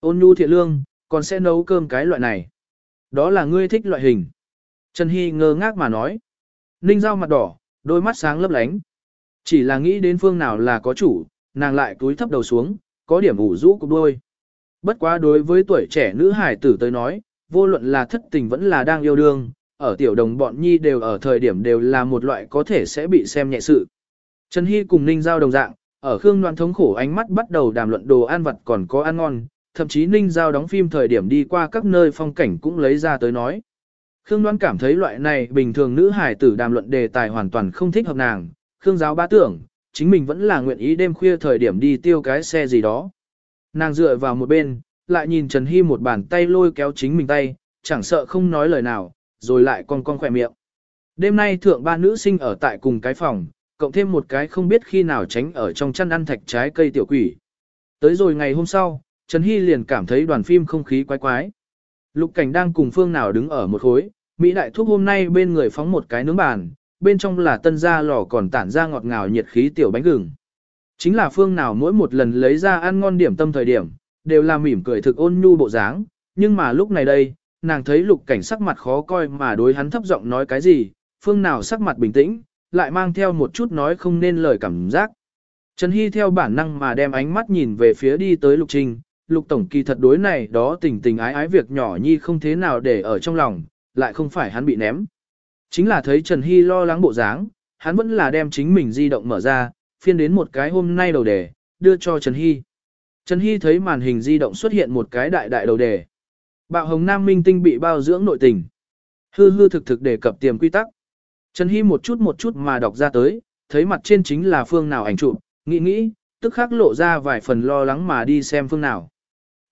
Speaker 1: Ôn nhu thiện lương, còn sẽ nấu cơm cái loại này. Đó là ngươi thích loại hình. Trần Hy ngơ ngác mà nói. Ninh Giao mặt đỏ, đôi mắt sáng lấp lánh. Chỉ là nghĩ đến phương nào là có chủ, nàng lại túi thấp đầu xuống, có điểm ủ rũ cục đôi. Bất quá đối với tuổi trẻ nữ hải tử tới nói, vô luận là thất tình vẫn là đang yêu đương, ở tiểu đồng bọn nhi đều ở thời điểm đều là một loại có thể sẽ bị xem nhẹ sự. Trần Hy cùng Ninh Giao đồng dạng, ở Khương Loan thống khổ ánh mắt bắt đầu đàm luận đồ ăn vặt còn có ăn ngon, thậm chí Ninh Giao đóng phim thời điểm đi qua các nơi phong cảnh cũng lấy ra tới nói. Khương Loan cảm thấy loại này bình thường nữ hải tử đàm luận đề tài hoàn toàn không thích hợp nàng, Khương Giáo ba tưởng, chính mình vẫn là nguyện ý đêm khuya thời điểm đi tiêu cái xe gì đó. Nàng dựa vào một bên, lại nhìn Trần Hy một bàn tay lôi kéo chính mình tay, chẳng sợ không nói lời nào, rồi lại con con khỏe miệng. Đêm nay thượng ba nữ sinh ở tại cùng cái phòng, cộng thêm một cái không biết khi nào tránh ở trong chăn ăn thạch trái cây tiểu quỷ. Tới rồi ngày hôm sau, Trần Hy liền cảm thấy đoàn phim không khí quái quái. Lục cảnh đang cùng phương nào đứng ở một khối, Mỹ đại thuốc hôm nay bên người phóng một cái nướng bàn, bên trong là tân gia lò còn tản ra ngọt ngào nhiệt khí tiểu bánh gừng. Chính là phương nào mỗi một lần lấy ra ăn ngon điểm tâm thời điểm, đều là mỉm cười thực ôn nhu bộ dáng, nhưng mà lúc này đây, nàng thấy lục cảnh sắc mặt khó coi mà đối hắn thấp giọng nói cái gì, phương nào sắc mặt bình tĩnh, lại mang theo một chút nói không nên lời cảm giác. Trần Hy theo bản năng mà đem ánh mắt nhìn về phía đi tới lục trình, lục tổng kỳ thật đối này đó tình tình ái ái việc nhỏ nhi không thế nào để ở trong lòng, lại không phải hắn bị ném. Chính là thấy Trần Hy lo lắng bộ dáng, hắn vẫn là đem chính mình di động mở ra, phiên đến một cái hôm nay đầu đề, đưa cho Trần Hy. Trần Hy thấy màn hình di động xuất hiện một cái đại đại đầu đề. Bạo hồng nam minh tinh bị bao dưỡng nội tình. Hư hư thực thực đề cập tiềm quy tắc. Trần Hy một chút một chút mà đọc ra tới, thấy mặt trên chính là phương nào ảnh chụp, nghĩ nghĩ, tức khắc lộ ra vài phần lo lắng mà đi xem phương nào.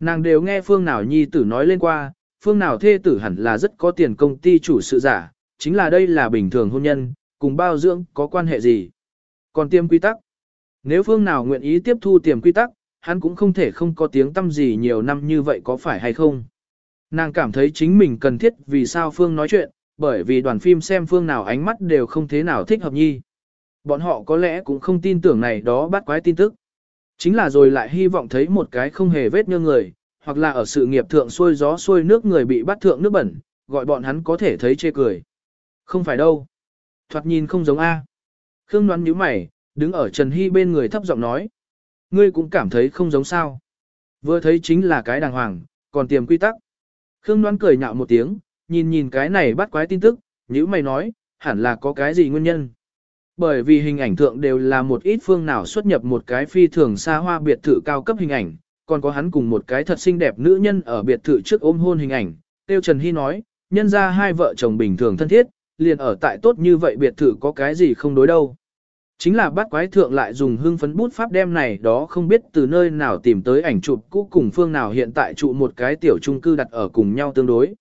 Speaker 1: Nàng đều nghe phương nào nhi tử nói lên qua, phương nào thê tử hẳn là rất có tiền công ty chủ sự giả, chính là đây là bình thường hôn nhân, cùng bao dưỡng có quan hệ gì. Còn tiêm quy tắc. Nếu phương nào nguyện ý tiếp thu tiềm quy tắc, hắn cũng không thể không có tiếng tâm gì nhiều năm như vậy có phải hay không. Nàng cảm thấy chính mình cần thiết vì sao Phương nói chuyện, bởi vì đoàn phim xem Phương nào ánh mắt đều không thế nào thích hợp nhi. Bọn họ có lẽ cũng không tin tưởng này đó bắt quái tin tức. Chính là rồi lại hy vọng thấy một cái không hề vết như người, hoặc là ở sự nghiệp thượng xuôi gió xuôi nước người bị bắt thượng nước bẩn, gọi bọn hắn có thể thấy chê cười. Không phải đâu. Thoạt nhìn không giống A. Khương đoán nhíu mày, đứng ở Trần Hy bên người thấp giọng nói. Ngươi cũng cảm thấy không giống sao. Vừa thấy chính là cái đàng hoàng, còn tiềm quy tắc. Khương đoán cười nhạo một tiếng, nhìn nhìn cái này bắt quái tin tức, nếu mày nói, hẳn là có cái gì nguyên nhân. Bởi vì hình ảnh thượng đều là một ít phương nào xuất nhập một cái phi thường xa hoa biệt thự cao cấp hình ảnh, còn có hắn cùng một cái thật xinh đẹp nữ nhân ở biệt thự trước ôm hôn hình ảnh. Tiêu Trần Hy nói, nhân ra hai vợ chồng bình thường thân thiết, liền ở tại tốt như vậy biệt thự có cái gì không đối đâu. Chính là bắt quái thượng lại dùng hương phấn bút pháp đem này đó không biết từ nơi nào tìm tới ảnh chụp cũ cùng phương nào hiện tại trụ một cái tiểu trung cư đặt ở cùng nhau tương đối.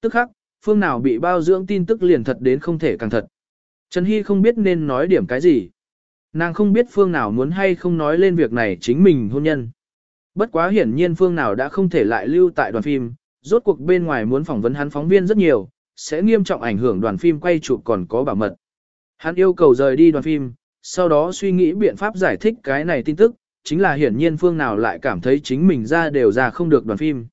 Speaker 1: Tức khắc, phương nào bị bao dưỡng tin tức liền thật đến không thể càng thật. Trần Hy không biết nên nói điểm cái gì. Nàng không biết phương nào muốn hay không nói lên việc này chính mình hôn nhân. Bất quá hiển nhiên phương nào đã không thể lại lưu tại đoàn phim, rốt cuộc bên ngoài muốn phỏng vấn hắn phóng viên rất nhiều, sẽ nghiêm trọng ảnh hưởng đoàn phim quay chụp còn có bảo mật. Hắn yêu cầu rời đi đoàn phim, sau đó suy nghĩ biện pháp giải thích cái này tin tức, chính là hiển nhiên phương nào lại cảm thấy chính mình ra đều ra không được đoàn phim.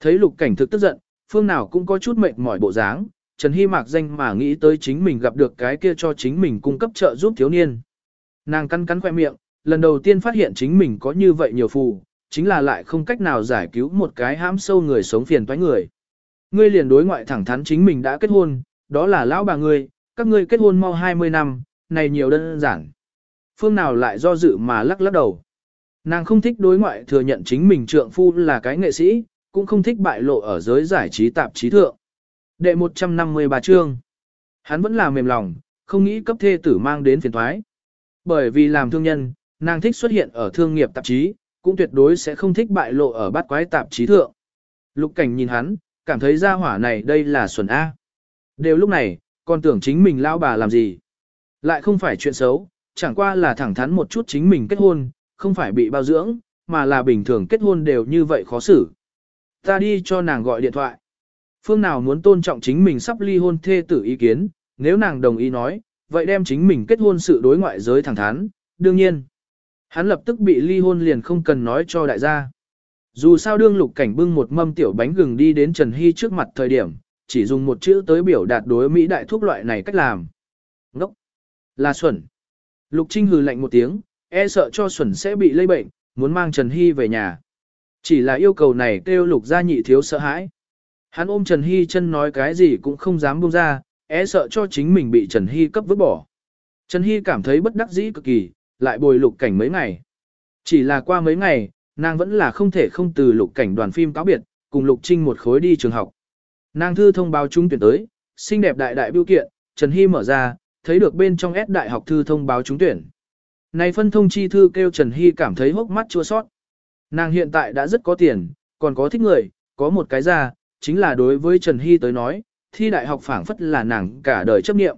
Speaker 1: Thấy lục cảnh thực tức giận, phương nào cũng có chút mệt mỏi bộ dáng, Trần Hy mạc danh mà nghĩ tới chính mình gặp được cái kia cho chính mình cung cấp trợ giúp thiếu niên. Nàng cắn cắn khoe miệng, lần đầu tiên phát hiện chính mình có như vậy nhiều phù, chính là lại không cách nào giải cứu một cái hãm sâu người sống phiền toái người. Ngươi liền đối ngoại thẳng thắn chính mình đã kết hôn, đó là lão bà ngươi, các ngươi kết hôn mau 20 năm, này nhiều đơn giản. Phương nào lại do dự mà lắc lắc đầu. Nàng không thích đối ngoại thừa nhận chính mình trượng phu là cái nghệ sĩ, cũng không thích bại lộ ở giới giải trí tạp chí thượng. Đệ 153 chương. Hắn vẫn là mềm lòng, không nghĩ cấp thê tử mang đến phiền thoái. Bởi vì làm thương nhân, nàng thích xuất hiện ở thương nghiệp tạp chí, cũng tuyệt đối sẽ không thích bại lộ ở bát quái tạp chí thượng. Lục cảnh nhìn hắn, cảm thấy ra hỏa này đây là xuẩn A. Đều lúc này, còn tưởng chính mình lao bà làm gì. Lại không phải chuyện xấu, chẳng qua là thẳng thắn một chút chính mình kết hôn, không phải bị bao dưỡng, mà là bình thường kết hôn đều như vậy khó xử. Ta đi cho nàng gọi điện thoại. Phương nào muốn tôn trọng chính mình sắp ly hôn thê tử ý kiến, nếu nàng đồng ý nói, vậy đem chính mình kết hôn sự đối ngoại giới thẳng thắn, đương nhiên. Hắn lập tức bị ly hôn liền không cần nói cho đại gia. Dù sao đương lục cảnh bưng một mâm tiểu bánh gừng đi đến Trần Hy trước mặt thời điểm, chỉ dùng một chữ tới biểu đạt đối Mỹ đại thuốc loại này cách làm. Ngốc! Là Xuẩn. Lục Trinh hừ lạnh một tiếng, e sợ cho Xuẩn sẽ bị lây bệnh, muốn mang Trần Hy về nhà. Chỉ là yêu cầu này kêu Lục gia nhị thiếu sợ hãi. Hắn ôm Trần Hy chân nói cái gì cũng không dám buông ra, é sợ cho chính mình bị Trần Hy cấp vứt bỏ. Trần Hy cảm thấy bất đắc dĩ cực kỳ, lại bồi lục cảnh mấy ngày. Chỉ là qua mấy ngày, nàng vẫn là không thể không từ lục cảnh đoàn phim cáo biệt, cùng lục trinh một khối đi trường học. Nàng thư thông báo trúng tuyển tới, xinh đẹp đại đại biểu kiện, Trần Hy mở ra, thấy được bên trong S đại học thư thông báo trúng tuyển. Này phân thông chi thư kêu Trần Hy cảm thấy hốc mắt chua sót. Nàng hiện tại đã rất có tiền, còn có thích người, có một cái ra, chính là đối với Trần Hy tới nói, thi đại học phảng phất là nàng cả đời chấp nghiệm.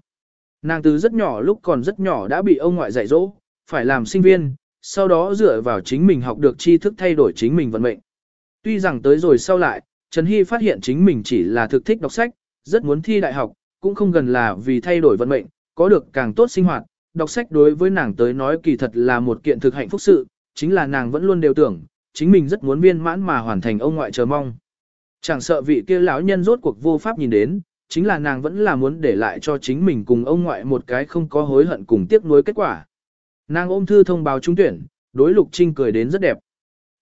Speaker 1: Nàng từ rất nhỏ lúc còn rất nhỏ đã bị ông ngoại dạy dỗ, phải làm sinh viên, sau đó dựa vào chính mình học được tri thức thay đổi chính mình vận mệnh. Tuy rằng tới rồi sau lại, Trần Hy phát hiện chính mình chỉ là thực thích đọc sách, rất muốn thi đại học, cũng không gần là vì thay đổi vận mệnh, có được càng tốt sinh hoạt. Đọc sách đối với nàng tới nói kỳ thật là một kiện thực hạnh phúc sự, chính là nàng vẫn luôn đều tưởng, chính mình rất muốn viên mãn mà hoàn thành ông ngoại chờ mong. Chẳng sợ vị kia lão nhân rốt cuộc vô pháp nhìn đến, chính là nàng vẫn là muốn để lại cho chính mình cùng ông ngoại một cái không có hối hận cùng tiếc nuối kết quả. Nàng ôm thư thông báo trúng tuyển, đối Lục Trinh cười đến rất đẹp.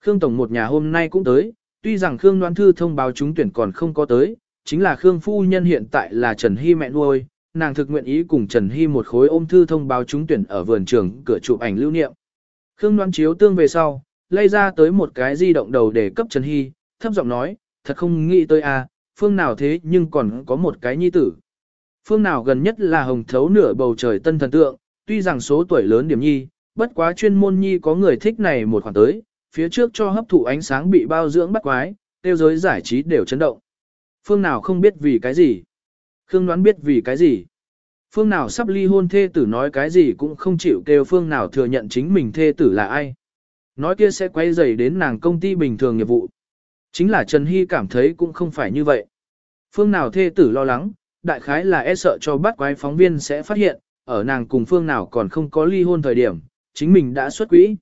Speaker 1: Khương Tổng một nhà hôm nay cũng tới, tuy rằng Khương Đoan Thư thông báo trúng tuyển còn không có tới, chính là Khương Phu Nhân hiện tại là Trần Hy mẹ nuôi, nàng thực nguyện ý cùng Trần Hy một khối ôm thư thông báo trúng tuyển ở vườn trường cửa chụp ảnh lưu niệm. Khương Đoan chiếu tương về sau, lay ra tới một cái di động đầu để cấp Trần Hy, thấp giọng nói, thật không nghĩ tới à, phương nào thế nhưng còn có một cái nhi tử. Phương nào gần nhất là hồng thấu nửa bầu trời tân thần tượng, tuy rằng số tuổi lớn điểm nhi, bất quá chuyên môn nhi có người thích này một khoảng tới, phía trước cho hấp thụ ánh sáng bị bao dưỡng bắt quái, tiêu giới giải trí đều chấn động. Phương nào không biết vì cái gì? Khương đoán biết vì cái gì? Phương nào sắp ly hôn thê tử nói cái gì cũng không chịu kêu phương nào thừa nhận chính mình thê tử là ai. Nói kia sẽ quay dày đến nàng công ty bình thường nghiệp vụ. Chính là Trần Hy cảm thấy cũng không phải như vậy. Phương nào thê tử lo lắng, đại khái là e sợ cho bắt quái phóng viên sẽ phát hiện, ở nàng cùng phương nào còn không có ly hôn thời điểm, chính mình đã xuất quỹ.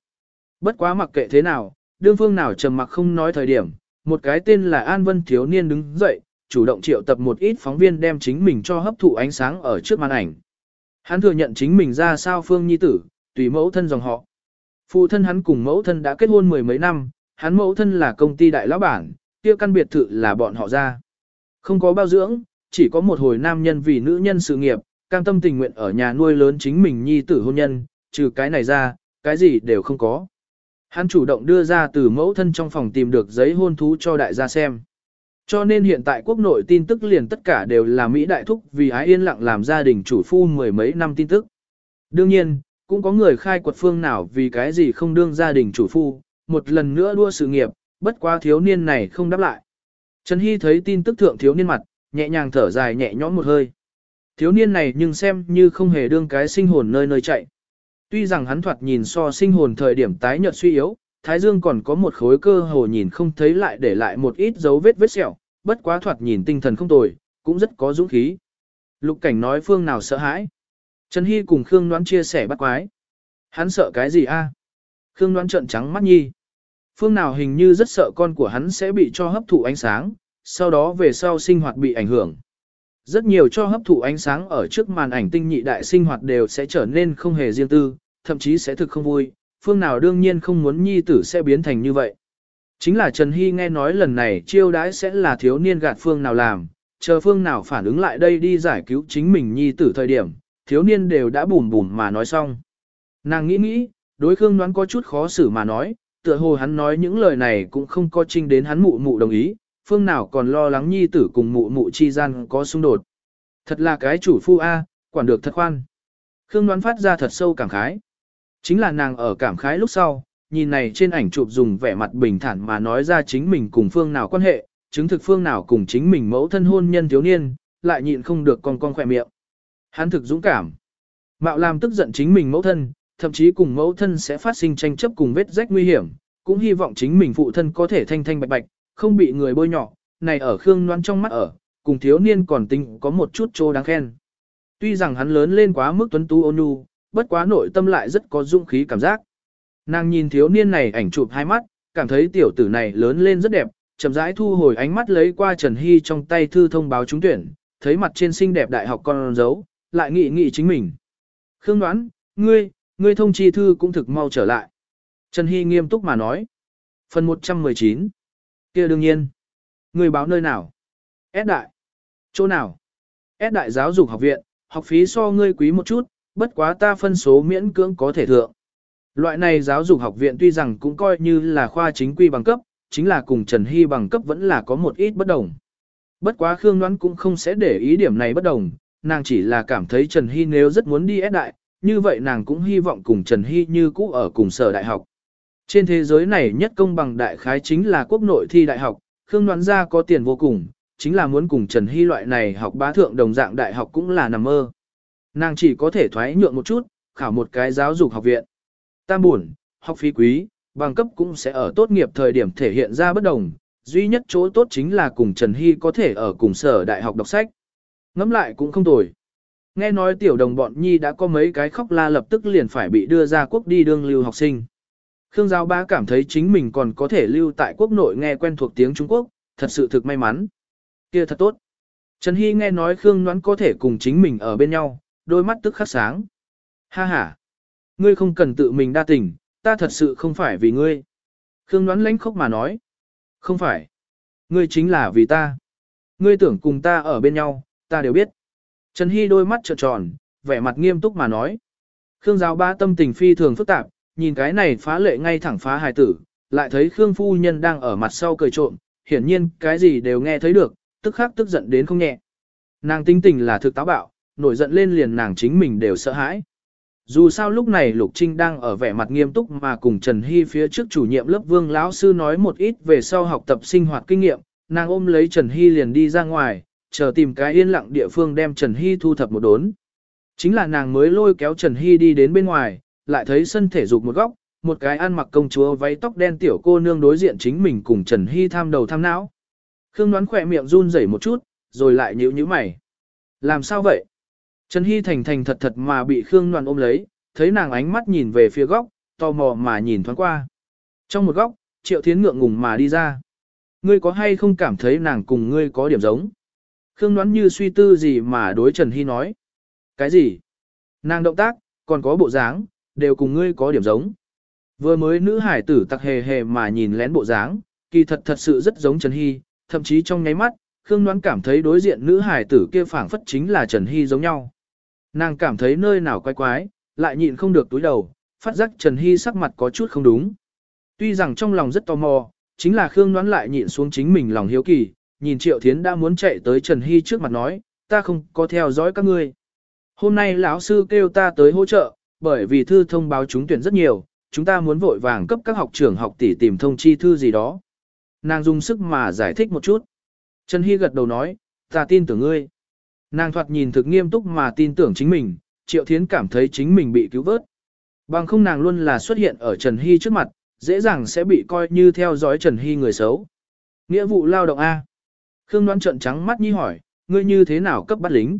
Speaker 1: Bất quá mặc kệ thế nào, đương phương nào trầm mặc không nói thời điểm, một cái tên là An Vân thiếu niên đứng dậy, chủ động triệu tập một ít phóng viên đem chính mình cho hấp thụ ánh sáng ở trước màn ảnh. Hắn thừa nhận chính mình ra sao phương nhi tử, tùy mẫu thân dòng họ. Phụ thân hắn cùng mẫu thân đã kết hôn mười mấy năm, hắn mẫu thân là công ty đại lão bản, kia căn biệt thự là bọn họ ra. Không có bao dưỡng, chỉ có một hồi nam nhân vì nữ nhân sự nghiệp, cam tâm tình nguyện ở nhà nuôi lớn chính mình nhi tử hôn nhân, trừ cái này ra, cái gì đều không có. Hắn chủ động đưa ra từ mẫu thân trong phòng tìm được giấy hôn thú cho đại gia xem. Cho nên hiện tại quốc nội tin tức liền tất cả đều là Mỹ đại thúc vì ái yên lặng làm gia đình chủ phu mười mấy năm tin tức. Đương nhiên, cũng có người khai quật phương nào vì cái gì không đương gia đình chủ phu, một lần nữa đua sự nghiệp, bất quá thiếu niên này không đáp lại. Trần Hy thấy tin tức thượng thiếu niên mặt, nhẹ nhàng thở dài nhẹ nhõm một hơi. Thiếu niên này nhưng xem như không hề đương cái sinh hồn nơi nơi chạy. Tuy rằng hắn thoạt nhìn so sinh hồn thời điểm tái nhợt suy yếu, thái dương còn có một khối cơ hồ nhìn không thấy lại để lại một ít dấu vết vết sẹo, bất quá thoạt nhìn tinh thần không tồi, cũng rất có dũng khí. Lục cảnh nói phương nào sợ hãi. Trần Hy cùng Khương Đoán chia sẻ bắt quái. Hắn sợ cái gì a? À? Khương Đoán trợn trắng mắt nhi. Phương nào hình như rất sợ con của hắn sẽ bị cho hấp thụ ánh sáng, sau đó về sau sinh hoạt bị ảnh hưởng. Rất nhiều cho hấp thụ ánh sáng ở trước màn ảnh tinh nhị đại sinh hoạt đều sẽ trở nên không hề riêng tư, thậm chí sẽ thực không vui, phương nào đương nhiên không muốn nhi tử sẽ biến thành như vậy. Chính là Trần Hy nghe nói lần này chiêu đãi sẽ là thiếu niên gạt phương nào làm, chờ phương nào phản ứng lại đây đi giải cứu chính mình nhi tử thời điểm, thiếu niên đều đã bùm bùm mà nói xong. Nàng nghĩ nghĩ, đối Khương đoán có chút khó xử mà nói, tựa hồ hắn nói những lời này cũng không có trinh đến hắn mụ mụ đồng ý, phương nào còn lo lắng nhi tử cùng mụ mụ chi gian có xung đột. Thật là cái chủ phu A, quản được thật khoan. Khương đoán phát ra thật sâu cảm khái. Chính là nàng ở cảm khái lúc sau, nhìn này trên ảnh chụp dùng vẻ mặt bình thản mà nói ra chính mình cùng phương nào quan hệ, chứng thực phương nào cùng chính mình mẫu thân hôn nhân thiếu niên, lại nhịn không được con con khỏe miệng. Hắn thực dũng cảm. Mạo làm tức giận chính mình mẫu thân, thậm chí cùng mẫu thân sẽ phát sinh tranh chấp cùng vết rách nguy hiểm, cũng hy vọng chính mình phụ thân có thể thanh thanh bạch bạch, không bị người bôi nhọ, này ở Khương Loan trong mắt ở, cùng thiếu niên còn tính có một chút trô đáng khen. Tuy rằng hắn lớn lên quá mức tuấn tú ôn nhu, bất quá nội tâm lại rất có dũng khí cảm giác. Nàng nhìn thiếu niên này ảnh chụp hai mắt, cảm thấy tiểu tử này lớn lên rất đẹp, chậm rãi thu hồi ánh mắt lấy qua Trần Hy trong tay thư thông báo trúng tuyển, thấy mặt trên xinh đẹp đại học con dấu, lại nghĩ nghĩ chính mình. Khương đoán, ngươi, ngươi thông chi thư cũng thực mau trở lại. Trần Hy nghiêm túc mà nói. Phần 119. kia đương nhiên. Ngươi báo nơi nào? S đại. Chỗ nào? S đại giáo dục học viện, học phí so ngươi quý một chút, bất quá ta phân số miễn cưỡng có thể thượng. Loại này giáo dục học viện tuy rằng cũng coi như là khoa chính quy bằng cấp, chính là cùng Trần Hy bằng cấp vẫn là có một ít bất đồng. Bất quá Khương Ngoan cũng không sẽ để ý điểm này bất đồng, nàng chỉ là cảm thấy Trần Hy nếu rất muốn đi S đại, như vậy nàng cũng hy vọng cùng Trần Hy như cũ ở cùng sở đại học. Trên thế giới này nhất công bằng đại khái chính là quốc nội thi đại học, Khương Đoán ra có tiền vô cùng, chính là muốn cùng Trần Hy loại này học bá thượng đồng dạng đại học cũng là nằm mơ. Nàng chỉ có thể thoái nhượng một chút, khảo một cái giáo dục học viện. Tam buồn, học phí quý, bằng cấp cũng sẽ ở tốt nghiệp thời điểm thể hiện ra bất đồng, duy nhất chỗ tốt chính là cùng Trần Hy có thể ở cùng sở đại học đọc sách. Ngắm lại cũng không tồi. Nghe nói tiểu đồng bọn Nhi đã có mấy cái khóc la lập tức liền phải bị đưa ra quốc đi đương lưu học sinh. Khương Giao Ba cảm thấy chính mình còn có thể lưu tại quốc nội nghe quen thuộc tiếng Trung Quốc, thật sự thực may mắn. kia thật tốt. Trần Hy nghe nói Khương Ngoãn có thể cùng chính mình ở bên nhau, đôi mắt tức khắc sáng. Ha ha. Ngươi không cần tự mình đa tình, ta thật sự không phải vì ngươi. Khương Ngoãn lãnh khóc mà nói. Không phải. Ngươi chính là vì ta. Ngươi tưởng cùng ta ở bên nhau, ta đều biết. Trần Hy đôi mắt trợn tròn, vẻ mặt nghiêm túc mà nói. Khương giáo ba tâm tình phi thường phức tạp, nhìn cái này phá lệ ngay thẳng phá hài tử, lại thấy Khương phu nhân đang ở mặt sau cười trộm, hiển nhiên cái gì đều nghe thấy được, tức khắc tức giận đến không nhẹ. Nàng tinh tình là thực táo bạo, nổi giận lên liền nàng chính mình đều sợ hãi. Dù sao lúc này Lục Trinh đang ở vẻ mặt nghiêm túc mà cùng Trần Hy phía trước chủ nhiệm lớp Vương lão sư nói một ít về sau học tập sinh hoạt kinh nghiệm, nàng ôm lấy Trần Hy liền đi ra ngoài, chờ tìm cái yên lặng địa phương đem Trần Hy thu thập một đốn. Chính là nàng mới lôi kéo Trần Hy đi đến bên ngoài, lại thấy sân thể dục một góc, một cái ăn mặc công chúa váy tóc đen tiểu cô nương đối diện chính mình cùng Trần Hy tham đầu tham não. Khương đoán khỏe miệng run rẩy một chút, rồi lại nhíu nhíu mày. Làm sao vậy? Trần Hy thành thành thật thật mà bị Khương đoán ôm lấy, thấy nàng ánh mắt nhìn về phía góc, tò mò mà nhìn thoáng qua. Trong một góc, Triệu Thiến ngượng ngùng mà đi ra. Ngươi có hay không cảm thấy nàng cùng ngươi có điểm giống? Khương đoán như suy tư gì mà đối Trần Hy nói. Cái gì? Nàng động tác, còn có bộ dáng, đều cùng ngươi có điểm giống. Vừa mới nữ hải tử tặc hề hề mà nhìn lén bộ dáng, kỳ thật thật sự rất giống Trần Hy, thậm chí trong nháy mắt, Khương đoán cảm thấy đối diện nữ hải tử kia phảng phất chính là Trần Hy giống nhau. Nàng cảm thấy nơi nào quái quái, lại nhịn không được túi đầu, phát giác Trần Hy sắc mặt có chút không đúng. Tuy rằng trong lòng rất tò mò, chính là Khương đoán lại nhịn xuống chính mình lòng hiếu kỳ, nhìn Triệu Thiến đã muốn chạy tới Trần Hy trước mặt nói, ta không có theo dõi các ngươi. Hôm nay lão sư kêu ta tới hỗ trợ, bởi vì thư thông báo trúng tuyển rất nhiều, chúng ta muốn vội vàng cấp các học trưởng học tỷ tìm thông chi thư gì đó. Nàng dùng sức mà giải thích một chút. Trần Hy gật đầu nói, ta tin tưởng ngươi. Nàng thoạt nhìn thực nghiêm túc mà tin tưởng chính mình, Triệu Thiến cảm thấy chính mình bị cứu vớt. Bằng không nàng luôn là xuất hiện ở Trần Hy trước mặt, dễ dàng sẽ bị coi như theo dõi Trần Hy người xấu. Nghĩa vụ lao động A. Khương đoán trợn trắng mắt nhi hỏi, ngươi như thế nào cấp bắt lính?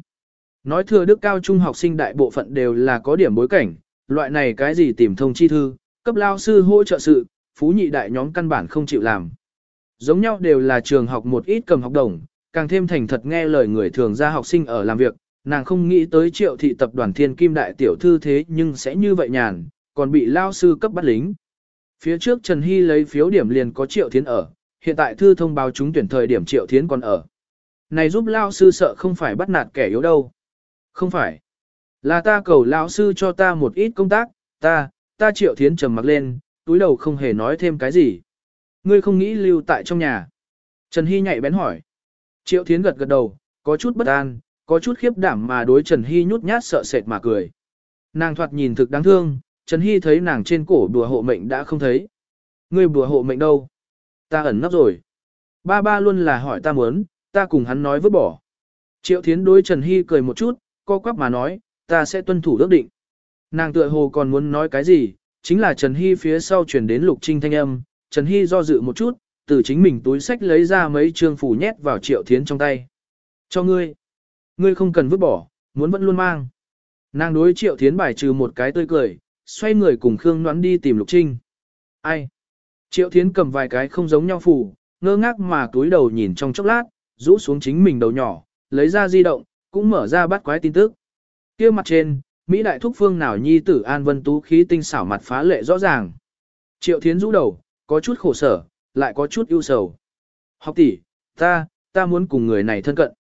Speaker 1: Nói thừa đức cao trung học sinh đại bộ phận đều là có điểm bối cảnh, loại này cái gì tìm thông chi thư, cấp lao sư hỗ trợ sự, phú nhị đại nhóm căn bản không chịu làm. Giống nhau đều là trường học một ít cầm học đồng, càng thêm thành thật nghe lời người thường ra học sinh ở làm việc, nàng không nghĩ tới triệu thị tập đoàn thiên kim đại tiểu thư thế nhưng sẽ như vậy nhàn, còn bị lao sư cấp bắt lính. Phía trước Trần Hy lấy phiếu điểm liền có triệu thiến ở, hiện tại thư thông báo chúng tuyển thời điểm triệu thiến còn ở. Này giúp lao sư sợ không phải bắt nạt kẻ yếu đâu. Không phải. Là ta cầu lão sư cho ta một ít công tác, ta, ta triệu thiến trầm mặc lên, túi đầu không hề nói thêm cái gì. Ngươi không nghĩ lưu tại trong nhà. Trần Hy nhạy bén hỏi. Triệu thiến gật gật đầu, có chút bất an, có chút khiếp đảm mà đối Trần Hy nhút nhát sợ sệt mà cười. Nàng thoạt nhìn thực đáng thương, Trần Hy thấy nàng trên cổ bùa hộ mệnh đã không thấy. Ngươi bùa hộ mệnh đâu? Ta ẩn nấp rồi. Ba ba luôn là hỏi ta muốn, ta cùng hắn nói vứt bỏ. Triệu Thiến đối Trần Hy cười một chút, co quắp mà nói, ta sẽ tuân thủ ước định. Nàng tựa hồ còn muốn nói cái gì, chính là Trần Hy phía sau chuyển đến lục trinh thanh âm, Trần Hy do dự một chút, từ chính mình túi sách lấy ra mấy trương phủ nhét vào Triệu Thiến trong tay. Cho ngươi. Ngươi không cần vứt bỏ, muốn vẫn luôn mang. Nàng đối Triệu Thiến bài trừ một cái tươi cười, xoay người cùng Khương Noãn đi tìm Lục Trinh. Ai? Triệu Thiến cầm vài cái không giống nhau phủ, ngơ ngác mà túi đầu nhìn trong chốc lát, rũ xuống chính mình đầu nhỏ, lấy ra di động, cũng mở ra bắt quái tin tức. kia mặt trên, Mỹ đại thúc phương nào nhi tử An Vân Tú khí tinh xảo mặt phá lệ rõ ràng. Triệu Thiến rũ đầu, có chút khổ sở, lại có chút ưu sầu. Học tỷ, ta, ta muốn cùng người này thân cận.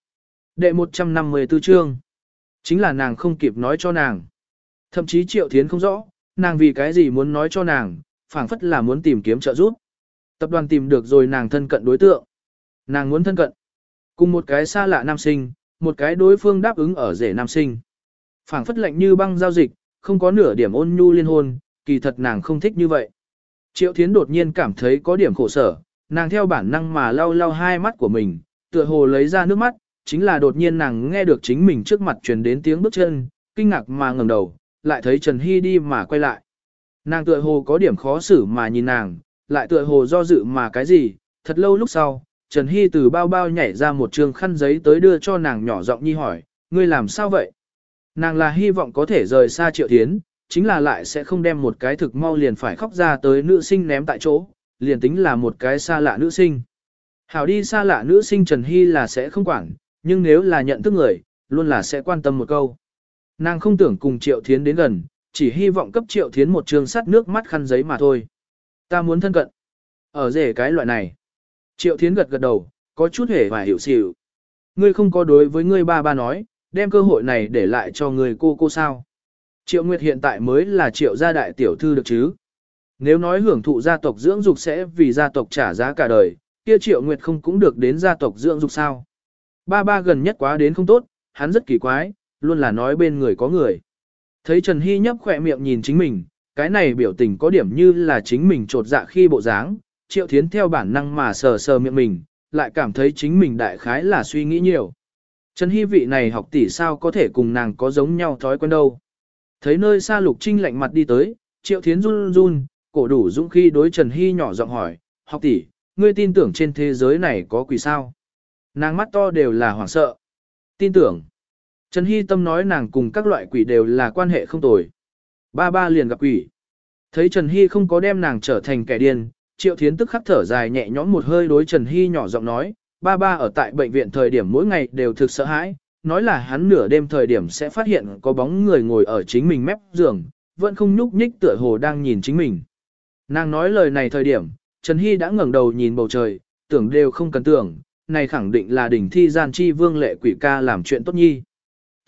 Speaker 1: Đệ 154 chương. Chính là nàng không kịp nói cho nàng. Thậm chí Triệu Thiến không rõ, nàng vì cái gì muốn nói cho nàng, phảng phất là muốn tìm kiếm trợ giúp. Tập đoàn tìm được rồi nàng thân cận đối tượng. Nàng muốn thân cận. Cùng một cái xa lạ nam sinh, một cái đối phương đáp ứng ở rể nam sinh. phảng phất lạnh như băng giao dịch, không có nửa điểm ôn nhu liên hôn, kỳ thật nàng không thích như vậy. Triệu Thiến đột nhiên cảm thấy có điểm khổ sở, nàng theo bản năng mà lau lau hai mắt của mình, tựa hồ lấy ra nước mắt, chính là đột nhiên nàng nghe được chính mình trước mặt truyền đến tiếng bước chân, kinh ngạc mà ngẩng đầu, lại thấy Trần Hy đi mà quay lại. Nàng tựa hồ có điểm khó xử mà nhìn nàng, lại tựa hồ do dự mà cái gì, thật lâu lúc sau, Trần Hy từ bao bao nhảy ra một trường khăn giấy tới đưa cho nàng nhỏ giọng nhi hỏi, ngươi làm sao vậy? Nàng là hy vọng có thể rời xa triệu thiến, chính là lại sẽ không đem một cái thực mau liền phải khóc ra tới nữ sinh ném tại chỗ, liền tính là một cái xa lạ nữ sinh. Hảo đi xa lạ nữ sinh Trần Hy là sẽ không quản, nhưng nếu là nhận thức người, luôn là sẽ quan tâm một câu. Nàng không tưởng cùng Triệu Thiến đến gần, chỉ hy vọng cấp Triệu Thiến một trường sắt nước mắt khăn giấy mà thôi. Ta muốn thân cận. Ở rể cái loại này. Triệu Thiến gật gật đầu, có chút hề và hiểu xỉu. Ngươi không có đối với ngươi ba ba nói, đem cơ hội này để lại cho người cô cô sao. Triệu Nguyệt hiện tại mới là triệu gia đại tiểu thư được chứ. Nếu nói hưởng thụ gia tộc dưỡng dục sẽ vì gia tộc trả giá cả đời, kia Triệu Nguyệt không cũng được đến gia tộc dưỡng dục sao. Ba ba gần nhất quá đến không tốt, hắn rất kỳ quái, luôn là nói bên người có người. Thấy Trần Hy nhấp khỏe miệng nhìn chính mình, cái này biểu tình có điểm như là chính mình trột dạ khi bộ dáng, Triệu Thiến theo bản năng mà sờ sờ miệng mình, lại cảm thấy chính mình đại khái là suy nghĩ nhiều. Trần Hy vị này học tỷ sao có thể cùng nàng có giống nhau thói quen đâu. Thấy nơi xa Lục Trinh lạnh mặt đi tới, Triệu Thiến run run, cổ đủ dũng khi đối Trần Hy nhỏ giọng hỏi, học tỷ, ngươi tin tưởng trên thế giới này có quỷ sao? Nàng mắt to đều là hoảng sợ. Tin tưởng. Trần Hy tâm nói nàng cùng các loại quỷ đều là quan hệ không tồi. Ba ba liền gặp quỷ. Thấy Trần Hy không có đem nàng trở thành kẻ điên, Triệu Thiến tức khắc thở dài nhẹ nhõm một hơi đối Trần Hy nhỏ giọng nói, ba ba ở tại bệnh viện thời điểm mỗi ngày đều thực sợ hãi, nói là hắn nửa đêm thời điểm sẽ phát hiện có bóng người ngồi ở chính mình mép giường, vẫn không nhúc nhích tựa hồ đang nhìn chính mình. Nàng nói lời này thời điểm, Trần Hy đã ngẩng đầu nhìn bầu trời, tưởng đều không cần tưởng, này khẳng định là đỉnh thi gian chi vương lệ quỷ ca làm chuyện tốt nhi.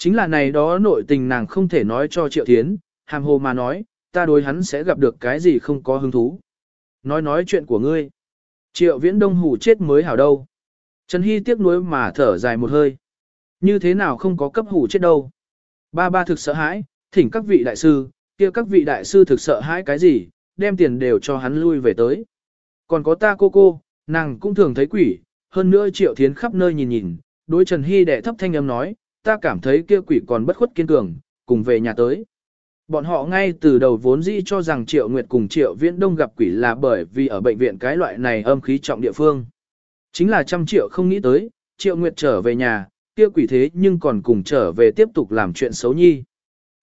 Speaker 1: Chính là này đó nội tình nàng không thể nói cho Triệu Thiến, hàm hồ mà nói, ta đối hắn sẽ gặp được cái gì không có hứng thú. Nói nói chuyện của ngươi. Triệu viễn đông hủ chết mới hảo đâu. Trần Hy tiếc nuối mà thở dài một hơi. Như thế nào không có cấp hủ chết đâu. Ba ba thực sợ hãi, thỉnh các vị đại sư, kia các vị đại sư thực sợ hãi cái gì, đem tiền đều cho hắn lui về tới. Còn có ta cô cô, nàng cũng thường thấy quỷ, hơn nữa triệu thiến khắp nơi nhìn nhìn, đối Trần Hy đệ thấp thanh âm nói, ta cảm thấy kia quỷ còn bất khuất kiên cường, cùng về nhà tới. Bọn họ ngay từ đầu vốn dĩ cho rằng Triệu Nguyệt cùng Triệu Viễn Đông gặp quỷ là bởi vì ở bệnh viện cái loại này âm khí trọng địa phương. Chính là trăm triệu không nghĩ tới, Triệu Nguyệt trở về nhà, kia quỷ thế nhưng còn cùng trở về tiếp tục làm chuyện xấu nhi.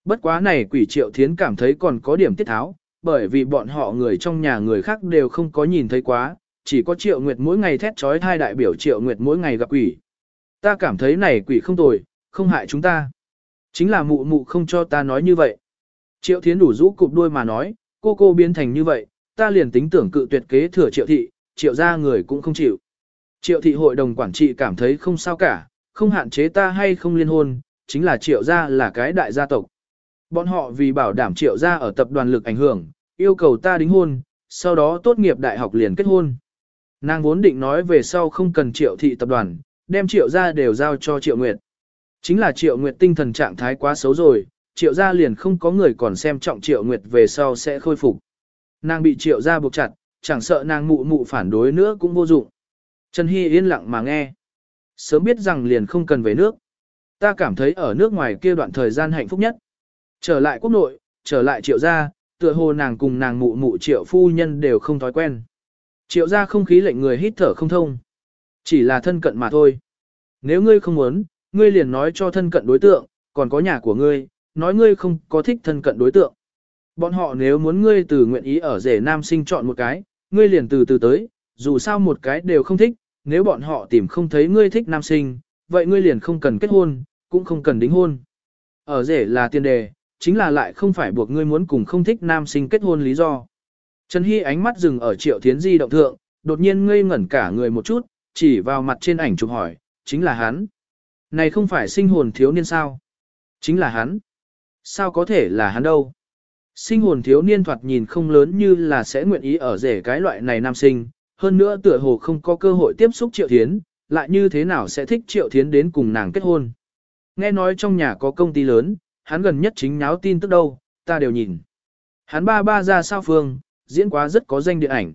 Speaker 1: Bất quá này quỷ Triệu Thiến cảm thấy còn có điểm tiết tháo, bởi vì bọn họ người trong nhà người khác đều không có nhìn thấy quá, chỉ có Triệu Nguyệt mỗi ngày thét trói thai đại biểu Triệu Nguyệt mỗi ngày gặp quỷ. Ta cảm thấy này quỷ không tồi, không hại chúng ta. Chính là mụ mụ không cho ta nói như vậy. Triệu Thiến đủ rũ cụp đuôi mà nói, cô cô biến thành như vậy, ta liền tính tưởng cự tuyệt kế thừa triệu thị, triệu ra người cũng không chịu. Triệu thị hội đồng quản trị cảm thấy không sao cả, không hạn chế ta hay không liên hôn, chính là triệu gia là cái đại gia tộc. Bọn họ vì bảo đảm triệu gia ở tập đoàn lực ảnh hưởng, yêu cầu ta đính hôn, sau đó tốt nghiệp đại học liền kết hôn. Nàng vốn định nói về sau không cần triệu thị tập đoàn, đem triệu gia đều giao cho triệu nguyệt. Chính là triệu nguyệt tinh thần trạng thái quá xấu rồi, triệu gia liền không có người còn xem trọng triệu nguyệt về sau sẽ khôi phục. Nàng bị triệu gia buộc chặt, chẳng sợ nàng mụ mụ phản đối nữa cũng vô dụng. Trần Hy yên lặng mà nghe. Sớm biết rằng liền không cần về nước. Ta cảm thấy ở nước ngoài kia đoạn thời gian hạnh phúc nhất. Trở lại quốc nội, trở lại triệu gia, tựa hồ nàng cùng nàng mụ mụ triệu phu nhân đều không thói quen. Triệu gia không khí lệnh người hít thở không thông. Chỉ là thân cận mà thôi. Nếu ngươi không muốn, ngươi liền nói cho thân cận đối tượng, còn có nhà của ngươi, nói ngươi không có thích thân cận đối tượng. Bọn họ nếu muốn ngươi từ nguyện ý ở rể nam sinh chọn một cái, ngươi liền từ từ tới, dù sao một cái đều không thích, nếu bọn họ tìm không thấy ngươi thích nam sinh, vậy ngươi liền không cần kết hôn, cũng không cần đính hôn. Ở rể là tiền đề, chính là lại không phải buộc ngươi muốn cùng không thích nam sinh kết hôn lý do. Trần Hy ánh mắt dừng ở triệu thiến di động thượng, đột nhiên ngây ngẩn cả người một chút, chỉ vào mặt trên ảnh chụp hỏi, chính là hắn. Này không phải sinh hồn thiếu niên sao? Chính là hắn. Sao có thể là hắn đâu? Sinh hồn thiếu niên thoạt nhìn không lớn như là sẽ nguyện ý ở rể cái loại này nam sinh, hơn nữa tựa hồ không có cơ hội tiếp xúc triệu thiến, lại như thế nào sẽ thích triệu thiến đến cùng nàng kết hôn. Nghe nói trong nhà có công ty lớn, hắn gần nhất chính nháo tin tức đâu, ta đều nhìn. Hắn ba ba ra sao phương, diễn quá rất có danh điện ảnh.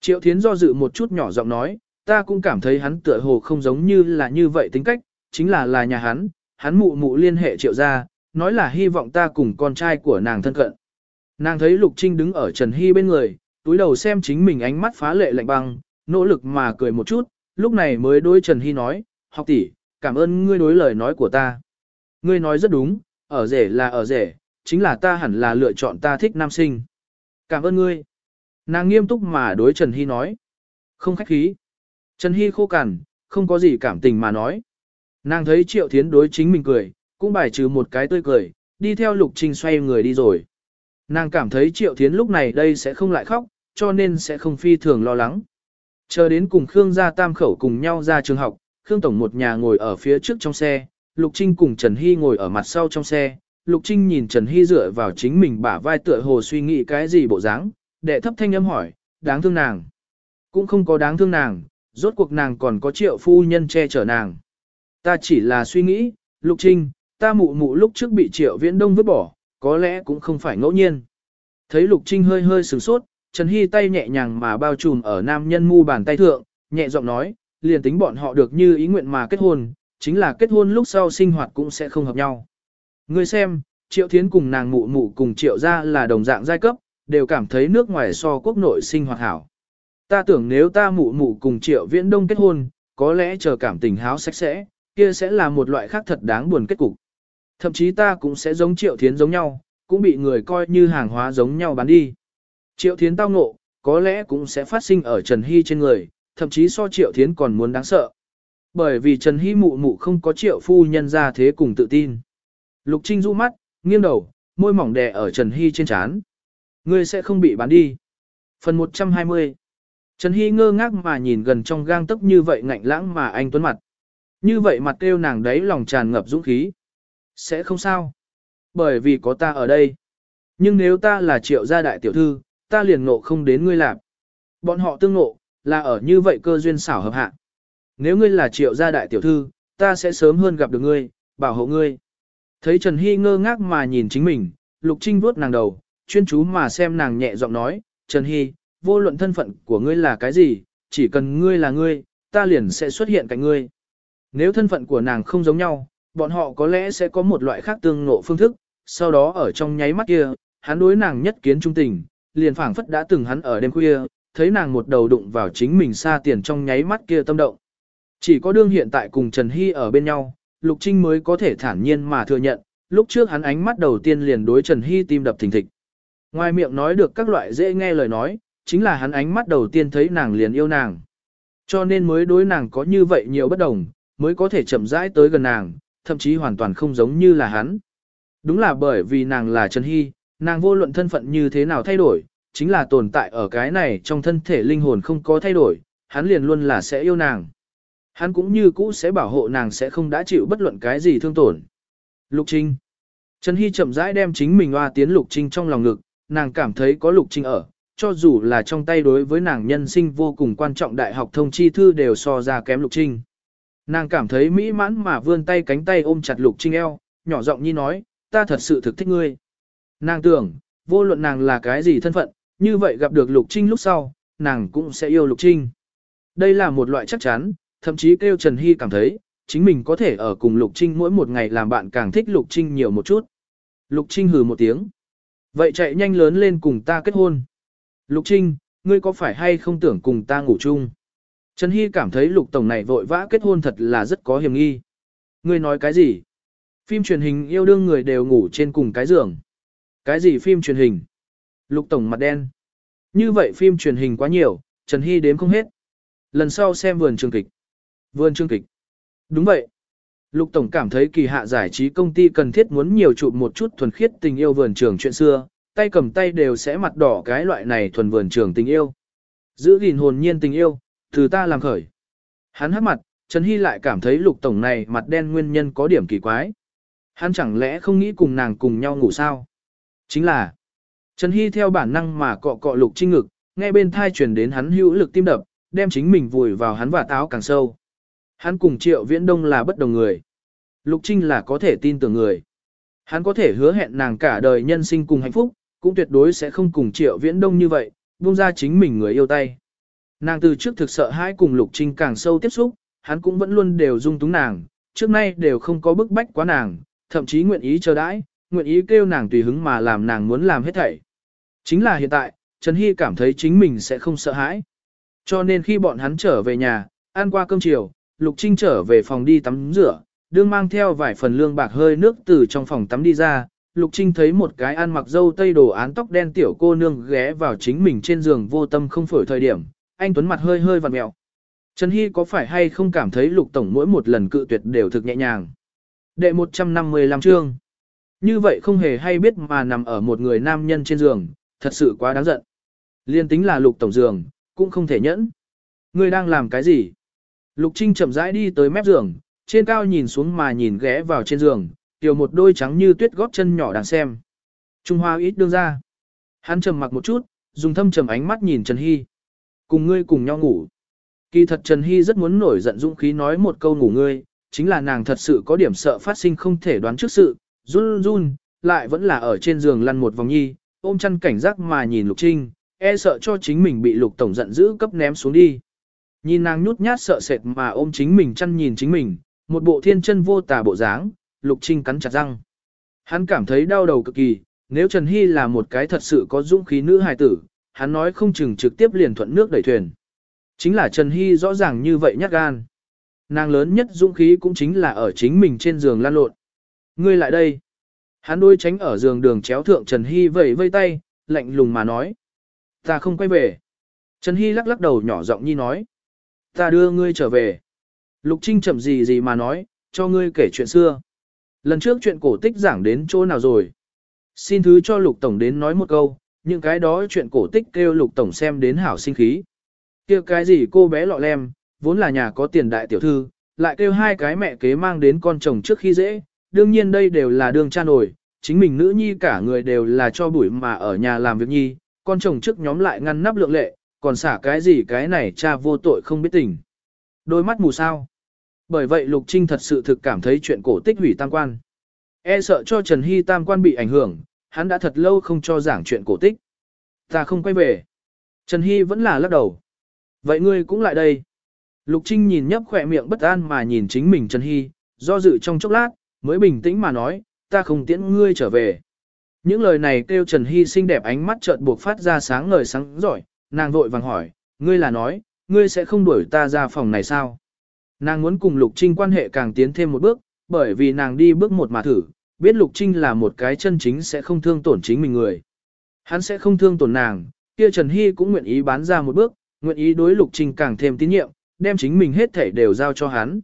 Speaker 1: Triệu thiến do dự một chút nhỏ giọng nói, ta cũng cảm thấy hắn tựa hồ không giống như là như vậy tính cách, chính là là nhà hắn, hắn mụ mụ liên hệ triệu gia nói là hy vọng ta cùng con trai của nàng thân cận. Nàng thấy Lục Trinh đứng ở Trần Hy bên người, túi đầu xem chính mình ánh mắt phá lệ lạnh băng, nỗ lực mà cười một chút, lúc này mới đối Trần Hy nói, học tỷ, cảm ơn ngươi đối lời nói của ta. Ngươi nói rất đúng, ở rể là ở rể, chính là ta hẳn là lựa chọn ta thích nam sinh. Cảm ơn ngươi. Nàng nghiêm túc mà đối Trần Hy nói. Không khách khí. Trần Hy khô cằn, không có gì cảm tình mà nói. Nàng thấy Triệu Thiến đối chính mình cười, cũng bài trừ một cái tươi cười, đi theo Lục Trinh xoay người đi rồi. Nàng cảm thấy Triệu Thiến lúc này đây sẽ không lại khóc, cho nên sẽ không phi thường lo lắng. Chờ đến cùng Khương gia tam khẩu cùng nhau ra trường học, Khương Tổng một nhà ngồi ở phía trước trong xe, Lục Trinh cùng Trần Hy ngồi ở mặt sau trong xe. Lục Trinh nhìn Trần Hy dựa vào chính mình bả vai tựa hồ suy nghĩ cái gì bộ dáng, đệ thấp thanh âm hỏi, đáng thương nàng. Cũng không có đáng thương nàng, rốt cuộc nàng còn có triệu phu nhân che chở nàng. Ta chỉ là suy nghĩ, Lục Trinh, ta mụ mụ lúc trước bị triệu viễn đông vứt bỏ, có lẽ cũng không phải ngẫu nhiên. Thấy Lục Trinh hơi hơi sửng sốt, Trần Hy tay nhẹ nhàng mà bao trùm ở nam nhân mu bàn tay thượng, nhẹ giọng nói, liền tính bọn họ được như ý nguyện mà kết hôn, chính là kết hôn lúc sau sinh hoạt cũng sẽ không hợp nhau. Ngươi xem, Triệu Thiến cùng nàng mụ mụ cùng Triệu gia là đồng dạng giai cấp, đều cảm thấy nước ngoài so quốc nội sinh hoạt hảo. Ta tưởng nếu ta mụ mụ cùng Triệu Viễn Đông kết hôn, có lẽ chờ cảm tình háo sạch sẽ, kia sẽ là một loại khác thật đáng buồn kết cục. Thậm chí ta cũng sẽ giống Triệu Thiến giống nhau, cũng bị người coi như hàng hóa giống nhau bán đi. Triệu Thiến tao ngộ, có lẽ cũng sẽ phát sinh ở Trần Hy trên người, thậm chí so Triệu Thiến còn muốn đáng sợ. Bởi vì Trần Hy mụ mụ không có Triệu phu nhân ra thế cùng tự tin. Lục Trinh du mắt, nghiêng đầu, môi mỏng đè ở Trần Hy trên trán. Ngươi sẽ không bị bán đi. Phần 120 Trần Hy ngơ ngác mà nhìn gần trong gang tấc như vậy ngạnh lãng mà anh tuấn mặt. Như vậy mặt kêu nàng đấy lòng tràn ngập dũng khí. Sẽ không sao. Bởi vì có ta ở đây. Nhưng nếu ta là triệu gia đại tiểu thư, ta liền ngộ không đến ngươi làm. Bọn họ tương ngộ, là ở như vậy cơ duyên xảo hợp hạ. Nếu ngươi là triệu gia đại tiểu thư, ta sẽ sớm hơn gặp được ngươi, bảo hộ ngươi. Thấy Trần Hy ngơ ngác mà nhìn chính mình, Lục Trinh vuốt nàng đầu, chuyên chú mà xem nàng nhẹ giọng nói, Trần Hy, vô luận thân phận của ngươi là cái gì, chỉ cần ngươi là ngươi, ta liền sẽ xuất hiện cạnh ngươi. Nếu thân phận của nàng không giống nhau, bọn họ có lẽ sẽ có một loại khác tương ngộ phương thức, sau đó ở trong nháy mắt kia, hắn đối nàng nhất kiến trung tình, liền phảng phất đã từng hắn ở đêm khuya, thấy nàng một đầu đụng vào chính mình xa tiền trong nháy mắt kia tâm động. Chỉ có đương hiện tại cùng Trần Hy ở bên nhau, Lục Trinh mới có thể thản nhiên mà thừa nhận, lúc trước hắn ánh mắt đầu tiên liền đối Trần Hy tim đập thình thịch. Ngoài miệng nói được các loại dễ nghe lời nói, chính là hắn ánh mắt đầu tiên thấy nàng liền yêu nàng. Cho nên mới đối nàng có như vậy nhiều bất đồng, mới có thể chậm rãi tới gần nàng, thậm chí hoàn toàn không giống như là hắn. Đúng là bởi vì nàng là Trần Hy, nàng vô luận thân phận như thế nào thay đổi, chính là tồn tại ở cái này trong thân thể linh hồn không có thay đổi, hắn liền luôn là sẽ yêu nàng. Hắn cũng như cũ sẽ bảo hộ nàng sẽ không đã chịu bất luận cái gì thương tổn. Lục Trinh Trần Hy chậm rãi đem chính mình hoa tiến Lục Trinh trong lòng ngực, nàng cảm thấy có Lục Trinh ở, cho dù là trong tay đối với nàng nhân sinh vô cùng quan trọng đại học thông chi thư đều so ra kém Lục Trinh. Nàng cảm thấy mỹ mãn mà vươn tay cánh tay ôm chặt Lục Trinh eo, nhỏ giọng nhi nói, ta thật sự thực thích ngươi. Nàng tưởng, vô luận nàng là cái gì thân phận, như vậy gặp được Lục Trinh lúc sau, nàng cũng sẽ yêu Lục Trinh. Đây là một loại chắc chắn, thậm chí kêu Trần Hy cảm thấy, chính mình có thể ở cùng Lục Trinh mỗi một ngày làm bạn càng thích Lục Trinh nhiều một chút. Lục Trinh hừ một tiếng. Vậy chạy nhanh lớn lên cùng ta kết hôn. Lục Trinh, ngươi có phải hay không tưởng cùng ta ngủ chung? Trần Hy cảm thấy Lục Tổng này vội vã kết hôn thật là rất có hiểm nghi. Ngươi nói cái gì? Phim truyền hình yêu đương người đều ngủ trên cùng cái giường. Cái gì phim truyền hình? Lục Tổng mặt đen. Như vậy phim truyền hình quá nhiều, Trần Hy đếm không hết. Lần sau xem vườn trường kịch. Vườn trường kịch. Đúng vậy. Lục Tổng cảm thấy kỳ hạ giải trí công ty cần thiết muốn nhiều chụp một chút thuần khiết tình yêu vườn trường chuyện xưa, tay cầm tay đều sẽ mặt đỏ cái loại này thuần vườn trường tình yêu. Giữ gìn hồn nhiên tình yêu, từ ta làm khởi. Hắn hắc mặt, Trần Hy lại cảm thấy lục tổng này mặt đen nguyên nhân có điểm kỳ quái. Hắn chẳng lẽ không nghĩ cùng nàng cùng nhau ngủ sao? Chính là, Trần Hy theo bản năng mà cọ cọ lục trinh ngực, nghe bên thai truyền đến hắn hữu lực tim đập, đem chính mình vùi vào hắn và táo càng sâu. Hắn cùng triệu viễn đông là bất đồng người. Lục Trinh là có thể tin tưởng người. Hắn có thể hứa hẹn nàng cả đời nhân sinh cùng hạnh phúc, cũng tuyệt đối sẽ không cùng triệu viễn đông như vậy, buông ra chính mình người yêu tay. Nàng từ trước thực sợ hãi cùng Lục Trinh càng sâu tiếp xúc, hắn cũng vẫn luôn đều dung túng nàng, trước nay đều không có bức bách quá nàng, thậm chí nguyện ý chờ đãi, nguyện ý kêu nàng tùy hứng mà làm nàng muốn làm hết thảy. Chính là hiện tại, Trần Hy cảm thấy chính mình sẽ không sợ hãi. Cho nên khi bọn hắn trở về nhà, ăn qua cơm chiều, Lục Trinh trở về phòng đi tắm rửa, đương mang theo vài phần lương bạc hơi nước từ trong phòng tắm đi ra, Lục Trinh thấy một cái ăn mặc dâu tây đồ án tóc đen tiểu cô nương ghé vào chính mình trên giường vô tâm không phổi thời điểm, anh Tuấn mặt hơi hơi vặn mẹo. Trần Hy có phải hay không cảm thấy Lục Tổng mỗi một lần cự tuyệt đều thực nhẹ nhàng. Đệ 155 chương. Như vậy không hề hay biết mà nằm ở một người nam nhân trên giường, thật sự quá đáng giận. Liên tính là Lục Tổng giường, cũng không thể nhẫn. Ngươi đang làm cái gì? Lục Trinh chậm rãi đi tới mép giường, trên cao nhìn xuống mà nhìn ghé vào trên giường, tiểu một đôi trắng như tuyết góp chân nhỏ đang xem. Trung Hoa ít đương ra. Hắn trầm mặc một chút, dùng thâm trầm ánh mắt nhìn Trần Hy. Cùng ngươi cùng nhau ngủ. Kỳ thật Trần Hy rất muốn nổi giận dũng khí nói một câu ngủ ngươi, chính là nàng thật sự có điểm sợ phát sinh không thể đoán trước sự, run run, lại vẫn là ở trên giường lăn một vòng nhi, ôm chăn cảnh giác mà nhìn Lục Trinh, e sợ cho chính mình bị Lục Tổng giận dữ cấp ném xuống đi. Nhìn nàng nhút nhát sợ sệt mà ôm chính mình chăn nhìn chính mình, một bộ thiên chân vô tà bộ dáng, Lục Trinh cắn chặt răng. Hắn cảm thấy đau đầu cực kỳ, nếu Trần Hy là một cái thật sự có dũng khí nữ hài tử, hắn nói không chừng trực tiếp liền thuận nước đẩy thuyền. Chính là Trần Hy rõ ràng như vậy nhát gan. Nàng lớn nhất dũng khí cũng chính là ở chính mình trên giường lan lộn. Ngươi lại đây. Hắn đôi tránh ở giường đường chéo thượng Trần Hy vẫy vây tay, lạnh lùng mà nói. Ta không quay về. Trần Hy lắc lắc đầu nhỏ giọng nhi nói. Ta đưa ngươi trở về. Lục Trinh chậm gì gì mà nói, cho ngươi kể chuyện xưa. Lần trước chuyện cổ tích giảng đến chỗ nào rồi? Xin thứ cho Lục Tổng đến nói một câu, những cái đó chuyện cổ tích kêu Lục Tổng xem đến hảo sinh khí. kia cái gì cô bé lọ lem, vốn là nhà có tiền đại tiểu thư, lại kêu hai cái mẹ kế mang đến con chồng trước khi dễ, đương nhiên đây đều là đường cha nổi, chính mình nữ nhi cả người đều là cho bụi mà ở nhà làm việc nhi, con chồng trước nhóm lại ngăn nắp lượng lệ, còn xả cái gì cái này cha vô tội không biết tình. Đôi mắt mù sao. Bởi vậy Lục Trinh thật sự thực cảm thấy chuyện cổ tích hủy tam quan. E sợ cho Trần Hy tam quan bị ảnh hưởng, hắn đã thật lâu không cho giảng chuyện cổ tích. Ta không quay về. Trần Hy vẫn là lắc đầu. Vậy ngươi cũng lại đây. Lục Trinh nhìn nhấp khỏe miệng bất an mà nhìn chính mình Trần Hy, do dự trong chốc lát, mới bình tĩnh mà nói, ta không tiễn ngươi trở về. Những lời này kêu Trần Hy xinh đẹp ánh mắt chợt buộc phát ra sáng ngời sáng giỏi, nàng vội vàng hỏi, ngươi là nói, ngươi sẽ không đuổi ta ra phòng này sao? Nàng muốn cùng Lục Trinh quan hệ càng tiến thêm một bước, bởi vì nàng đi bước một mà thử, biết Lục Trinh là một cái chân chính sẽ không thương tổn chính mình người. Hắn sẽ không thương tổn nàng, kia Trần Hy cũng nguyện ý bán ra một bước, nguyện ý đối Lục Trinh càng thêm tín nhiệm, đem chính mình hết thể đều giao cho hắn.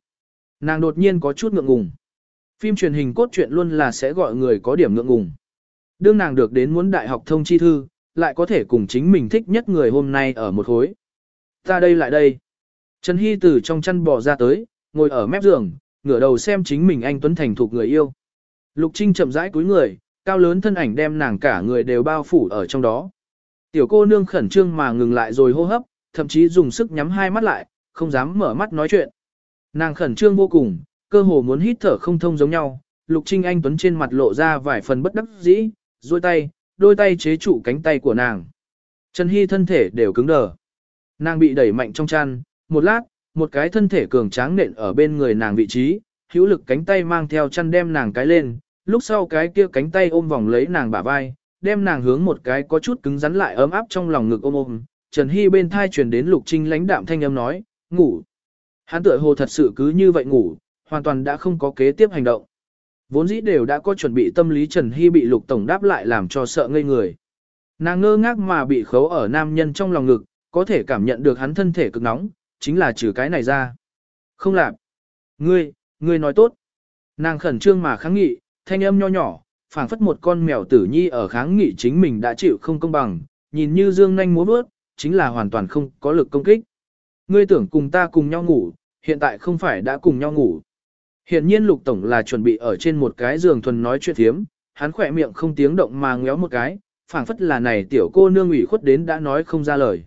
Speaker 1: Nàng đột nhiên có chút ngượng ngùng. Phim truyền hình cốt truyện luôn là sẽ gọi người có điểm ngượng ngùng. Đương nàng được đến muốn đại học thông chi thư, lại có thể cùng chính mình thích nhất người hôm nay ở một khối. Ta đây lại đây. Trần Hy từ trong chăn bò ra tới, ngồi ở mép giường, ngửa đầu xem chính mình anh Tuấn Thành thuộc người yêu. Lục Trinh chậm rãi cúi người, cao lớn thân ảnh đem nàng cả người đều bao phủ ở trong đó. Tiểu cô nương khẩn trương mà ngừng lại rồi hô hấp, thậm chí dùng sức nhắm hai mắt lại, không dám mở mắt nói chuyện. Nàng khẩn trương vô cùng, cơ hồ muốn hít thở không thông giống nhau. Lục Trinh Anh Tuấn trên mặt lộ ra vài phần bất đắc dĩ, duỗi tay, đôi tay chế trụ cánh tay của nàng. Trần Hy thân thể đều cứng đờ. Nàng bị đẩy mạnh trong chăn, một lát, một cái thân thể cường tráng nện ở bên người nàng vị trí, hữu lực cánh tay mang theo chăn đem nàng cái lên, lúc sau cái kia cánh tay ôm vòng lấy nàng bả vai, đem nàng hướng một cái có chút cứng rắn lại ấm áp trong lòng ngực ôm ôm. Trần Hy bên thai truyền đến Lục Trinh lãnh đạm thanh âm nói, ngủ. Hắn tựa hồ thật sự cứ như vậy ngủ, hoàn toàn đã không có kế tiếp hành động. Vốn dĩ đều đã có chuẩn bị tâm lý Trần Hy bị Lục Tổng đáp lại làm cho sợ ngây người. Nàng ngơ ngác mà bị khấu ở nam nhân trong lòng ngực, có thể cảm nhận được hắn thân thể cực nóng, chính là trừ cái này ra. Không làm. Ngươi, ngươi nói tốt. Nàng khẩn trương mà kháng nghị, thanh âm nho nhỏ, phảng phất một con mèo tử nhi ở kháng nghị chính mình đã chịu không công bằng, nhìn như dương nhanh múa bước, chính là hoàn toàn không có lực công kích. Ngươi tưởng cùng ta cùng nhau ngủ, hiện tại không phải đã cùng nhau ngủ. Hiện nhiên lục tổng là chuẩn bị ở trên một cái giường thuần nói chuyện thiếm, hắn khỏe miệng không tiếng động mà ngéo một cái, phảng phất là này tiểu cô nương ủy khuất đến đã nói không ra lời.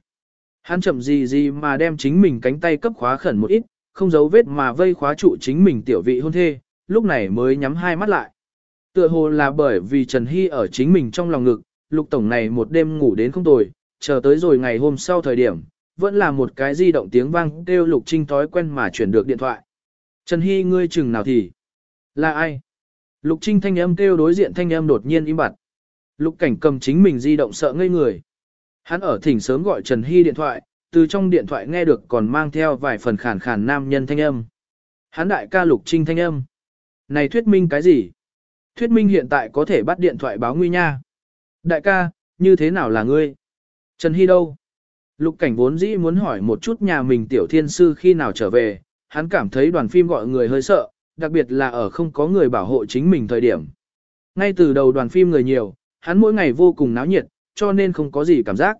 Speaker 1: Hắn chậm gì gì mà đem chính mình cánh tay cấp khóa khẩn một ít, không giấu vết mà vây khóa trụ chính mình tiểu vị hôn thê, lúc này mới nhắm hai mắt lại. Tựa hồ là bởi vì Trần Hy ở chính mình trong lòng ngực, lục tổng này một đêm ngủ đến không tồi, chờ tới rồi ngày hôm sau thời điểm, vẫn là một cái di động tiếng vang kêu lục trinh thói quen mà chuyển được điện thoại. Trần Hy ngươi chừng nào thì? Là ai? Lục trinh thanh âm kêu đối diện thanh âm đột nhiên im bặt. Lục cảnh cầm chính mình di động sợ ngây người. Hắn ở thỉnh sớm gọi Trần Hy điện thoại, từ trong điện thoại nghe được còn mang theo vài phần khản khản nam nhân thanh âm. Hắn đại ca lục trinh thanh âm. Này thuyết minh cái gì? Thuyết minh hiện tại có thể bắt điện thoại báo nguy nha. Đại ca, như thế nào là ngươi? Trần Hy đâu? Lục cảnh vốn dĩ muốn hỏi một chút nhà mình tiểu thiên sư khi nào trở về, hắn cảm thấy đoàn phim gọi người hơi sợ, đặc biệt là ở không có người bảo hộ chính mình thời điểm. Ngay từ đầu đoàn phim người nhiều, hắn mỗi ngày vô cùng náo nhiệt, cho nên không có gì cảm giác.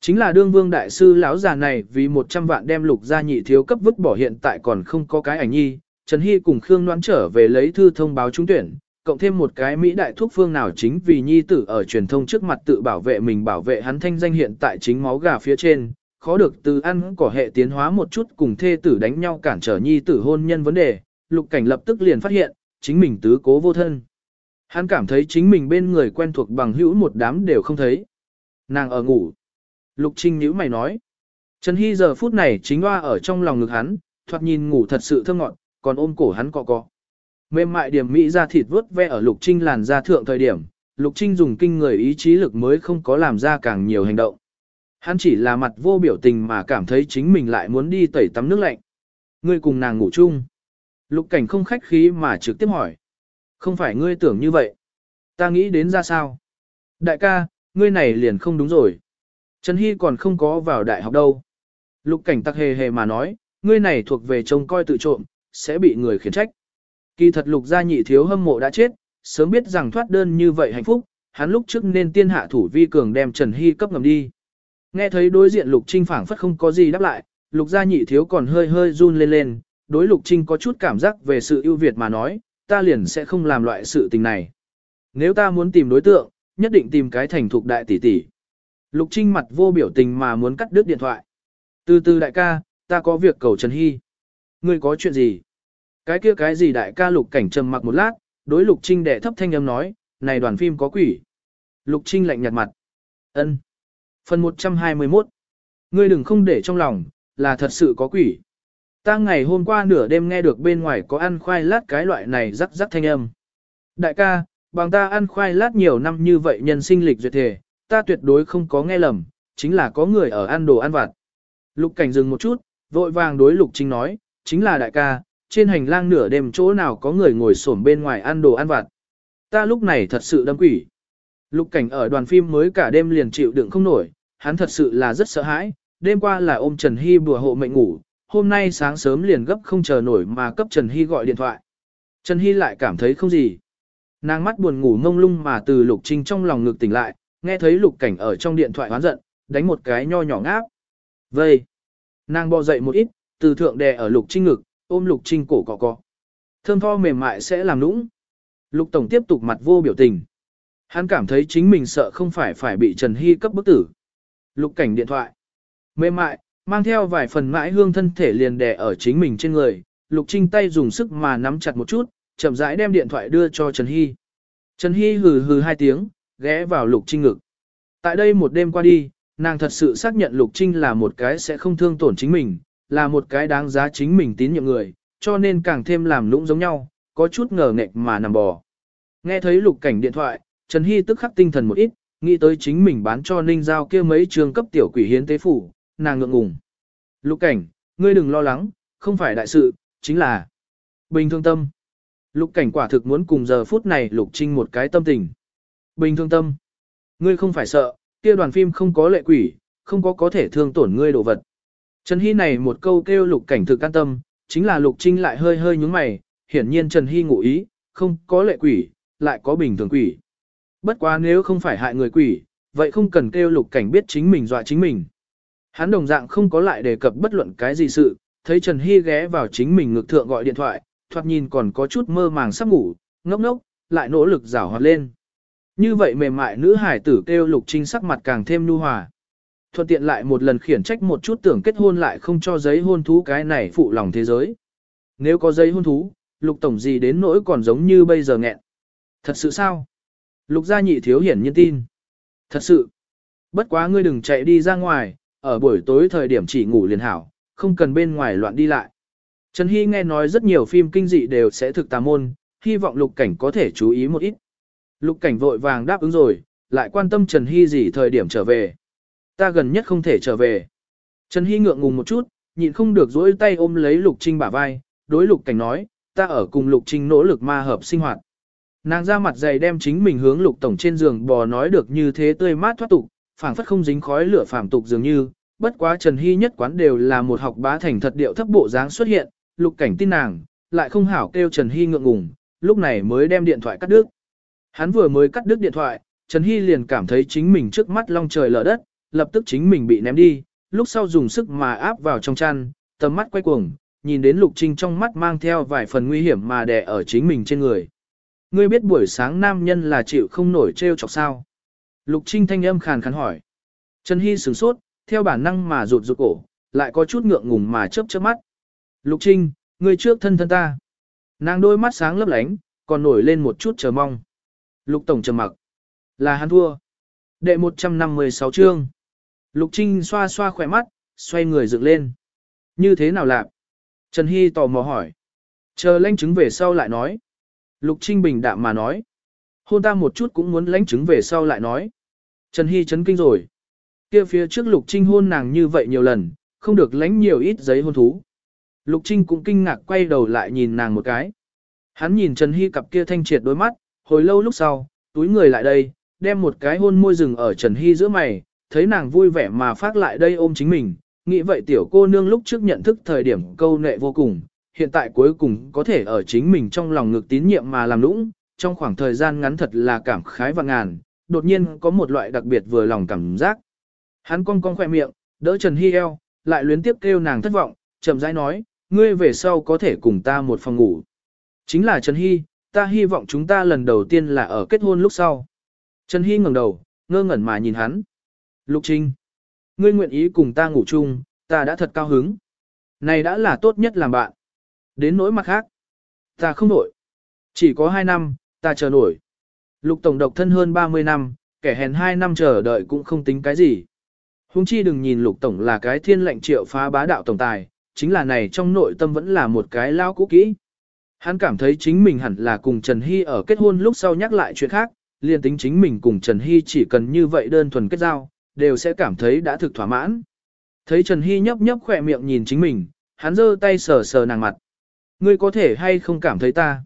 Speaker 1: Chính là đương vương đại sư lão già này vì 100 vạn đem lục gia nhị thiếu cấp vứt bỏ hiện tại còn không có cái ảnh nhi, Trần Hy cùng Khương Noãn trở về lấy thư thông báo trúng tuyển, cộng thêm một cái Mỹ đại thuốc phương nào chính vì nhi tử ở truyền thông trước mặt tự bảo vệ mình bảo vệ hắn thanh danh hiện tại chính máu gà phía trên, khó được từ ăn cỏ hệ tiến hóa một chút cùng thê tử đánh nhau cản trở nhi tử hôn nhân vấn đề, lục cảnh lập tức liền phát hiện, chính mình tứ cố vô thân. Hắn cảm thấy chính mình bên người quen thuộc bằng hữu một đám đều không thấy. Nàng ở ngủ. Lục Trinh nhíu mày nói. Trần Hy giờ phút này chính hoa ở trong lòng ngực hắn, thoạt nhìn ngủ thật sự thơ ngọn, còn ôm cổ hắn cọ cọ. Mềm mại điểm mỹ ra thịt vớt ve ở Lục Trinh làn da thượng thời điểm, Lục Trinh dùng kinh người ý chí lực mới không có làm ra càng nhiều hành động. Hắn chỉ là mặt vô biểu tình mà cảm thấy chính mình lại muốn đi tẩy tắm nước lạnh. Ngươi cùng nàng ngủ chung. Lục cảnh không khách khí mà trực tiếp hỏi. Không phải ngươi tưởng như vậy. Ta nghĩ đến ra sao? Đại ca, ngươi này liền không đúng rồi. Trần Hy còn không có vào đại học đâu. Lục cảnh tắc hề hề mà nói, ngươi này thuộc về trông coi tự trộm, sẽ bị người khiển trách. Kỳ thật lục gia nhị thiếu hâm mộ đã chết, sớm biết rằng thoát đơn như vậy hạnh phúc, hắn lúc trước nên tiên hạ thủ vi cường đem Trần Hy cấp ngầm đi. Nghe thấy đối diện lục trinh phảng phất không có gì đáp lại, lục gia nhị thiếu còn hơi hơi run lên lên, đối lục trinh có chút cảm giác về sự ưu việt mà nói, ta liền sẽ không làm loại sự tình này. Nếu ta muốn tìm đối tượng, nhất định tìm cái thành thục đại tỷ tỷ. Lục Trinh mặt vô biểu tình mà muốn cắt đứt điện thoại. Từ từ đại ca, ta có việc cầu Trần Hy. Ngươi có chuyện gì? Cái kia cái gì đại ca Lục Cảnh trầm mặc một lát, đối Lục Trinh đệ thấp thanh âm nói, này đoàn phim có quỷ. Lục Trinh lạnh nhạt mặt. ân Phần 121. Ngươi đừng không để trong lòng, là thật sự có quỷ. Ta ngày hôm qua nửa đêm nghe được bên ngoài có ăn khoai lát cái loại này rắc rắc thanh âm. Đại ca, bằng ta ăn khoai lát nhiều năm như vậy nhân sinh lịch duyệt thể, ta tuyệt đối không có nghe lầm, chính là có người ở ăn đồ ăn vặt. Lục cảnh dừng một chút, vội vàng đối lục trinh nói, chính là đại ca, trên hành lang nửa đêm chỗ nào có người ngồi xổm bên ngoài ăn đồ ăn vặt. Ta lúc này thật sự đâm quỷ. Lục cảnh ở đoàn phim mới cả đêm liền chịu đựng không nổi, hắn thật sự là rất sợ hãi, đêm qua là ôm Trần Hy bùa hộ mệnh ngủ, hôm nay sáng sớm liền gấp không chờ nổi mà cấp Trần Hy gọi điện thoại. Trần Hy lại cảm thấy không gì. Nàng mắt buồn ngủ ngông lung mà từ Lục Trinh trong lòng ngực tỉnh lại, nghe thấy Lục Cảnh ở trong điện thoại hoán giận, đánh một cái nho nhỏ ngáp. Vây. Nàng bò dậy một ít, từ thượng đè ở Lục Trinh ngực, ôm Lục Trinh cổ cọ cọ. Thơm tho mềm mại sẽ làm nũng. Lục Tổng tiếp tục mặt vô biểu tình. Hắn cảm thấy chính mình sợ không phải phải bị Trần Hy cấp bức tử. Lục Cảnh điện thoại. Mềm mại, mang theo vài phần mãi hương thân thể liền đè ở chính mình trên người. Lục Trinh tay dùng sức mà nắm chặt một chút, chậm rãi đem điện thoại đưa cho Trần Hy. Trần Hy hừ hừ hai tiếng, ghé vào Lục Trinh ngực. Tại đây một đêm qua đi, nàng thật sự xác nhận Lục Trinh là một cái sẽ không thương tổn chính mình, là một cái đáng giá chính mình tín nhiệm người, cho nên càng thêm làm lũng giống nhau, có chút ngờ nghệch mà nằm bò. Nghe thấy Lục Cảnh điện thoại, Trần Hy tức khắc tinh thần một ít, nghĩ tới chính mình bán cho Ninh Giao kia mấy trường cấp tiểu quỷ hiến tế phủ, nàng ngượng ngùng. Lục Cảnh, ngươi đừng lo lắng, không phải đại sự, chính là bình thường tâm. Lục cảnh quả thực muốn cùng giờ phút này lục trinh một cái tâm tình. Bình thường tâm. Ngươi không phải sợ, kia đoàn phim không có lệ quỷ, không có có thể thương tổn ngươi đồ vật. Trần Hy này một câu kêu lục cảnh thực an tâm, chính là lục trinh lại hơi hơi nhúng mày, hiển nhiên Trần Hy ngụ ý, không có lệ quỷ, lại có bình thường quỷ. Bất quá nếu không phải hại người quỷ, vậy không cần kêu lục cảnh biết chính mình dọa chính mình. Hắn đồng dạng không có lại đề cập bất luận cái gì sự, thấy Trần Hy ghé vào chính mình ngực thượng gọi điện thoại, thoạt nhìn còn có chút mơ màng sắp ngủ, ngốc ngốc, lại nỗ lực rảo hoạt lên. Như vậy mềm mại nữ hải tử kêu lục trinh sắc mặt càng thêm nhu hòa. Thuận tiện lại một lần khiển trách một chút tưởng kết hôn lại không cho giấy hôn thú cái này phụ lòng thế giới. Nếu có giấy hôn thú, lục tổng gì đến nỗi còn giống như bây giờ nghẹn. Thật sự sao? Lục gia nhị thiếu hiển nhân tin. Thật sự. Bất quá ngươi đừng chạy đi ra ngoài, ở buổi tối thời điểm chỉ ngủ liền hảo, không cần bên ngoài loạn đi lại. Trần Hy nghe nói rất nhiều phim kinh dị đều sẽ thực tà môn, hy vọng lục cảnh có thể chú ý một ít. Lục cảnh vội vàng đáp ứng rồi, lại quan tâm Trần Hy gì thời điểm trở về. Ta gần nhất không thể trở về. Trần Hy ngượng ngùng một chút, nhịn không được dỗi tay ôm lấy Lục Trinh bả vai, đối Lục Cảnh nói, ta ở cùng Lục Trinh nỗ lực ma hợp sinh hoạt. Nàng ra mặt dày đem chính mình hướng Lục Tổng trên giường bò nói được như thế tươi mát thoát tục, phảng phất không dính khói lửa phàm tục dường như, bất quá Trần Hy nhất quán đều là một học bá thành thật điệu thấp bộ dáng xuất hiện, Lục Cảnh tin nàng, lại không hảo kêu Trần Hy ngượng ngùng, lúc này mới đem điện thoại cắt đứt. Hắn vừa mới cắt đứt điện thoại, Trần Hy liền cảm thấy chính mình trước mắt long trời lở đất, lập tức chính mình bị ném đi, lúc sau dùng sức mà áp vào trong chăn, tầm mắt quay cuồng, nhìn đến Lục Trinh trong mắt mang theo vài phần nguy hiểm mà đè ở chính mình trên người. Ngươi biết buổi sáng nam nhân là chịu không nổi trêu chọc sao? Lục Trinh thanh âm khàn khàn hỏi. Trần Hy sửng sốt, theo bản năng mà rụt rụt cổ, lại có chút ngượng ngùng mà chớp chớp mắt. Lục Trinh, ngươi trước thân thân ta. Nàng đôi mắt sáng lấp lánh, còn nổi lên một chút chờ mong. Lục Tổng trầm mặc. Là hắn thua. Đệ 156 chương. Lục Trinh xoa xoa khỏe mắt, xoay người dựng lên. Như thế nào lạc? Trần Hy tò mò hỏi. Chờ lãnh chứng về sau lại nói. Lục Trinh bình đạm mà nói. Hôn ta một chút cũng muốn lãnh chứng về sau lại nói. Trần Hy chấn kinh rồi. Kia phía trước Lục Trinh hôn nàng như vậy nhiều lần, không được lãnh nhiều ít giấy hôn thú. Lục Trinh cũng kinh ngạc quay đầu lại nhìn nàng một cái. Hắn nhìn Trần Hy cặp kia thanh triệt đôi mắt, hồi lâu lúc sau, túi người lại đây, đem một cái hôn môi rừng ở Trần Hy giữa mày, thấy nàng vui vẻ mà phát lại đây ôm chính mình, nghĩ vậy tiểu cô nương lúc trước nhận thức thời điểm câu nệ vô cùng, hiện tại cuối cùng có thể ở chính mình trong lòng ngực tín nhiệm mà làm lũng, trong khoảng thời gian ngắn thật là cảm khái và ngàn, đột nhiên có một loại đặc biệt vừa lòng cảm giác. Hắn cong cong khỏe miệng, đỡ Trần Hy eo, lại luyến tiếp kêu nàng thất vọng, chậm rãi nói, ngươi về sau có thể cùng ta một phòng ngủ. Chính là Trần Hy, ta hy vọng chúng ta lần đầu tiên là ở kết hôn lúc sau. Trần Hy ngẩng đầu, ngơ ngẩn mà nhìn hắn. Lục Trinh, ngươi nguyện ý cùng ta ngủ chung, ta đã thật cao hứng. Này đã là tốt nhất làm bạn. Đến nỗi mặt khác, ta không nổi. Chỉ có 2 năm, ta chờ nổi. Lục Tổng độc thân hơn 30 năm, kẻ hèn 2 năm chờ đợi cũng không tính cái gì. Hùng chi đừng nhìn Lục Tổng là cái thiên lệnh triệu phá bá đạo tổng tài, chính là này trong nội tâm vẫn là một cái lao cũ kỹ. Hắn cảm thấy chính mình hẳn là cùng Trần Hy ở kết hôn lúc sau nhắc lại chuyện khác, liền tính chính mình cùng Trần Hy chỉ cần như vậy đơn thuần kết giao, đều sẽ cảm thấy đã thực thỏa mãn. Thấy Trần Hy nhấp nhấp khỏe miệng nhìn chính mình, hắn giơ tay sờ sờ nàng mặt. Ngươi có thể hay không cảm thấy ta?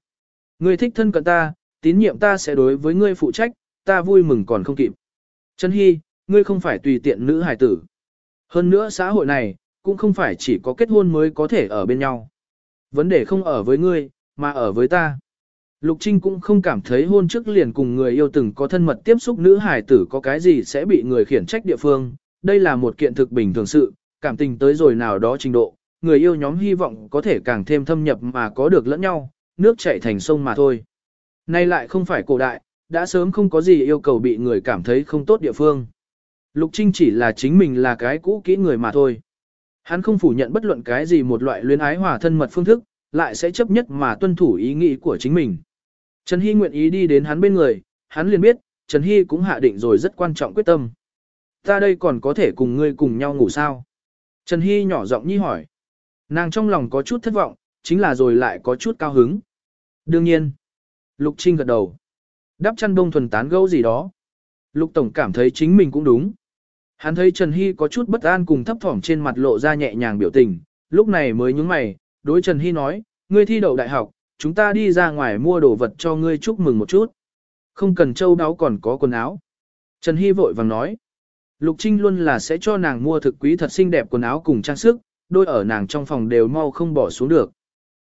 Speaker 1: Ngươi thích thân cận ta, tín nhiệm ta sẽ đối với ngươi phụ trách, ta vui mừng còn không kịp. Trần Hy, ngươi không phải tùy tiện nữ hài tử. Hơn nữa xã hội này, cũng không phải chỉ có kết hôn mới có thể ở bên nhau. Vấn đề không ở với ngươi, mà ở với ta. Lục Trinh cũng không cảm thấy hôn trước liền cùng người yêu từng có thân mật tiếp xúc nữ hài tử có cái gì sẽ bị người khiển trách địa phương, đây là một kiện thực bình thường sự, cảm tình tới rồi nào đó trình độ, người yêu nhóm hy vọng có thể càng thêm thâm nhập mà có được lẫn nhau, nước chảy thành sông mà thôi. Nay lại không phải cổ đại, đã sớm không có gì yêu cầu bị người cảm thấy không tốt địa phương. Lục Trinh chỉ là chính mình là cái cũ kỹ người mà thôi. Hắn không phủ nhận bất luận cái gì một loại luyến ái hòa thân mật phương thức, lại sẽ chấp nhất mà tuân thủ ý nghĩ của chính mình. Trần Hy nguyện ý đi đến hắn bên người, hắn liền biết, Trần Hy cũng hạ định rồi rất quan trọng quyết tâm. Ta đây còn có thể cùng ngươi cùng nhau ngủ sao? Trần Hy nhỏ giọng nhi hỏi. Nàng trong lòng có chút thất vọng, chính là rồi lại có chút cao hứng. Đương nhiên. Lục Trinh gật đầu. Đắp chăn đông thuần tán gẫu gì đó. Lục Tổng cảm thấy chính mình cũng đúng. Hắn thấy Trần Hy có chút bất an cùng thấp thỏm trên mặt lộ ra nhẹ nhàng biểu tình, lúc này mới nhúng mày, đối Trần Hy nói, ngươi thi đậu đại học, chúng ta đi ra ngoài mua đồ vật cho ngươi chúc mừng một chút. Không cần châu đáo còn có quần áo. Trần Hy vội vàng nói, Lục Trinh luôn là sẽ cho nàng mua thực quý thật xinh đẹp quần áo cùng trang sức, đôi ở nàng trong phòng đều mau không bỏ xuống được.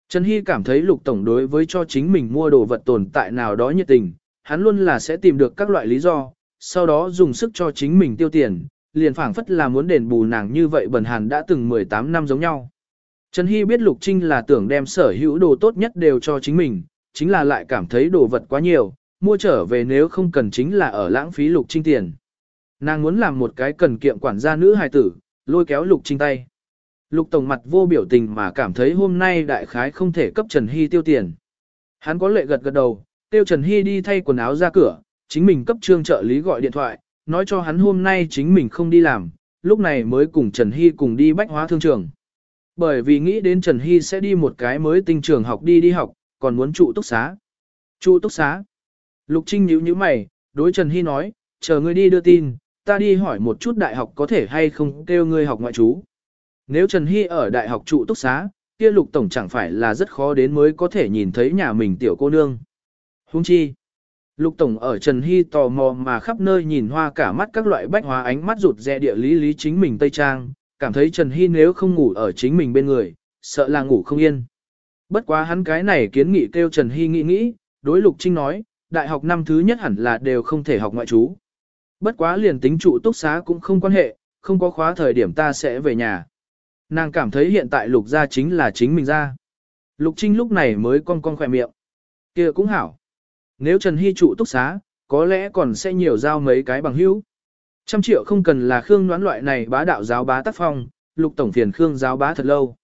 Speaker 1: Trần Hy cảm thấy Lục Tổng đối với cho chính mình mua đồ vật tồn tại nào đó nhiệt tình, hắn luôn là sẽ tìm được các loại lý do, sau đó dùng sức cho chính mình tiêu tiền, liền phảng phất là muốn đền bù nàng như vậy bần hàn đã từng 18 năm giống nhau. Trần Hy biết Lục Trinh là tưởng đem sở hữu đồ tốt nhất đều cho chính mình, chính là lại cảm thấy đồ vật quá nhiều, mua trở về nếu không cần chính là ở lãng phí Lục Trinh tiền. Nàng muốn làm một cái cần kiệm quản gia nữ hài tử, lôi kéo Lục Trinh tay. Lục Tổng mặt vô biểu tình mà cảm thấy hôm nay đại khái không thể cấp Trần Hy tiêu tiền. Hắn có lệ gật gật đầu, tiêu Trần Hy đi thay quần áo ra cửa, chính mình cấp trương trợ lý gọi điện thoại, nói cho hắn hôm nay chính mình không đi làm, lúc này mới cùng Trần Hy cùng đi bách hóa thương trường. Bởi vì nghĩ đến Trần Hy sẽ đi một cái mới tinh trường học đi đi học, còn muốn trụ túc xá. Trụ túc xá. Lục Trinh nhíu nhíu mày, đối Trần Hy nói, chờ ngươi đi đưa tin, ta đi hỏi một chút đại học có thể hay không kêu ngươi học ngoại trú. Nếu Trần Hy ở đại học trụ túc xá, kia lục tổng chẳng phải là rất khó đến mới có thể nhìn thấy nhà mình tiểu cô nương. Hung chi. Lục tổng ở Trần Hy tò mò mà khắp nơi nhìn hoa cả mắt các loại bách hóa ánh mắt rụt rè địa lý lý chính mình Tây Trang, cảm thấy Trần Hy nếu không ngủ ở chính mình bên người, sợ là ngủ không yên. Bất quá hắn cái này kiến nghị kêu Trần Hy nghĩ nghĩ, đối Lục Trinh nói, đại học năm thứ nhất hẳn là đều không thể học ngoại trú. Bất quá liền tính trụ túc xá cũng không quan hệ, không có khóa thời điểm ta sẽ về nhà. Nàng cảm thấy hiện tại lục gia chính là chính mình ra. Lục Trinh lúc này mới cong cong khỏe miệng. kia cũng hảo. Nếu Trần Hy trụ túc xá, có lẽ còn sẽ nhiều giao mấy cái bằng hữu. Trăm triệu không cần là Khương đoán loại này bá đạo giáo bá tác phong, lục tổng phiền Khương giáo bá thật lâu.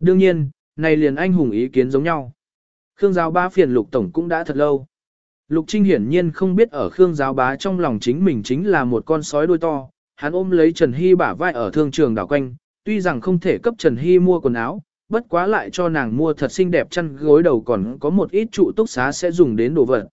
Speaker 1: Đương nhiên, này liền anh hùng ý kiến giống nhau. Khương giáo bá phiền lục tổng cũng đã thật lâu. Lục Trinh hiển nhiên không biết ở Khương giáo bá trong lòng chính mình chính là một con sói đuôi to, hắn ôm lấy Trần Hy bả vai ở thương trường đảo quanh, tuy rằng không thể cấp Trần Hy mua quần áo, bất quá lại cho nàng mua thật xinh đẹp chăn gối đầu còn có một ít trụ túc xá sẽ dùng đến đồ vật.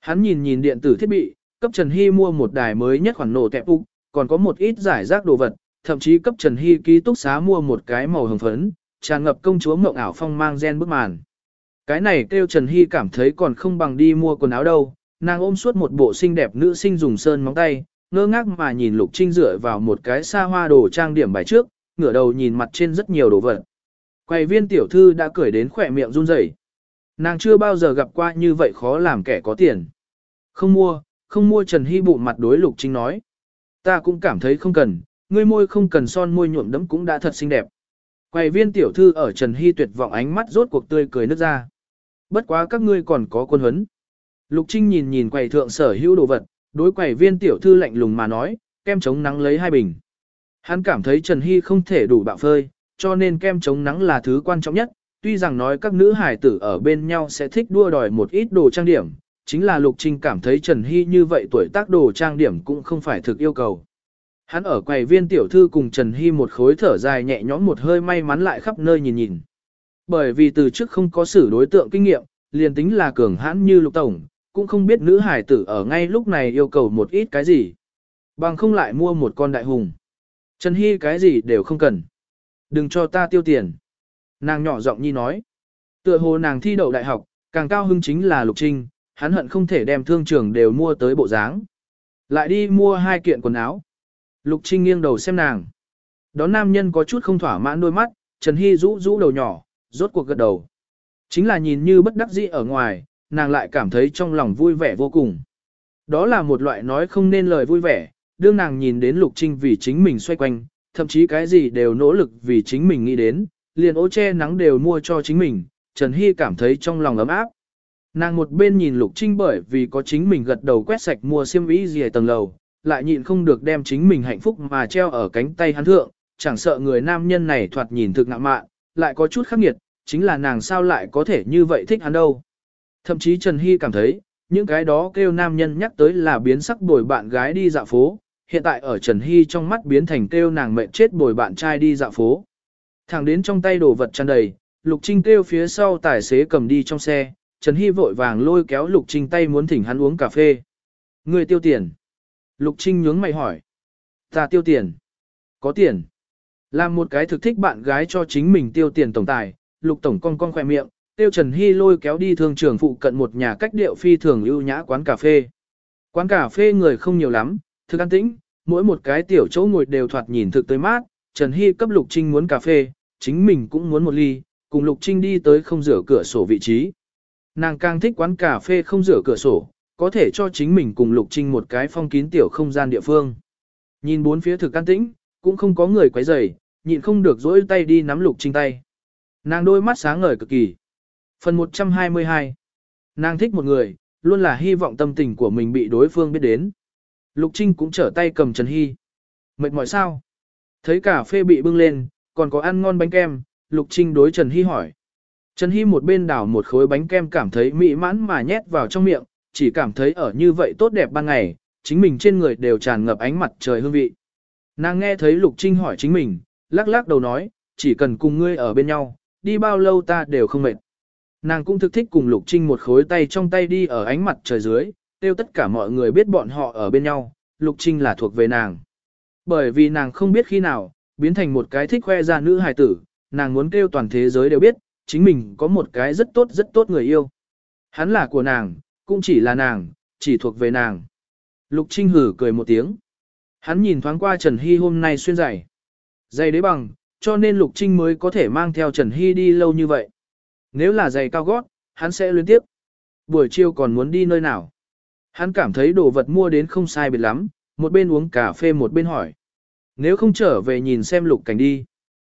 Speaker 1: Hắn nhìn nhìn điện tử thiết bị, cấp Trần Hy mua một đài mới nhất khoản nổ tẹp ục, còn có một ít giải rác đồ vật, thậm chí cấp Trần Hy ký túc xá mua một cái màu hồng phấn, tràn ngập công chúa mộng ảo phong mang gen bức màn. Cái này kêu Trần Hy cảm thấy còn không bằng đi mua quần áo đâu, nàng ôm suốt một bộ xinh đẹp nữ sinh dùng sơn móng tay, ngơ ngác mà nhìn Lục Trinh dựa vào một cái xa hoa đồ trang điểm bài trước, ngửa đầu nhìn mặt trên rất nhiều đồ vật. Quầy viên tiểu thư đã cười đến khỏe miệng run rẩy. Nàng chưa bao giờ gặp qua như vậy khó làm kẻ có tiền. Không mua, không mua Trần Hy bụng mặt đối Lục Trinh nói. Ta cũng cảm thấy không cần, ngươi môi không cần son môi nhuộm đẫm cũng đã thật xinh đẹp. Quầy viên tiểu thư ở Trần Hy tuyệt vọng ánh mắt rốt cuộc tươi cười nước ra. Bất quá các ngươi còn có quân huấn. Lục Trinh nhìn nhìn quầy thượng sở hữu đồ vật, đối quầy viên tiểu thư lạnh lùng mà nói, kem chống nắng lấy hai bình. Hắn cảm thấy Trần Hy không thể đủ bạo phơi, cho nên kem chống nắng là thứ quan trọng nhất, tuy rằng nói các nữ hải tử ở bên nhau sẽ thích đua đòi một ít đồ trang điểm, chính là Lục Trinh cảm thấy Trần Hy như vậy tuổi tác đồ trang điểm cũng không phải thực yêu cầu. Hắn ở quầy viên tiểu thư cùng Trần Hy một khối thở dài nhẹ nhõm một hơi may mắn lại khắp nơi nhìn nhìn. Bởi vì từ trước không có xử đối tượng kinh nghiệm, liền tính là cường hãn như Lục Tổng, cũng không biết nữ hải tử ở ngay lúc này yêu cầu một ít cái gì. Bằng không lại mua một con đại hùng. Trần Hy cái gì đều không cần. Đừng cho ta tiêu tiền. Nàng nhỏ giọng nhi nói. Tựa hồ nàng thi đậu đại học, càng cao hưng chính là Lục Trinh, hắn hận không thể đem thương trường đều mua tới bộ dáng. Lại đi mua hai kiện quần áo. Lục Trinh nghiêng đầu xem nàng. Đón nam nhân có chút không thỏa mãn đôi mắt, Trần Hy rũ rũ đầu nhỏ, rốt cuộc gật đầu. Chính là nhìn như bất đắc dĩ ở ngoài, nàng lại cảm thấy trong lòng vui vẻ vô cùng. Đó là một loại nói không nên lời vui vẻ, đương nàng nhìn đến Lục Trinh vì chính mình xoay quanh, thậm chí cái gì đều nỗ lực vì chính mình nghĩ đến, liền ô che nắng đều mua cho chính mình, Trần Hy cảm thấy trong lòng ấm áp. Nàng một bên nhìn Lục Trinh bởi vì có chính mình gật đầu quét sạch mua xiêm y gì tầng lầu, lại nhịn không được đem chính mình hạnh phúc mà treo ở cánh tay hắn thượng, chẳng sợ người nam nhân này thoạt nhìn thực ngạ mạn, lại có chút khắc nghiệt, chính là nàng sao lại có thể như vậy thích hắn đâu. Thậm chí Trần Hy cảm thấy, những cái đó kêu nam nhân nhắc tới là biến sắc bồi bạn gái đi dạo phố, hiện tại ở Trần Hy trong mắt biến thành kêu nàng mệnh chết bồi bạn trai đi dạo phố. Thẳng đến trong tay đồ vật tràn đầy, Lục Trinh kêu phía sau tài xế cầm đi trong xe, Trần Hy vội vàng lôi kéo Lục Trinh tay muốn thỉnh hắn uống cà phê. Người tiêu tiền. Lục Trinh nhướng mày hỏi. Ta tiêu tiền. Có tiền. Làm một cái thực thích bạn gái cho chính mình tiêu tiền tổng tài, Lục Tổng con con khỏe miệng, tiêu Trần Hy lôi kéo đi thương trường phụ cận một nhà cách điệu phi thường ưu nhã quán cà phê. Quán cà phê người không nhiều lắm, thực an tĩnh, mỗi một cái tiểu chỗ ngồi đều thoạt nhìn thực tới mát, Trần Hy cấp Lục Trinh muốn cà phê, chính mình cũng muốn một ly, cùng Lục Trinh đi tới không rửa cửa sổ vị trí. Nàng càng thích quán cà phê không rửa cửa sổ, có thể cho chính mình cùng Lục Trinh một cái phong kín tiểu không gian địa phương. Nhìn bốn phía thực an tĩnh, cũng không có người quấy rầy, nhịn không được dỗi tay đi nắm Lục Trinh tay. Nàng đôi mắt sáng ngời cực kỳ. Phần 122 Nàng thích một người, luôn là hy vọng tâm tình của mình bị đối phương biết đến. Lục Trinh cũng trở tay cầm Trần Hy. Mệt mỏi sao? Thấy cà phê bị bưng lên, còn có ăn ngon bánh kem, Lục Trinh đối Trần Hy hỏi. Trần Hy một bên đảo một khối bánh kem cảm thấy mỹ mãn mà nhét vào trong miệng, chỉ cảm thấy ở như vậy tốt đẹp ban ngày, chính mình trên người đều tràn ngập ánh mặt trời hương vị. Nàng nghe thấy Lục Trinh hỏi chính mình, lắc lắc đầu nói, chỉ cần cùng ngươi ở bên nhau, đi bao lâu ta đều không mệt. Nàng cũng thực thích cùng Lục Trinh một khối tay trong tay đi ở ánh mặt trời dưới, tiêu tất cả mọi người biết bọn họ ở bên nhau, Lục Trinh là thuộc về nàng. Bởi vì nàng không biết khi nào, biến thành một cái thích khoe ra nữ hài tử, nàng muốn kêu toàn thế giới đều biết, chính mình có một cái rất tốt rất tốt người yêu. Hắn là của nàng, cũng chỉ là nàng, chỉ thuộc về nàng. Lục Trinh hử cười một tiếng. Hắn nhìn thoáng qua Trần Hy hôm nay xuyên giày. Giày đế bằng, cho nên Lục Trinh mới có thể mang theo Trần Hy đi lâu như vậy. Nếu là giày cao gót, hắn sẽ liên tiếp. Buổi chiều còn muốn đi nơi nào? Hắn cảm thấy đồ vật mua đến không sai biệt lắm, một bên uống cà phê một bên hỏi. Nếu không trở về nhìn xem lục cảnh đi.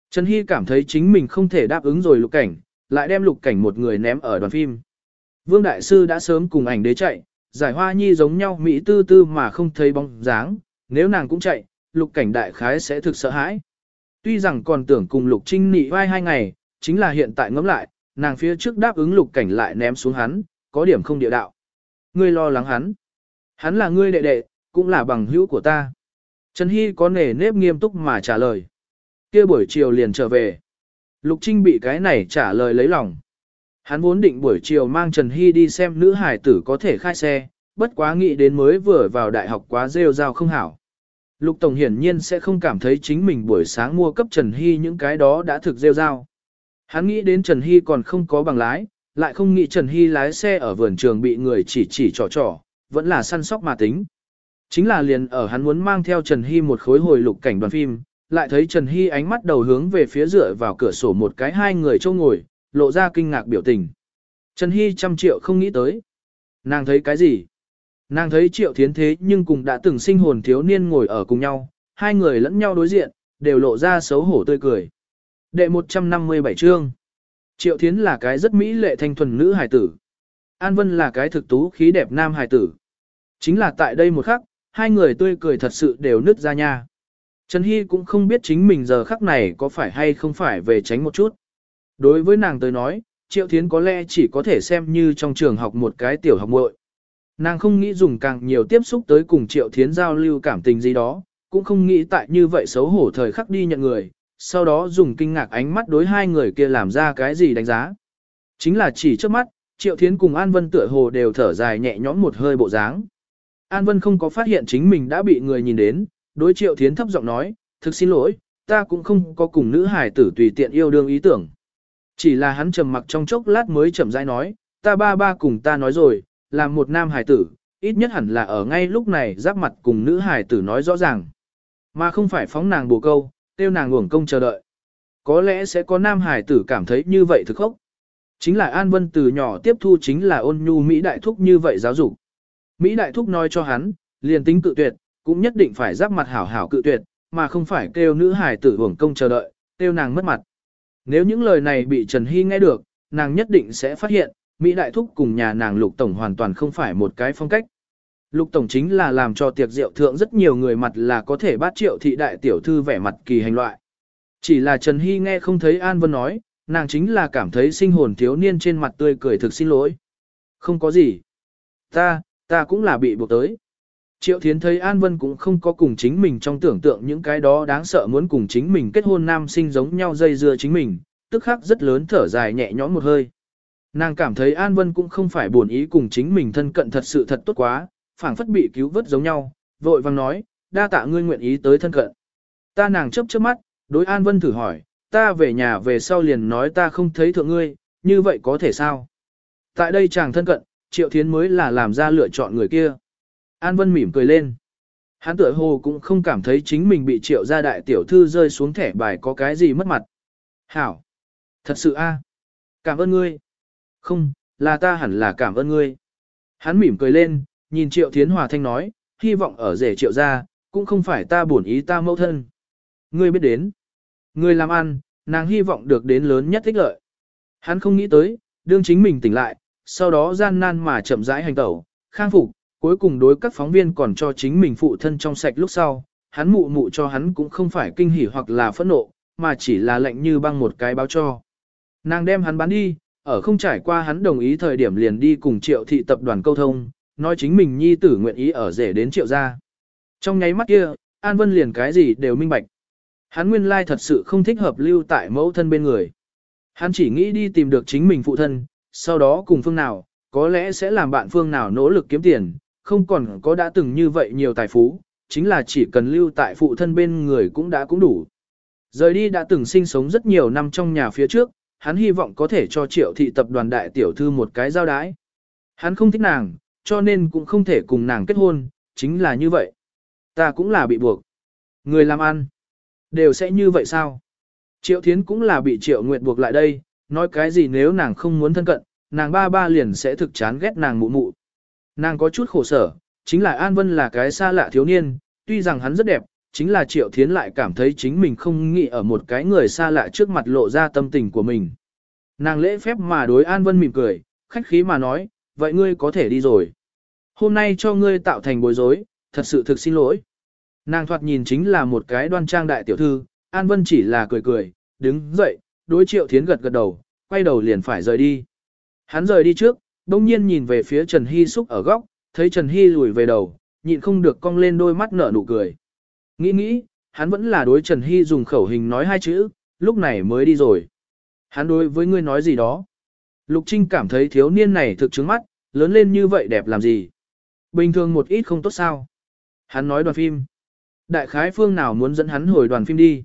Speaker 1: Trần Hy cảm thấy chính mình không thể đáp ứng rồi lục cảnh, lại đem lục cảnh một người ném ở đoàn phim. Vương Đại Sư đã sớm cùng ảnh đế chạy, giải hoa nhi giống nhau Mỹ tư tư mà không thấy bóng dáng, nếu nàng cũng chạy, lục cảnh đại khái sẽ thực sợ hãi. Tuy rằng còn tưởng cùng lục trinh nị vai hai ngày, chính là hiện tại ngẫm lại, nàng phía trước đáp ứng lục cảnh lại ném xuống hắn, có điểm không địa đạo. Ngươi lo lắng hắn. Hắn là ngươi đệ đệ, cũng là bằng hữu của ta. Trần Hy có nề nếp nghiêm túc mà trả lời kia buổi chiều liền trở về. Lục Trinh bị cái này trả lời lấy lòng. Hắn vốn định buổi chiều mang Trần Hy đi xem nữ hải tử có thể khai xe, bất quá nghĩ đến mới vừa vào đại học quá rêu rao không hảo. Lục Tổng hiển nhiên sẽ không cảm thấy chính mình buổi sáng mua cấp Trần Hy những cái đó đã thực rêu rao. Hắn nghĩ đến Trần Hy còn không có bằng lái, lại không nghĩ Trần Hy lái xe ở vườn trường bị người chỉ chỉ trò trò, vẫn là săn sóc mà tính. Chính là liền ở hắn muốn mang theo Trần Hy một khối hồi lục cảnh đoàn phim, lại thấy Trần Hy ánh mắt đầu hướng về phía dựa vào cửa sổ một cái hai người châu ngồi, lộ ra kinh ngạc biểu tình. Trần Hy trăm triệu không nghĩ tới. Nàng thấy cái gì? Nàng thấy triệu thiến thế nhưng cùng đã từng sinh hồn thiếu niên ngồi ở cùng nhau, hai người lẫn nhau đối diện, đều lộ ra xấu hổ tươi cười. Đệ 157 chương. Triệu thiến là cái rất mỹ lệ thanh thuần nữ hài tử. An Vân là cái thực tú khí đẹp nam hài tử. Chính là tại đây một khắc, hai người tươi cười thật sự đều nứt ra nha. Trần Hy cũng không biết chính mình giờ khắc này có phải hay không phải về tránh một chút. Đối với nàng tới nói, Triệu Thiến có lẽ chỉ có thể xem như trong trường học một cái tiểu học muội. Nàng không nghĩ dùng càng nhiều tiếp xúc tới cùng Triệu Thiến giao lưu cảm tình gì đó, cũng không nghĩ tại như vậy xấu hổ thời khắc đi nhận người, sau đó dùng kinh ngạc ánh mắt đối hai người kia làm ra cái gì đánh giá. Chính là chỉ trước mắt, Triệu Thiến cùng An Vân tựa hồ đều thở dài nhẹ nhõm một hơi bộ dáng. An Vân không có phát hiện chính mình đã bị người nhìn đến, đối Triệu Thiến thấp giọng nói, thực xin lỗi, ta cũng không có cùng nữ hải tử tùy tiện yêu đương ý tưởng. Chỉ là hắn trầm mặc trong chốc lát mới chậm rãi nói, ta ba ba cùng ta nói rồi, là một nam hải tử, ít nhất hẳn là ở ngay lúc này giáp mặt cùng nữ hải tử nói rõ ràng. Mà không phải phóng nàng bồ câu, tiêu nàng uổng công chờ đợi. Có lẽ sẽ có nam hải tử cảm thấy như vậy thực khốc. Chính là An Vân từ nhỏ tiếp thu chính là ôn nhu Mỹ Đại Thúc như vậy giáo dục. Mỹ Đại Thúc nói cho hắn, liền tính cự tuyệt, cũng nhất định phải giáp mặt hảo hảo cự tuyệt, mà không phải kêu nữ hải tử hưởng công chờ đợi, kêu nàng mất mặt. Nếu những lời này bị Trần Hy nghe được, nàng nhất định sẽ phát hiện, Mỹ Đại Thúc cùng nhà nàng Lục Tổng hoàn toàn không phải một cái phong cách. Lục Tổng chính là làm cho tiệc rượu thượng rất nhiều người mặt là có thể bắt triệu thị đại tiểu thư vẻ mặt kỳ hành loại. Chỉ là Trần Hy nghe không thấy An Vân nói, nàng chính là cảm thấy sinh hồn thiếu niên trên mặt tươi cười thực xin lỗi. Không có gì. Ta, ta cũng là bị buộc tới. Triệu Thiến thấy An Vân cũng không có cùng chính mình trong tưởng tượng những cái đó đáng sợ muốn cùng chính mình kết hôn nam sinh giống nhau dây dưa chính mình, tức khắc rất lớn thở dài nhẹ nhõm một hơi. Nàng cảm thấy An Vân cũng không phải buồn ý cùng chính mình thân cận thật sự thật tốt quá, phảng phất bị cứu vớt giống nhau, vội vang nói, đa tạ ngươi nguyện ý tới thân cận. Ta nàng chấp chớp mắt, đối An Vân thử hỏi, ta về nhà về sau liền nói ta không thấy thượng ngươi, như vậy có thể sao? Tại đây chàng thân cận, Triệu Thiến mới là làm ra lựa chọn người kia. An Vân mỉm cười lên. Hắn tựa hồ cũng không cảm thấy chính mình bị Triệu gia đại tiểu thư rơi xuống thẻ bài có cái gì mất mặt. Hảo! Thật sự a, à? Cảm ơn ngươi. Không, là ta hẳn là cảm ơn ngươi. Hắn mỉm cười lên, nhìn Triệu Thiến Hòa Thanh nói, hy vọng ở rể Triệu gia, cũng không phải ta buồn ý ta mẫu thân. Ngươi biết đến. Ngươi làm ăn, nàng hy vọng được đến lớn nhất thích lợi. Hắn không nghĩ tới, đương chính mình tỉnh lại, sau đó gian nan mà chậm rãi hành tẩu, khang phục, cuối cùng đối các phóng viên còn cho chính mình phụ thân trong sạch lúc sau, hắn mụ mụ cho hắn cũng không phải kinh hỉ hoặc là phẫn nộ, mà chỉ là lệnh như băng một cái báo cho. Nàng đem hắn bán đi, ở không trải qua hắn đồng ý thời điểm liền đi cùng triệu thị tập đoàn câu thông, nói chính mình nhi tử nguyện ý ở rể đến triệu gia. Trong nháy mắt kia, An Vân liền cái gì đều minh bạch. Hắn nguyên lai thật sự không thích hợp lưu tại mẫu thân bên người. Hắn chỉ nghĩ đi tìm được chính mình phụ thân, sau đó cùng phương nào, có lẽ sẽ làm bạn phương nào nỗ lực kiếm tiền, không còn có đã từng như vậy nhiều tài phú, chính là chỉ cần lưu tại phụ thân bên người cũng đã cũng đủ. Rời đi đã từng sinh sống rất nhiều năm trong nhà phía trước, hắn hy vọng có thể cho triệu thị tập đoàn đại tiểu thư một cái giao đái. Hắn không thích nàng, cho nên cũng không thể cùng nàng kết hôn, chính là như vậy. Ta cũng là bị buộc. Người làm ăn, đều sẽ như vậy sao? Triệu Thiến cũng là bị Triệu Nguyệt buộc lại đây, nói cái gì nếu nàng không muốn thân cận, nàng ba ba liền sẽ thực chán ghét nàng mụ mụ. Nàng có chút khổ sở, chính là An Vân là cái xa lạ thiếu niên, tuy rằng hắn rất đẹp, chính là Triệu Thiến lại cảm thấy chính mình không nghĩ ở một cái người xa lạ trước mặt lộ ra tâm tình của mình. Nàng lễ phép mà đối An Vân mỉm cười, khách khí mà nói, vậy ngươi có thể đi rồi. Hôm nay cho ngươi tạo thành bối rối, thật sự thực xin lỗi. Nàng thoạt nhìn chính là một cái đoan trang đại tiểu thư, An Vân chỉ là cười cười, đứng dậy, đối Triệu Thiến gật gật đầu, quay đầu liền phải rời đi. Hắn rời đi trước, đông nhiên nhìn về phía Trần Hy Xúc ở góc, thấy Trần Hy lùi về đầu, nhịn không được cong lên đôi mắt nở nụ cười. Nghĩ nghĩ, hắn vẫn là đối Trần Hy dùng khẩu hình nói hai chữ, lúc này mới đi rồi. Hắn đối với ngươi nói gì đó. Lục Trinh cảm thấy thiếu niên này thực chứng mắt, lớn lên như vậy đẹp làm gì. Bình thường một ít không tốt sao. Hắn nói đoàn phim. Đại khái phương nào muốn dẫn hắn hồi đoàn phim đi.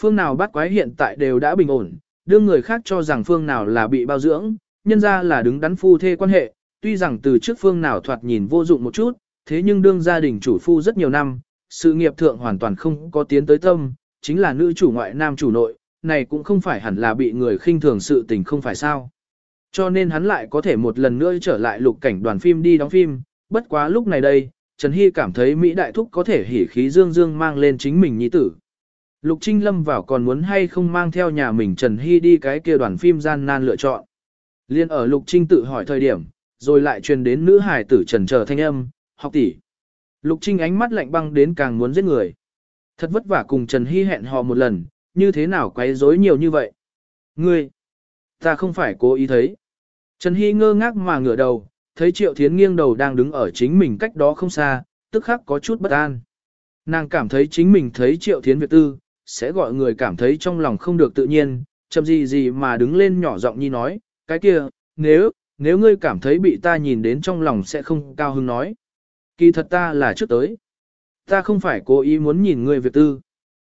Speaker 1: Phương nào bắt quái hiện tại đều đã bình ổn, đương người khác cho rằng phương nào là bị bao dưỡng, nhân ra là đứng đắn phu thê quan hệ, tuy rằng từ trước phương nào thoạt nhìn vô dụng một chút, thế nhưng đương gia đình chủ phu rất nhiều năm, sự nghiệp thượng hoàn toàn không có tiến tới tâm, chính là nữ chủ ngoại nam chủ nội, này cũng không phải hẳn là bị người khinh thường sự tình không phải sao. Cho nên hắn lại có thể một lần nữa trở lại lục cảnh đoàn phim đi đóng phim, bất quá lúc này đây, Trần Hy cảm thấy Mỹ Đại Thúc có thể hỉ khí dương dương mang lên chính mình nhi tử. Lục Trinh lâm vào còn muốn hay không mang theo nhà mình Trần Hy đi cái kia đoàn phim gian nan lựa chọn. Liên ở Lục Trinh tự hỏi thời điểm, rồi lại truyền đến nữ hải tử trần chờ thanh âm, học tỷ. Lục Trinh ánh mắt lạnh băng đến càng muốn giết người. Thật vất vả cùng Trần Hy hẹn hò một lần, như thế nào quấy rối nhiều như vậy? Ngươi, ta không phải cố ý thấy. Trần Hy ngơ ngác mà ngửa đầu, thấy Triệu Thiến nghiêng đầu đang đứng ở chính mình cách đó không xa, tức khắc có chút bất an. Nàng cảm thấy chính mình thấy Triệu Thiến Việt Tư, sẽ gọi người cảm thấy trong lòng không được tự nhiên, chậm gì gì mà đứng lên nhỏ giọng nhi nói, cái kia, nếu, nếu ngươi cảm thấy bị ta nhìn đến trong lòng sẽ không cao hứng nói. Kỳ thật ta là trước tới. Ta không phải cố ý muốn nhìn ngươi việc Tư.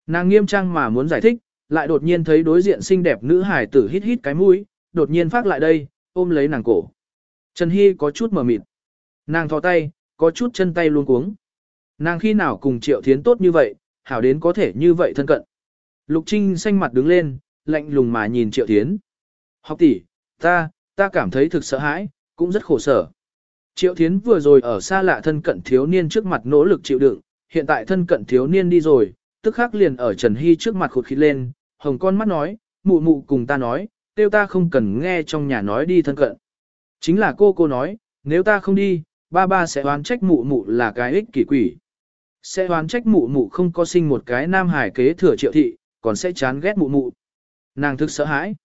Speaker 1: Nàng nghiêm trang mà muốn giải thích, lại đột nhiên thấy đối diện xinh đẹp nữ hải tử hít hít cái mũi, đột nhiên phát lại đây, ôm lấy nàng cổ. Trần Hy có chút mở mịt. Nàng thò tay, có chút chân tay luôn cuống. Nàng khi nào cùng Triệu Thiến tốt như vậy, hảo đến có thể như vậy thân cận. Lục Trinh xanh mặt đứng lên, lạnh lùng mà nhìn Triệu Thiến. Học tỷ, ta, ta cảm thấy thực sợ hãi, cũng rất khổ sở. Triệu Thiến vừa rồi ở xa lạ thân cận thiếu niên trước mặt nỗ lực chịu đựng, hiện tại thân cận thiếu niên đi rồi, tức khắc liền ở Trần Hy trước mặt khụt khít lên, hồng con mắt nói, mụ mụ cùng ta nói, tiêu ta không cần nghe trong nhà nói đi thân cận. Chính là cô cô nói, nếu ta không đi, ba ba sẽ oán trách mụ mụ là cái ích kỷ quỷ. Sẽ oán trách mụ mụ không có sinh một cái nam hải kế thừa triệu thị, còn sẽ chán ghét mụ mụ. Nàng thực sợ hãi.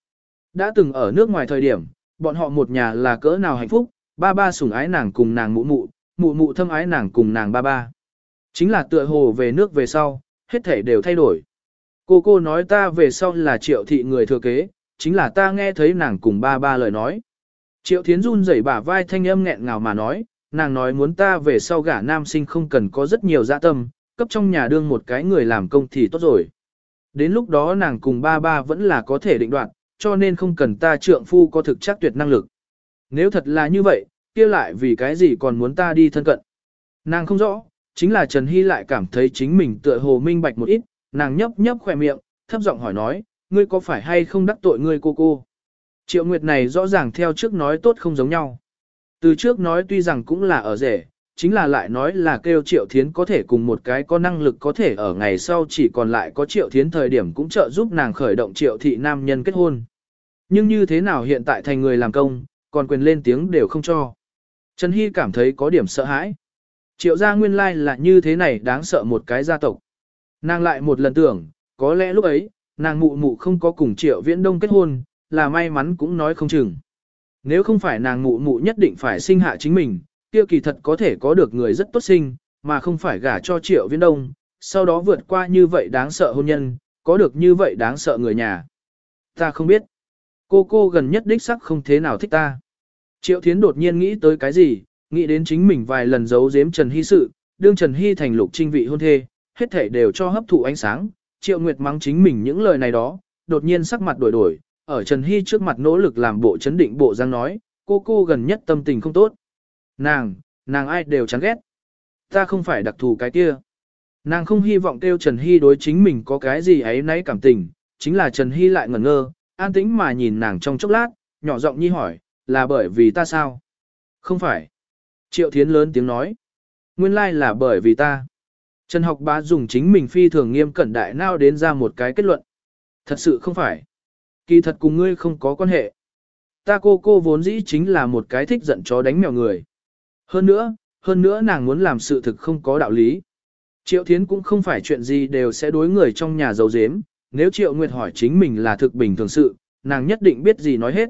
Speaker 1: Đã từng ở nước ngoài thời điểm, bọn họ một nhà là cỡ nào hạnh phúc, ba ba sủng ái nàng cùng nàng mụ mụ, mụ mụ thâm ái nàng cùng nàng ba ba. Chính là tựa hồ về nước về sau, hết thể đều thay đổi. Cô cô nói ta về sau là triệu thị người thừa kế, chính là ta nghe thấy nàng cùng ba ba lời nói. Triệu thiến run rẩy bả vai thanh âm nghẹn ngào mà nói, nàng nói muốn ta về sau gả nam sinh không cần có rất nhiều dạ tâm, cấp trong nhà đương một cái người làm công thì tốt rồi. Đến lúc đó nàng cùng ba ba vẫn là có thể định đoạt, cho nên không cần ta trượng phu có thực chắc tuyệt năng lực. Nếu thật là như vậy, kia lại vì cái gì còn muốn ta đi thân cận. Nàng không rõ, chính là Trần Hy lại cảm thấy chính mình tựa hồ minh bạch một ít, nàng nhấp nhấp khỏe miệng, thấp giọng hỏi nói, ngươi có phải hay không đắc tội ngươi cô cô? Triệu Nguyệt này rõ ràng theo trước nói tốt không giống nhau. Từ trước nói tuy rằng cũng là ở rể, chính là lại nói là kêu Triệu Thiến có thể cùng một cái có năng lực có thể ở ngày sau chỉ còn lại có Triệu Thiến thời điểm cũng trợ giúp nàng khởi động Triệu thị nam nhân kết hôn. Nhưng như thế nào hiện tại thành người làm công, còn quyền lên tiếng đều không cho. Trần Hy cảm thấy có điểm sợ hãi. Triệu gia nguyên lai là như thế này đáng sợ một cái gia tộc. Nàng lại một lần tưởng, có lẽ lúc ấy, nàng mụ mụ không có cùng Triệu Viễn Đông kết hôn, là may mắn cũng nói không chừng. Nếu không phải nàng mụ mụ nhất định phải sinh hạ chính mình, kia kỳ thật có thể có được người rất tốt sinh, mà không phải gả cho Triệu Viễn Đông, sau đó vượt qua như vậy đáng sợ hôn nhân, có được như vậy đáng sợ người nhà. Ta không biết. Cô cô gần nhất đích sắc không thế nào thích ta. Triệu Thiến đột nhiên nghĩ tới cái gì, nghĩ đến chính mình vài lần giấu giếm Trần Hy sự, đương Trần Hy thành lục trinh vị hôn thê, hết thể đều cho hấp thụ ánh sáng. Triệu Nguyệt mắng chính mình những lời này đó, đột nhiên sắc mặt đổi đổi, ở Trần Hy trước mặt nỗ lực làm bộ chấn định bộ giang nói, cô cô gần nhất tâm tình không tốt. Nàng, nàng ai đều chán ghét. Ta không phải đặc thù cái kia. Nàng không hy vọng kêu Trần Hy đối chính mình có cái gì ấy nấy cảm tình, chính là Trần Hy lại ngẩn ngơ, an tĩnh mà nhìn nàng trong chốc lát, nhỏ giọng nhi hỏi, là bởi vì ta sao? Không phải. Triệu Thiến lớn tiếng nói. Nguyên lai là bởi vì ta. Trần học bá dùng chính mình phi thường nghiêm cẩn đại nao đến ra một cái kết luận. Thật sự không phải. Kỳ thật cùng ngươi không có quan hệ. Ta cô cô vốn dĩ chính là một cái thích giận chó đánh mèo người. Hơn nữa, hơn nữa nàng muốn làm sự thực không có đạo lý. Triệu Thiến cũng không phải chuyện gì đều sẽ đối người trong nhà giấu giếm, nếu Triệu Nguyệt hỏi chính mình là thực bình thường sự, nàng nhất định biết gì nói hết.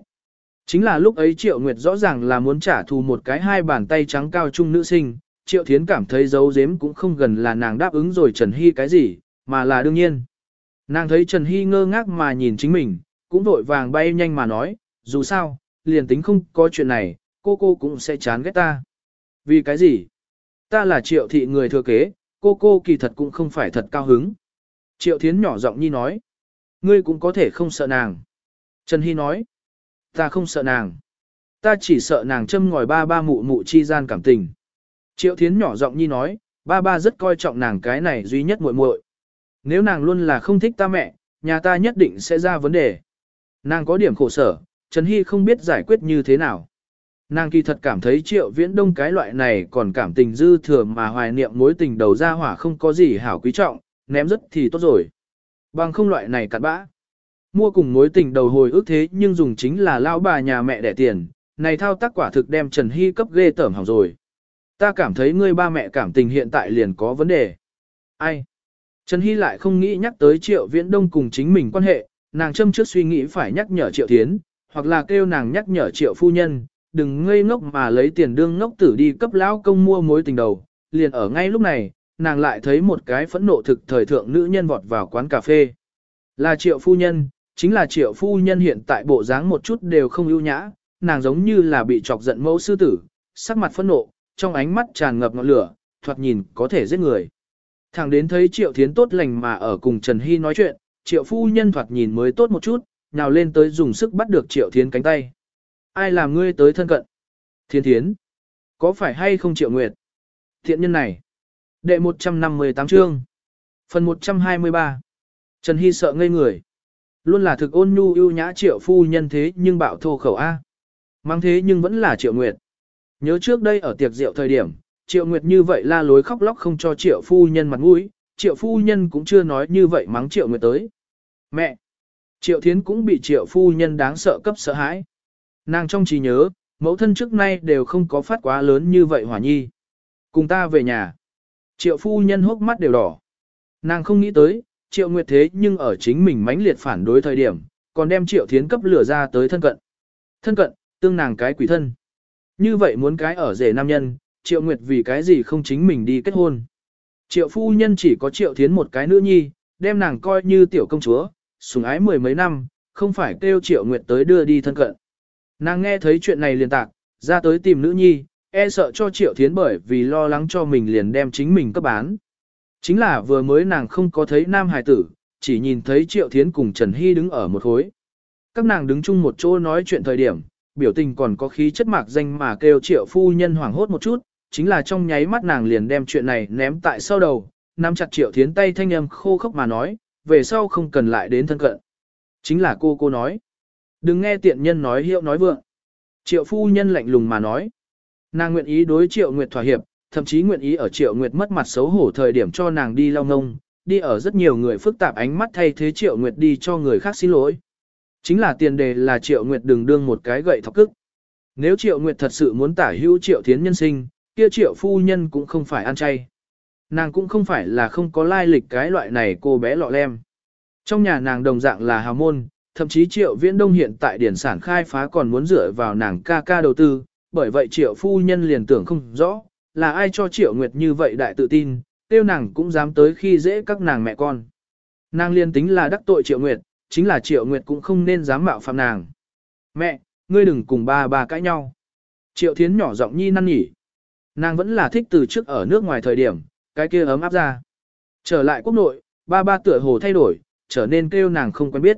Speaker 1: Chính là lúc ấy Triệu Nguyệt rõ ràng là muốn trả thù một cái hai bàn tay trắng cao trung nữ sinh, Triệu Thiến cảm thấy giấu giếm cũng không gần là nàng đáp ứng rồi Trần Hy cái gì, mà là đương nhiên. Nàng thấy Trần Hy ngơ ngác mà nhìn chính mình, cũng vội vàng bay nhanh mà nói, dù sao, liền tính không có chuyện này, cô cô cũng sẽ chán ghét ta. Vì cái gì? Ta là triệu thị người thừa kế, cô cô kỳ thật cũng không phải thật cao hứng. Triệu Thiến nhỏ giọng nhi nói, ngươi cũng có thể không sợ nàng. Trần Hy nói, ta không sợ nàng. Ta chỉ sợ nàng châm ngòi ba ba mụ mụ chi gian cảm tình. Triệu Thiến nhỏ giọng nhi nói, ba ba rất coi trọng nàng cái này duy nhất muội muội. Nếu nàng luôn là không thích ta mẹ, nhà ta nhất định sẽ ra vấn đề. Nàng có điểm khổ sở, Trần Hy không biết giải quyết như thế nào. Nàng kỳ thật cảm thấy triệu viễn đông cái loại này còn cảm tình dư thừa mà hoài niệm mối tình đầu ra hỏa không có gì hảo quý trọng, ném rất thì tốt rồi. Bằng không loại này cặn bã. Mua cùng mối tình đầu hồi ước thế nhưng dùng chính là lao bà nhà mẹ đẻ tiền, này thao tác quả thực đem Trần Hy cấp ghê tởm hỏng rồi. Ta cảm thấy ngươi ba mẹ cảm tình hiện tại liền có vấn đề. Ai? Trần Hy lại không nghĩ nhắc tới triệu viễn đông cùng chính mình quan hệ, nàng châm trước suy nghĩ phải nhắc nhở triệu thiến, hoặc là kêu nàng nhắc nhở triệu phu nhân, đừng ngây ngốc mà lấy tiền đương ngốc tử đi cấp lão công mua mối tình đầu. Liền ở ngay lúc này, nàng lại thấy một cái phẫn nộ thực thời thượng nữ nhân vọt vào quán cà phê. Là triệu phu nhân, chính là triệu phu nhân hiện tại bộ dáng một chút đều không ưu nhã, nàng giống như là bị chọc giận mẫu sư tử, sắc mặt phẫn nộ, trong ánh mắt tràn ngập ngọn lửa, thoạt nhìn có thể giết người. Thẳng đến thấy triệu thiến tốt lành mà ở cùng Trần Hy nói chuyện, triệu phu nhân thoạt nhìn mới tốt một chút, nào lên tới dùng sức bắt được triệu thiến cánh tay. Ai làm ngươi tới thân cận? Thiên thiến. Có phải hay không triệu nguyệt? Thiện nhân này. Đệ 158 chương. Phần 123. Trần Hy sợ ngây người. Luôn là thực ôn nhu ưu nhã triệu phu nhân thế nhưng bạo thô khẩu A. Mang thế nhưng vẫn là triệu nguyệt. Nhớ trước đây ở tiệc rượu thời điểm, triệu nguyệt như vậy la lối khóc lóc không cho triệu phu nhân mặt mũi, triệu phu nhân cũng chưa nói như vậy mắng triệu nguyệt tới. Mẹ! Triệu thiến cũng bị triệu phu nhân đáng sợ cấp sợ hãi. Nàng trong trí nhớ, mẫu thân trước nay đều không có phát quá lớn như vậy hỏa nhi. Cùng ta về nhà. Triệu phu nhân hốc mắt đều đỏ. Nàng không nghĩ tới, triệu nguyệt thế nhưng ở chính mình mãnh liệt phản đối thời điểm, còn đem triệu thiến cấp lửa ra tới thân cận. Thân cận, tương nàng cái quỷ thân. Như vậy muốn cái ở rể nam nhân, triệu nguyệt vì cái gì không chính mình đi kết hôn. Triệu phu nhân chỉ có triệu thiến một cái nữ nhi, đem nàng coi như tiểu công chúa, sủng ái mười mấy năm, không phải kêu triệu nguyệt tới đưa đi thân cận. Nàng nghe thấy chuyện này liền tạc, ra tới tìm nữ nhi, e sợ cho triệu thiến bởi vì lo lắng cho mình liền đem chính mình cấp bán. Chính là vừa mới nàng không có thấy nam hài tử, chỉ nhìn thấy triệu thiến cùng Trần Hy đứng ở một khối. Các nàng đứng chung một chỗ nói chuyện thời điểm, biểu tình còn có khí chất mạc danh mà kêu triệu phu nhân hoảng hốt một chút, chính là trong nháy mắt nàng liền đem chuyện này ném tại sau đầu, nắm chặt triệu thiến tay thanh âm khô khốc mà nói, về sau không cần lại đến thân cận. Chính là cô cô nói. Đừng nghe tiện nhân nói hiệu nói vượng. Triệu phu nhân lạnh lùng mà nói. Nàng nguyện ý đối triệu nguyệt thỏa hiệp, thậm chí nguyện ý ở triệu nguyệt mất mặt xấu hổ thời điểm cho nàng đi lau ngông, đi ở rất nhiều người phức tạp ánh mắt thay thế triệu nguyệt đi cho người khác xin lỗi. Chính là tiền đề là triệu nguyệt đừng đương một cái gậy thọc cức. Nếu triệu nguyệt thật sự muốn tả hữu triệu thiến nhân sinh, kia triệu phu nhân cũng không phải ăn chay. Nàng cũng không phải là không có lai lịch cái loại này cô bé lọ lem. Trong nhà nàng đồng dạng là hào môn, thậm chí triệu viễn đông hiện tại điển sản khai phá còn muốn dựa vào nàng ca ca đầu tư, bởi vậy triệu phu nhân liền tưởng không rõ, là ai cho triệu nguyệt như vậy đại tự tin, tiêu nàng cũng dám tới khi dễ các nàng mẹ con. Nàng liên tính là đắc tội triệu nguyệt, chính là triệu nguyệt cũng không nên dám mạo phạm nàng. Mẹ, ngươi đừng cùng ba bà cãi nhau. Triệu thiến nhỏ giọng nhi năn nhỉ. Nàng vẫn là thích từ trước ở nước ngoài thời điểm, cái kia ấm áp ra. Trở lại quốc nội, ba ba tựa hồ thay đổi, trở nên kêu nàng không quen biết.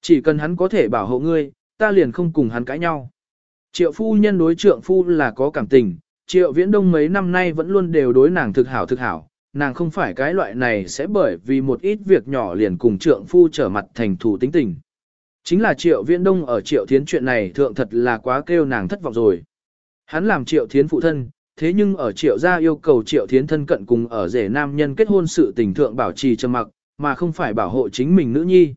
Speaker 1: Chỉ cần hắn có thể bảo hộ ngươi, ta liền không cùng hắn cãi nhau. Triệu phu nhân đối trượng phu là có cảm tình, triệu viễn đông mấy năm nay vẫn luôn đều đối nàng thực hảo thực hảo, nàng không phải cái loại này sẽ bởi vì một ít việc nhỏ liền cùng trượng phu trở mặt thành thủ tính tình. Chính là triệu viễn đông ở triệu thiến chuyện này thượng thật là quá kêu nàng thất vọng rồi. Hắn làm triệu thiến phụ thân, thế nhưng ở triệu gia yêu cầu triệu thiến thân cận cùng ở rể nam nhân kết hôn sự tình thượng bảo trì trầm mặc, mà không phải bảo hộ chính mình nữ nhi.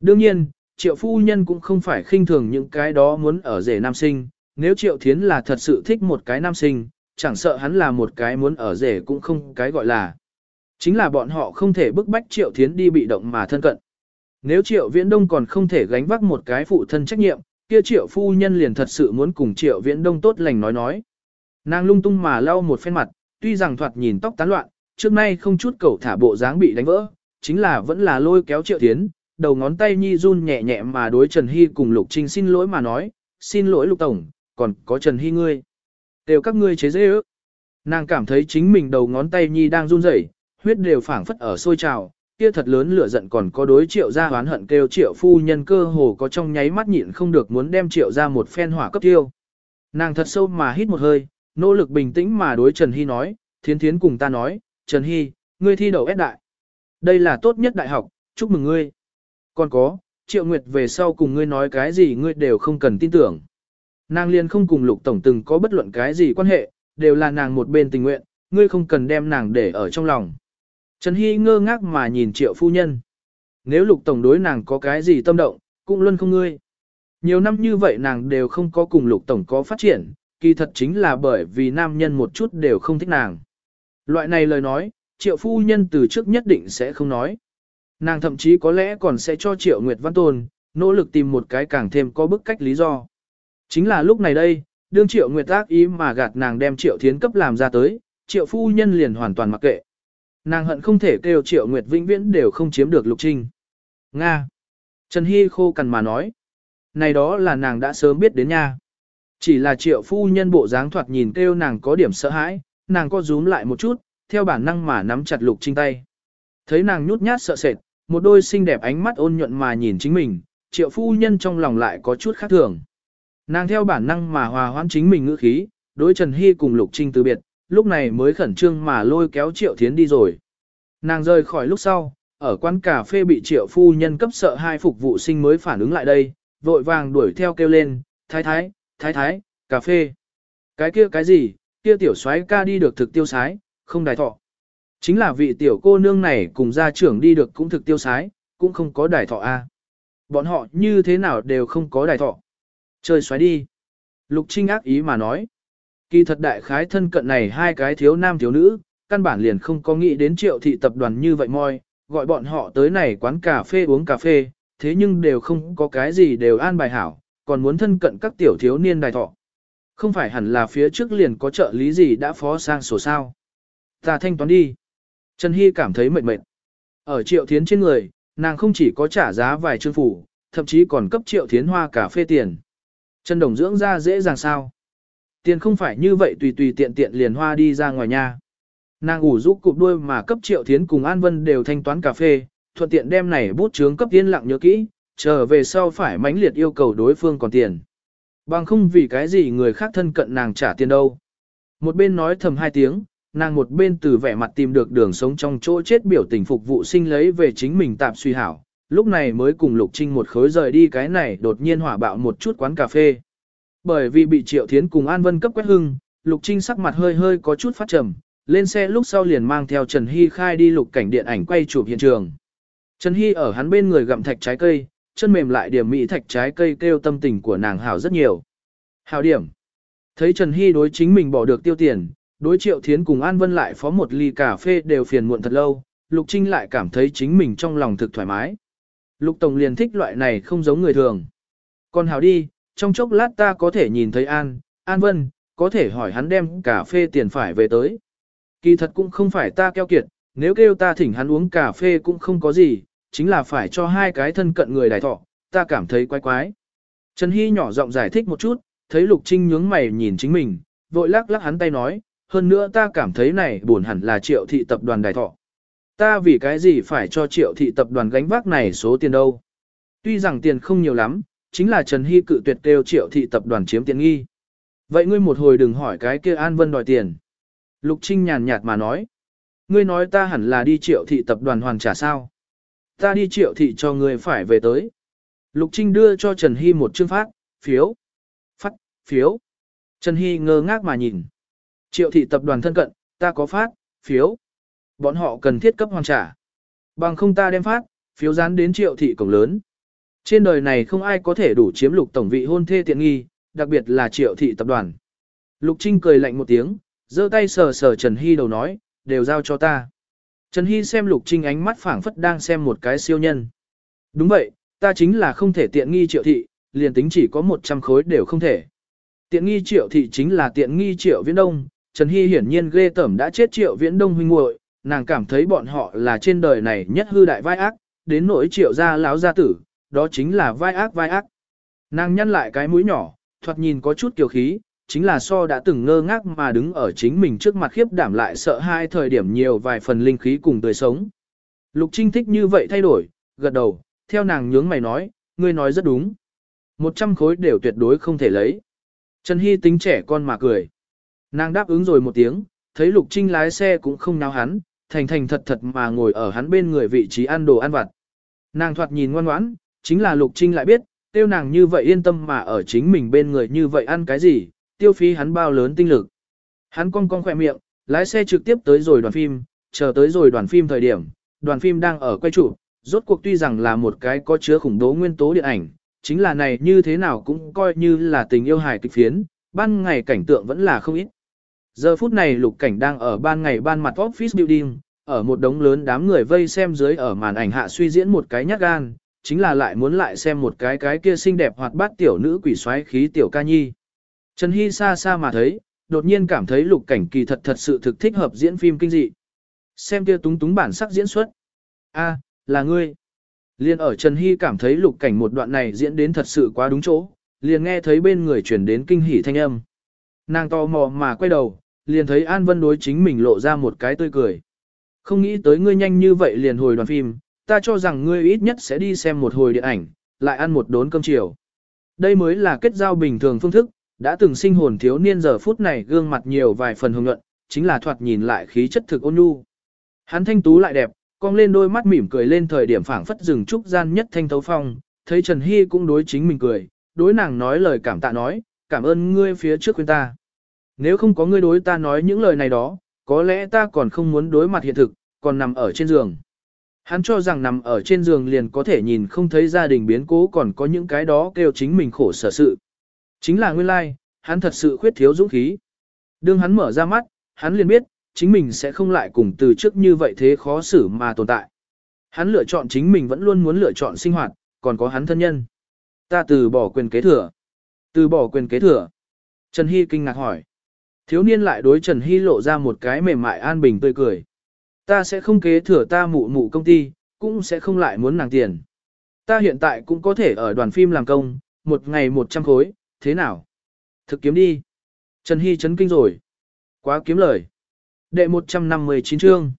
Speaker 1: Đương nhiên, triệu phu nhân cũng không phải khinh thường những cái đó muốn ở rể nam sinh, nếu triệu thiến là thật sự thích một cái nam sinh, chẳng sợ hắn là một cái muốn ở rể cũng không cái gọi là. Chính là bọn họ không thể bức bách triệu thiến đi bị động mà thân cận. Nếu triệu viễn đông còn không thể gánh vác một cái phụ thân trách nhiệm, kia triệu phu nhân liền thật sự muốn cùng triệu viễn đông tốt lành nói nói. Nàng lung tung mà lau một phen mặt, tuy rằng thoạt nhìn tóc tán loạn, trước nay không chút cầu thả bộ dáng bị đánh vỡ, chính là vẫn là lôi kéo triệu thiến, đầu ngón tay nhi run nhẹ nhẹ mà đối Trần Hy cùng Lục Trinh xin lỗi mà nói, xin lỗi Lục Tổng, còn có Trần Hy ngươi. Đều các ngươi chế dễ ước. Nàng cảm thấy chính mình đầu ngón tay nhi đang run rẩy, huyết đều phảng phất ở sôi trào, kia thật lớn lửa giận còn có đối triệu ra hoán hận kêu triệu phu nhân cơ hồ có trong nháy mắt nhịn không được muốn đem triệu ra một phen hỏa cấp tiêu. Nàng thật sâu mà hít một hơi, nỗ lực bình tĩnh mà đối Trần Hy nói, thiến thiến cùng ta nói, Trần Hy, ngươi thi đầu S đại. Đây là tốt nhất đại học, chúc mừng ngươi. Còn có, Triệu Nguyệt về sau cùng ngươi nói cái gì ngươi đều không cần tin tưởng. Nàng liền không cùng Lục Tổng từng có bất luận cái gì quan hệ, đều là nàng một bên tình nguyện, ngươi không cần đem nàng để ở trong lòng. Trần Hy ngơ ngác mà nhìn Triệu Phu Nhân. Nếu Lục Tổng đối nàng có cái gì tâm động, cũng luôn không ngươi. Nhiều năm như vậy nàng đều không có cùng Lục Tổng có phát triển, kỳ thật chính là bởi vì nam nhân một chút đều không thích nàng. Loại này lời nói, Triệu Phu Nhân từ trước nhất định sẽ không nói. Nàng thậm chí có lẽ còn sẽ cho Triệu Nguyệt Văn Tôn, nỗ lực tìm một cái càng thêm có bức cách lý do. Chính là lúc này đây, đương Triệu Nguyệt ác ý mà gạt nàng đem Triệu Thiến cấp làm ra tới, Triệu Phu Nhân liền hoàn toàn mặc kệ. Nàng hận không thể kêu Triệu Nguyệt vĩnh viễn đều không chiếm được Lục Trinh. Nga. Trần Hy khô cằn mà nói. Này đó là nàng đã sớm biết đến nha. Chỉ là Triệu Phu Nhân bộ dáng thoạt nhìn kêu nàng có điểm sợ hãi, nàng có rúm lại một chút, theo bản năng mà nắm chặt Lục Trinh tay. Thấy nàng nhút nhát sợ sệt, một đôi xinh đẹp ánh mắt ôn nhuận mà nhìn chính mình, triệu phu nhân trong lòng lại có chút khác thường. Nàng theo bản năng mà hòa hoãn chính mình ngữ khí, đối Trần Hy cùng Lục Trinh từ biệt, lúc này mới khẩn trương mà lôi kéo triệu thiến đi rồi. Nàng rời khỏi lúc sau, ở quán cà phê bị triệu phu nhân cấp sợ hai phục vụ sinh mới phản ứng lại đây, vội vàng đuổi theo kêu lên, thái thái, thái thái, cà phê. Cái kia cái gì, kia tiểu soái ca đi được thực tiêu sái, không đài thọ. Chính là vị tiểu cô nương này cùng gia trưởng đi được cũng thực tiêu sái, cũng không có đài thọ a. Bọn họ như thế nào đều không có đài thọ. Chơi xoáy đi. Lục Trinh ác ý mà nói. Kỳ thật đại khái thân cận này hai cái thiếu nam thiếu nữ, căn bản liền không có nghĩ đến triệu thị tập đoàn như vậy moi, gọi bọn họ tới này quán cà phê uống cà phê, thế nhưng đều không có cái gì đều an bài hảo, còn muốn thân cận các tiểu thiếu niên đài thọ. Không phải hẳn là phía trước liền có trợ lý gì đã phó sang sổ sao. Ta thanh toán đi. Trần Hy cảm thấy mệt mệt. Ở triệu thiến trên người, nàng không chỉ có trả giá vài chương phủ, thậm chí còn cấp triệu thiến hoa cà phê tiền. Trần Đồng dưỡng ra dễ dàng sao. Tiền không phải như vậy tùy tùy tiện tiện liền hoa đi ra ngoài nhà. Nàng ủ rũ cụp đuôi mà cấp triệu thiến cùng An Vân đều thanh toán cà phê, thuận tiện đem này bút chướng cấp yên lặng nhớ kỹ, trở về sau phải mãnh liệt yêu cầu đối phương còn tiền. Bằng không vì cái gì người khác thân cận nàng trả tiền đâu. Một bên nói thầm hai tiếng, nàng một bên từ vẻ mặt tìm được đường sống trong chỗ chết biểu tình phục vụ sinh lấy về chính mình tạm suy hảo, lúc này mới cùng Lục Trinh một khối rời đi cái này đột nhiên hỏa bạo một chút quán cà phê. Bởi vì bị Triệu Thiến cùng An Vân cấp quét hưng, Lục Trinh sắc mặt hơi hơi có chút phát trầm, lên xe lúc sau liền mang theo Trần Hy khai đi lục cảnh điện ảnh quay chụp hiện trường. Trần Hy ở hắn bên người gặm thạch trái cây, chân mềm lại điểm mỹ thạch trái cây kêu tâm tình của nàng hảo rất nhiều. Hảo điểm. Thấy Trần Hy đối chính mình bỏ được tiêu tiền, đối triệu thiến cùng An Vân lại phó một ly cà phê đều phiền muộn thật lâu, Lục Trinh lại cảm thấy chính mình trong lòng thực thoải mái. Lục Tổng liền thích loại này không giống người thường. Còn hảo đi, trong chốc lát ta có thể nhìn thấy An, An Vân, có thể hỏi hắn đem cà phê tiền phải về tới. Kỳ thật cũng không phải ta keo kiệt, nếu kêu ta thỉnh hắn uống cà phê cũng không có gì, chính là phải cho hai cái thân cận người đại thọ, ta cảm thấy quái quái. Trần Hy nhỏ giọng giải thích một chút, thấy Lục Trinh nhướng mày nhìn chính mình, vội lắc lắc hắn tay nói, hơn nữa ta cảm thấy này buồn hẳn là triệu thị tập đoàn đại thọ. Ta vì cái gì phải cho triệu thị tập đoàn gánh vác này số tiền đâu. Tuy rằng tiền không nhiều lắm, chính là Trần Hy cự tuyệt kêu triệu thị tập đoàn chiếm tiền nghi. Vậy ngươi một hồi đừng hỏi cái kia An Vân đòi tiền. Lục Trinh nhàn nhạt mà nói. Ngươi nói ta hẳn là đi triệu thị tập đoàn hoàn trả sao. Ta đi triệu thị cho ngươi phải về tới. Lục Trinh đưa cho Trần Hy một chương phát, phiếu. Phát, phiếu. Trần Hy ngơ ngác mà nhìn. Triệu thị tập đoàn thân cận, ta có phát, phiếu. Bọn họ cần thiết cấp hoàn trả. Bằng không ta đem phát, phiếu dán đến triệu thị cổng lớn. Trên đời này không ai có thể đủ chiếm lục tổng vị hôn thê tiện nghi, đặc biệt là triệu thị tập đoàn. Lục Trinh cười lạnh một tiếng, giơ tay sờ sờ Trần Hy đầu nói, đều giao cho ta. Trần Hy xem Lục Trinh ánh mắt phảng phất đang xem một cái siêu nhân. Đúng vậy, ta chính là không thể tiện nghi triệu thị, liền tính chỉ có 100 khối đều không thể. Tiện nghi triệu thị chính là tiện nghi triệu viễn đông, Trần Hy hiển nhiên ghê tẩm đã chết triệu viễn đông huynh muội nàng cảm thấy bọn họ là trên đời này nhất hư đại vai ác, đến nỗi triệu gia láo gia tử, đó chính là vai ác vai ác. Nàng nhăn lại cái mũi nhỏ, thoạt nhìn có chút kiều khí, chính là so đã từng ngơ ngác mà đứng ở chính mình trước mặt khiếp đảm lại sợ hai thời điểm nhiều vài phần linh khí cùng tươi sống. Lục Trinh thích như vậy thay đổi, gật đầu, theo nàng nhướng mày nói, ngươi nói rất đúng. Một trăm khối đều tuyệt đối không thể lấy. Trần Hy tính trẻ con mà cười. Nàng đáp ứng rồi một tiếng, thấy Lục Trinh lái xe cũng không náo hắn, thành thành thật thật mà ngồi ở hắn bên người vị trí ăn đồ ăn vặt. Nàng thoạt nhìn ngoan ngoãn, chính là Lục Trinh lại biết, tiêu nàng như vậy yên tâm mà ở chính mình bên người như vậy ăn cái gì, tiêu phí hắn bao lớn tinh lực. Hắn cong cong khỏe miệng, lái xe trực tiếp tới rồi đoàn phim, chờ tới rồi đoàn phim thời điểm, đoàn phim đang ở quay trụ, rốt cuộc tuy rằng là một cái có chứa khủng bố nguyên tố điện ảnh, chính là này như thế nào cũng coi như là tình yêu hài kịch phiến, ban ngày cảnh tượng vẫn là không ít. Giờ phút này lục cảnh đang ở ban ngày ban mặt office building, ở một đống lớn đám người vây xem dưới ở màn ảnh hạ suy diễn một cái nhát gan, chính là lại muốn lại xem một cái cái kia xinh đẹp hoạt bát tiểu nữ quỷ xoáy khí tiểu ca nhi. Trần Hy xa xa mà thấy, đột nhiên cảm thấy lục cảnh kỳ thật thật sự thực thích hợp diễn phim kinh dị. Xem kia túng túng bản sắc diễn xuất. a là ngươi. Liên ở Trần Hy cảm thấy lục cảnh một đoạn này diễn đến thật sự quá đúng chỗ, liền nghe thấy bên người chuyển đến kinh hỉ thanh âm. Nàng to mò mà quay đầu, liền thấy An Vân đối chính mình lộ ra một cái tươi cười. Không nghĩ tới ngươi nhanh như vậy liền hồi đoàn phim, ta cho rằng ngươi ít nhất sẽ đi xem một hồi điện ảnh, lại ăn một đốn cơm chiều. Đây mới là kết giao bình thường phương thức, đã từng sinh hồn thiếu niên giờ phút này gương mặt nhiều vài phần hồng nhuận, chính là thoạt nhìn lại khí chất thực ôn nhu. Hắn thanh tú lại đẹp, cong lên đôi mắt mỉm cười lên thời điểm phảng phất rừng trúc gian nhất thanh thấu phong, thấy Trần Hy cũng đối chính mình cười, đối nàng nói lời cảm tạ nói, cảm ơn ngươi phía trước khuyên ta. Nếu không có ngươi đối ta nói những lời này đó, có lẽ ta còn không muốn đối mặt hiện thực, còn nằm ở trên giường. Hắn cho rằng nằm ở trên giường liền có thể nhìn không thấy gia đình biến cố còn có những cái đó kêu chính mình khổ sở sự. Chính là nguyên lai, hắn thật sự khuyết thiếu dũng khí. Đương hắn mở ra mắt, hắn liền biết, chính mình sẽ không lại cùng từ trước như vậy thế khó xử mà tồn tại. Hắn lựa chọn chính mình vẫn luôn muốn lựa chọn sinh hoạt, còn có hắn thân nhân. Ta từ bỏ quyền kế thừa. Từ bỏ quyền kế thừa. Trần Hy kinh ngạc hỏi. Thiếu niên lại đối Trần Hy lộ ra một cái mềm mại an bình tươi cười. Ta sẽ không kế thừa ta mụ mụ công ty, cũng sẽ không lại muốn nàng tiền. Ta hiện tại cũng có thể ở đoàn phim làm công, một ngày một trăm khối, thế nào? Thực kiếm đi. Trần Hy chấn kinh rồi. Quá kiếm lời. Đệ 159 chương.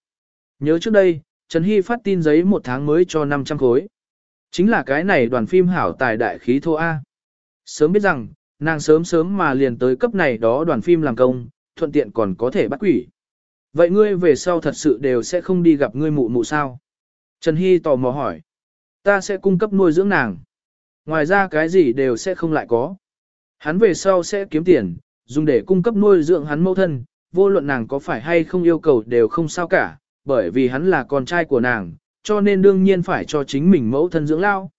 Speaker 1: Nhớ trước đây, Trần Hy phát tin giấy một tháng mới cho 500 khối. Chính là cái này đoàn phim hảo tài đại khí thô A. Sớm biết rằng, nàng sớm sớm mà liền tới cấp này đó đoàn phim làm công, thuận tiện còn có thể bắt quỷ. Vậy ngươi về sau thật sự đều sẽ không đi gặp ngươi mụ mụ sao? Trần Hy tò mò hỏi. Ta sẽ cung cấp nuôi dưỡng nàng. Ngoài ra cái gì đều sẽ không lại có. Hắn về sau sẽ kiếm tiền, dùng để cung cấp nuôi dưỡng hắn mẫu thân, vô luận nàng có phải hay không yêu cầu đều không sao cả, bởi vì hắn là con trai của nàng, cho nên đương nhiên phải cho chính mình mẫu thân dưỡng lao.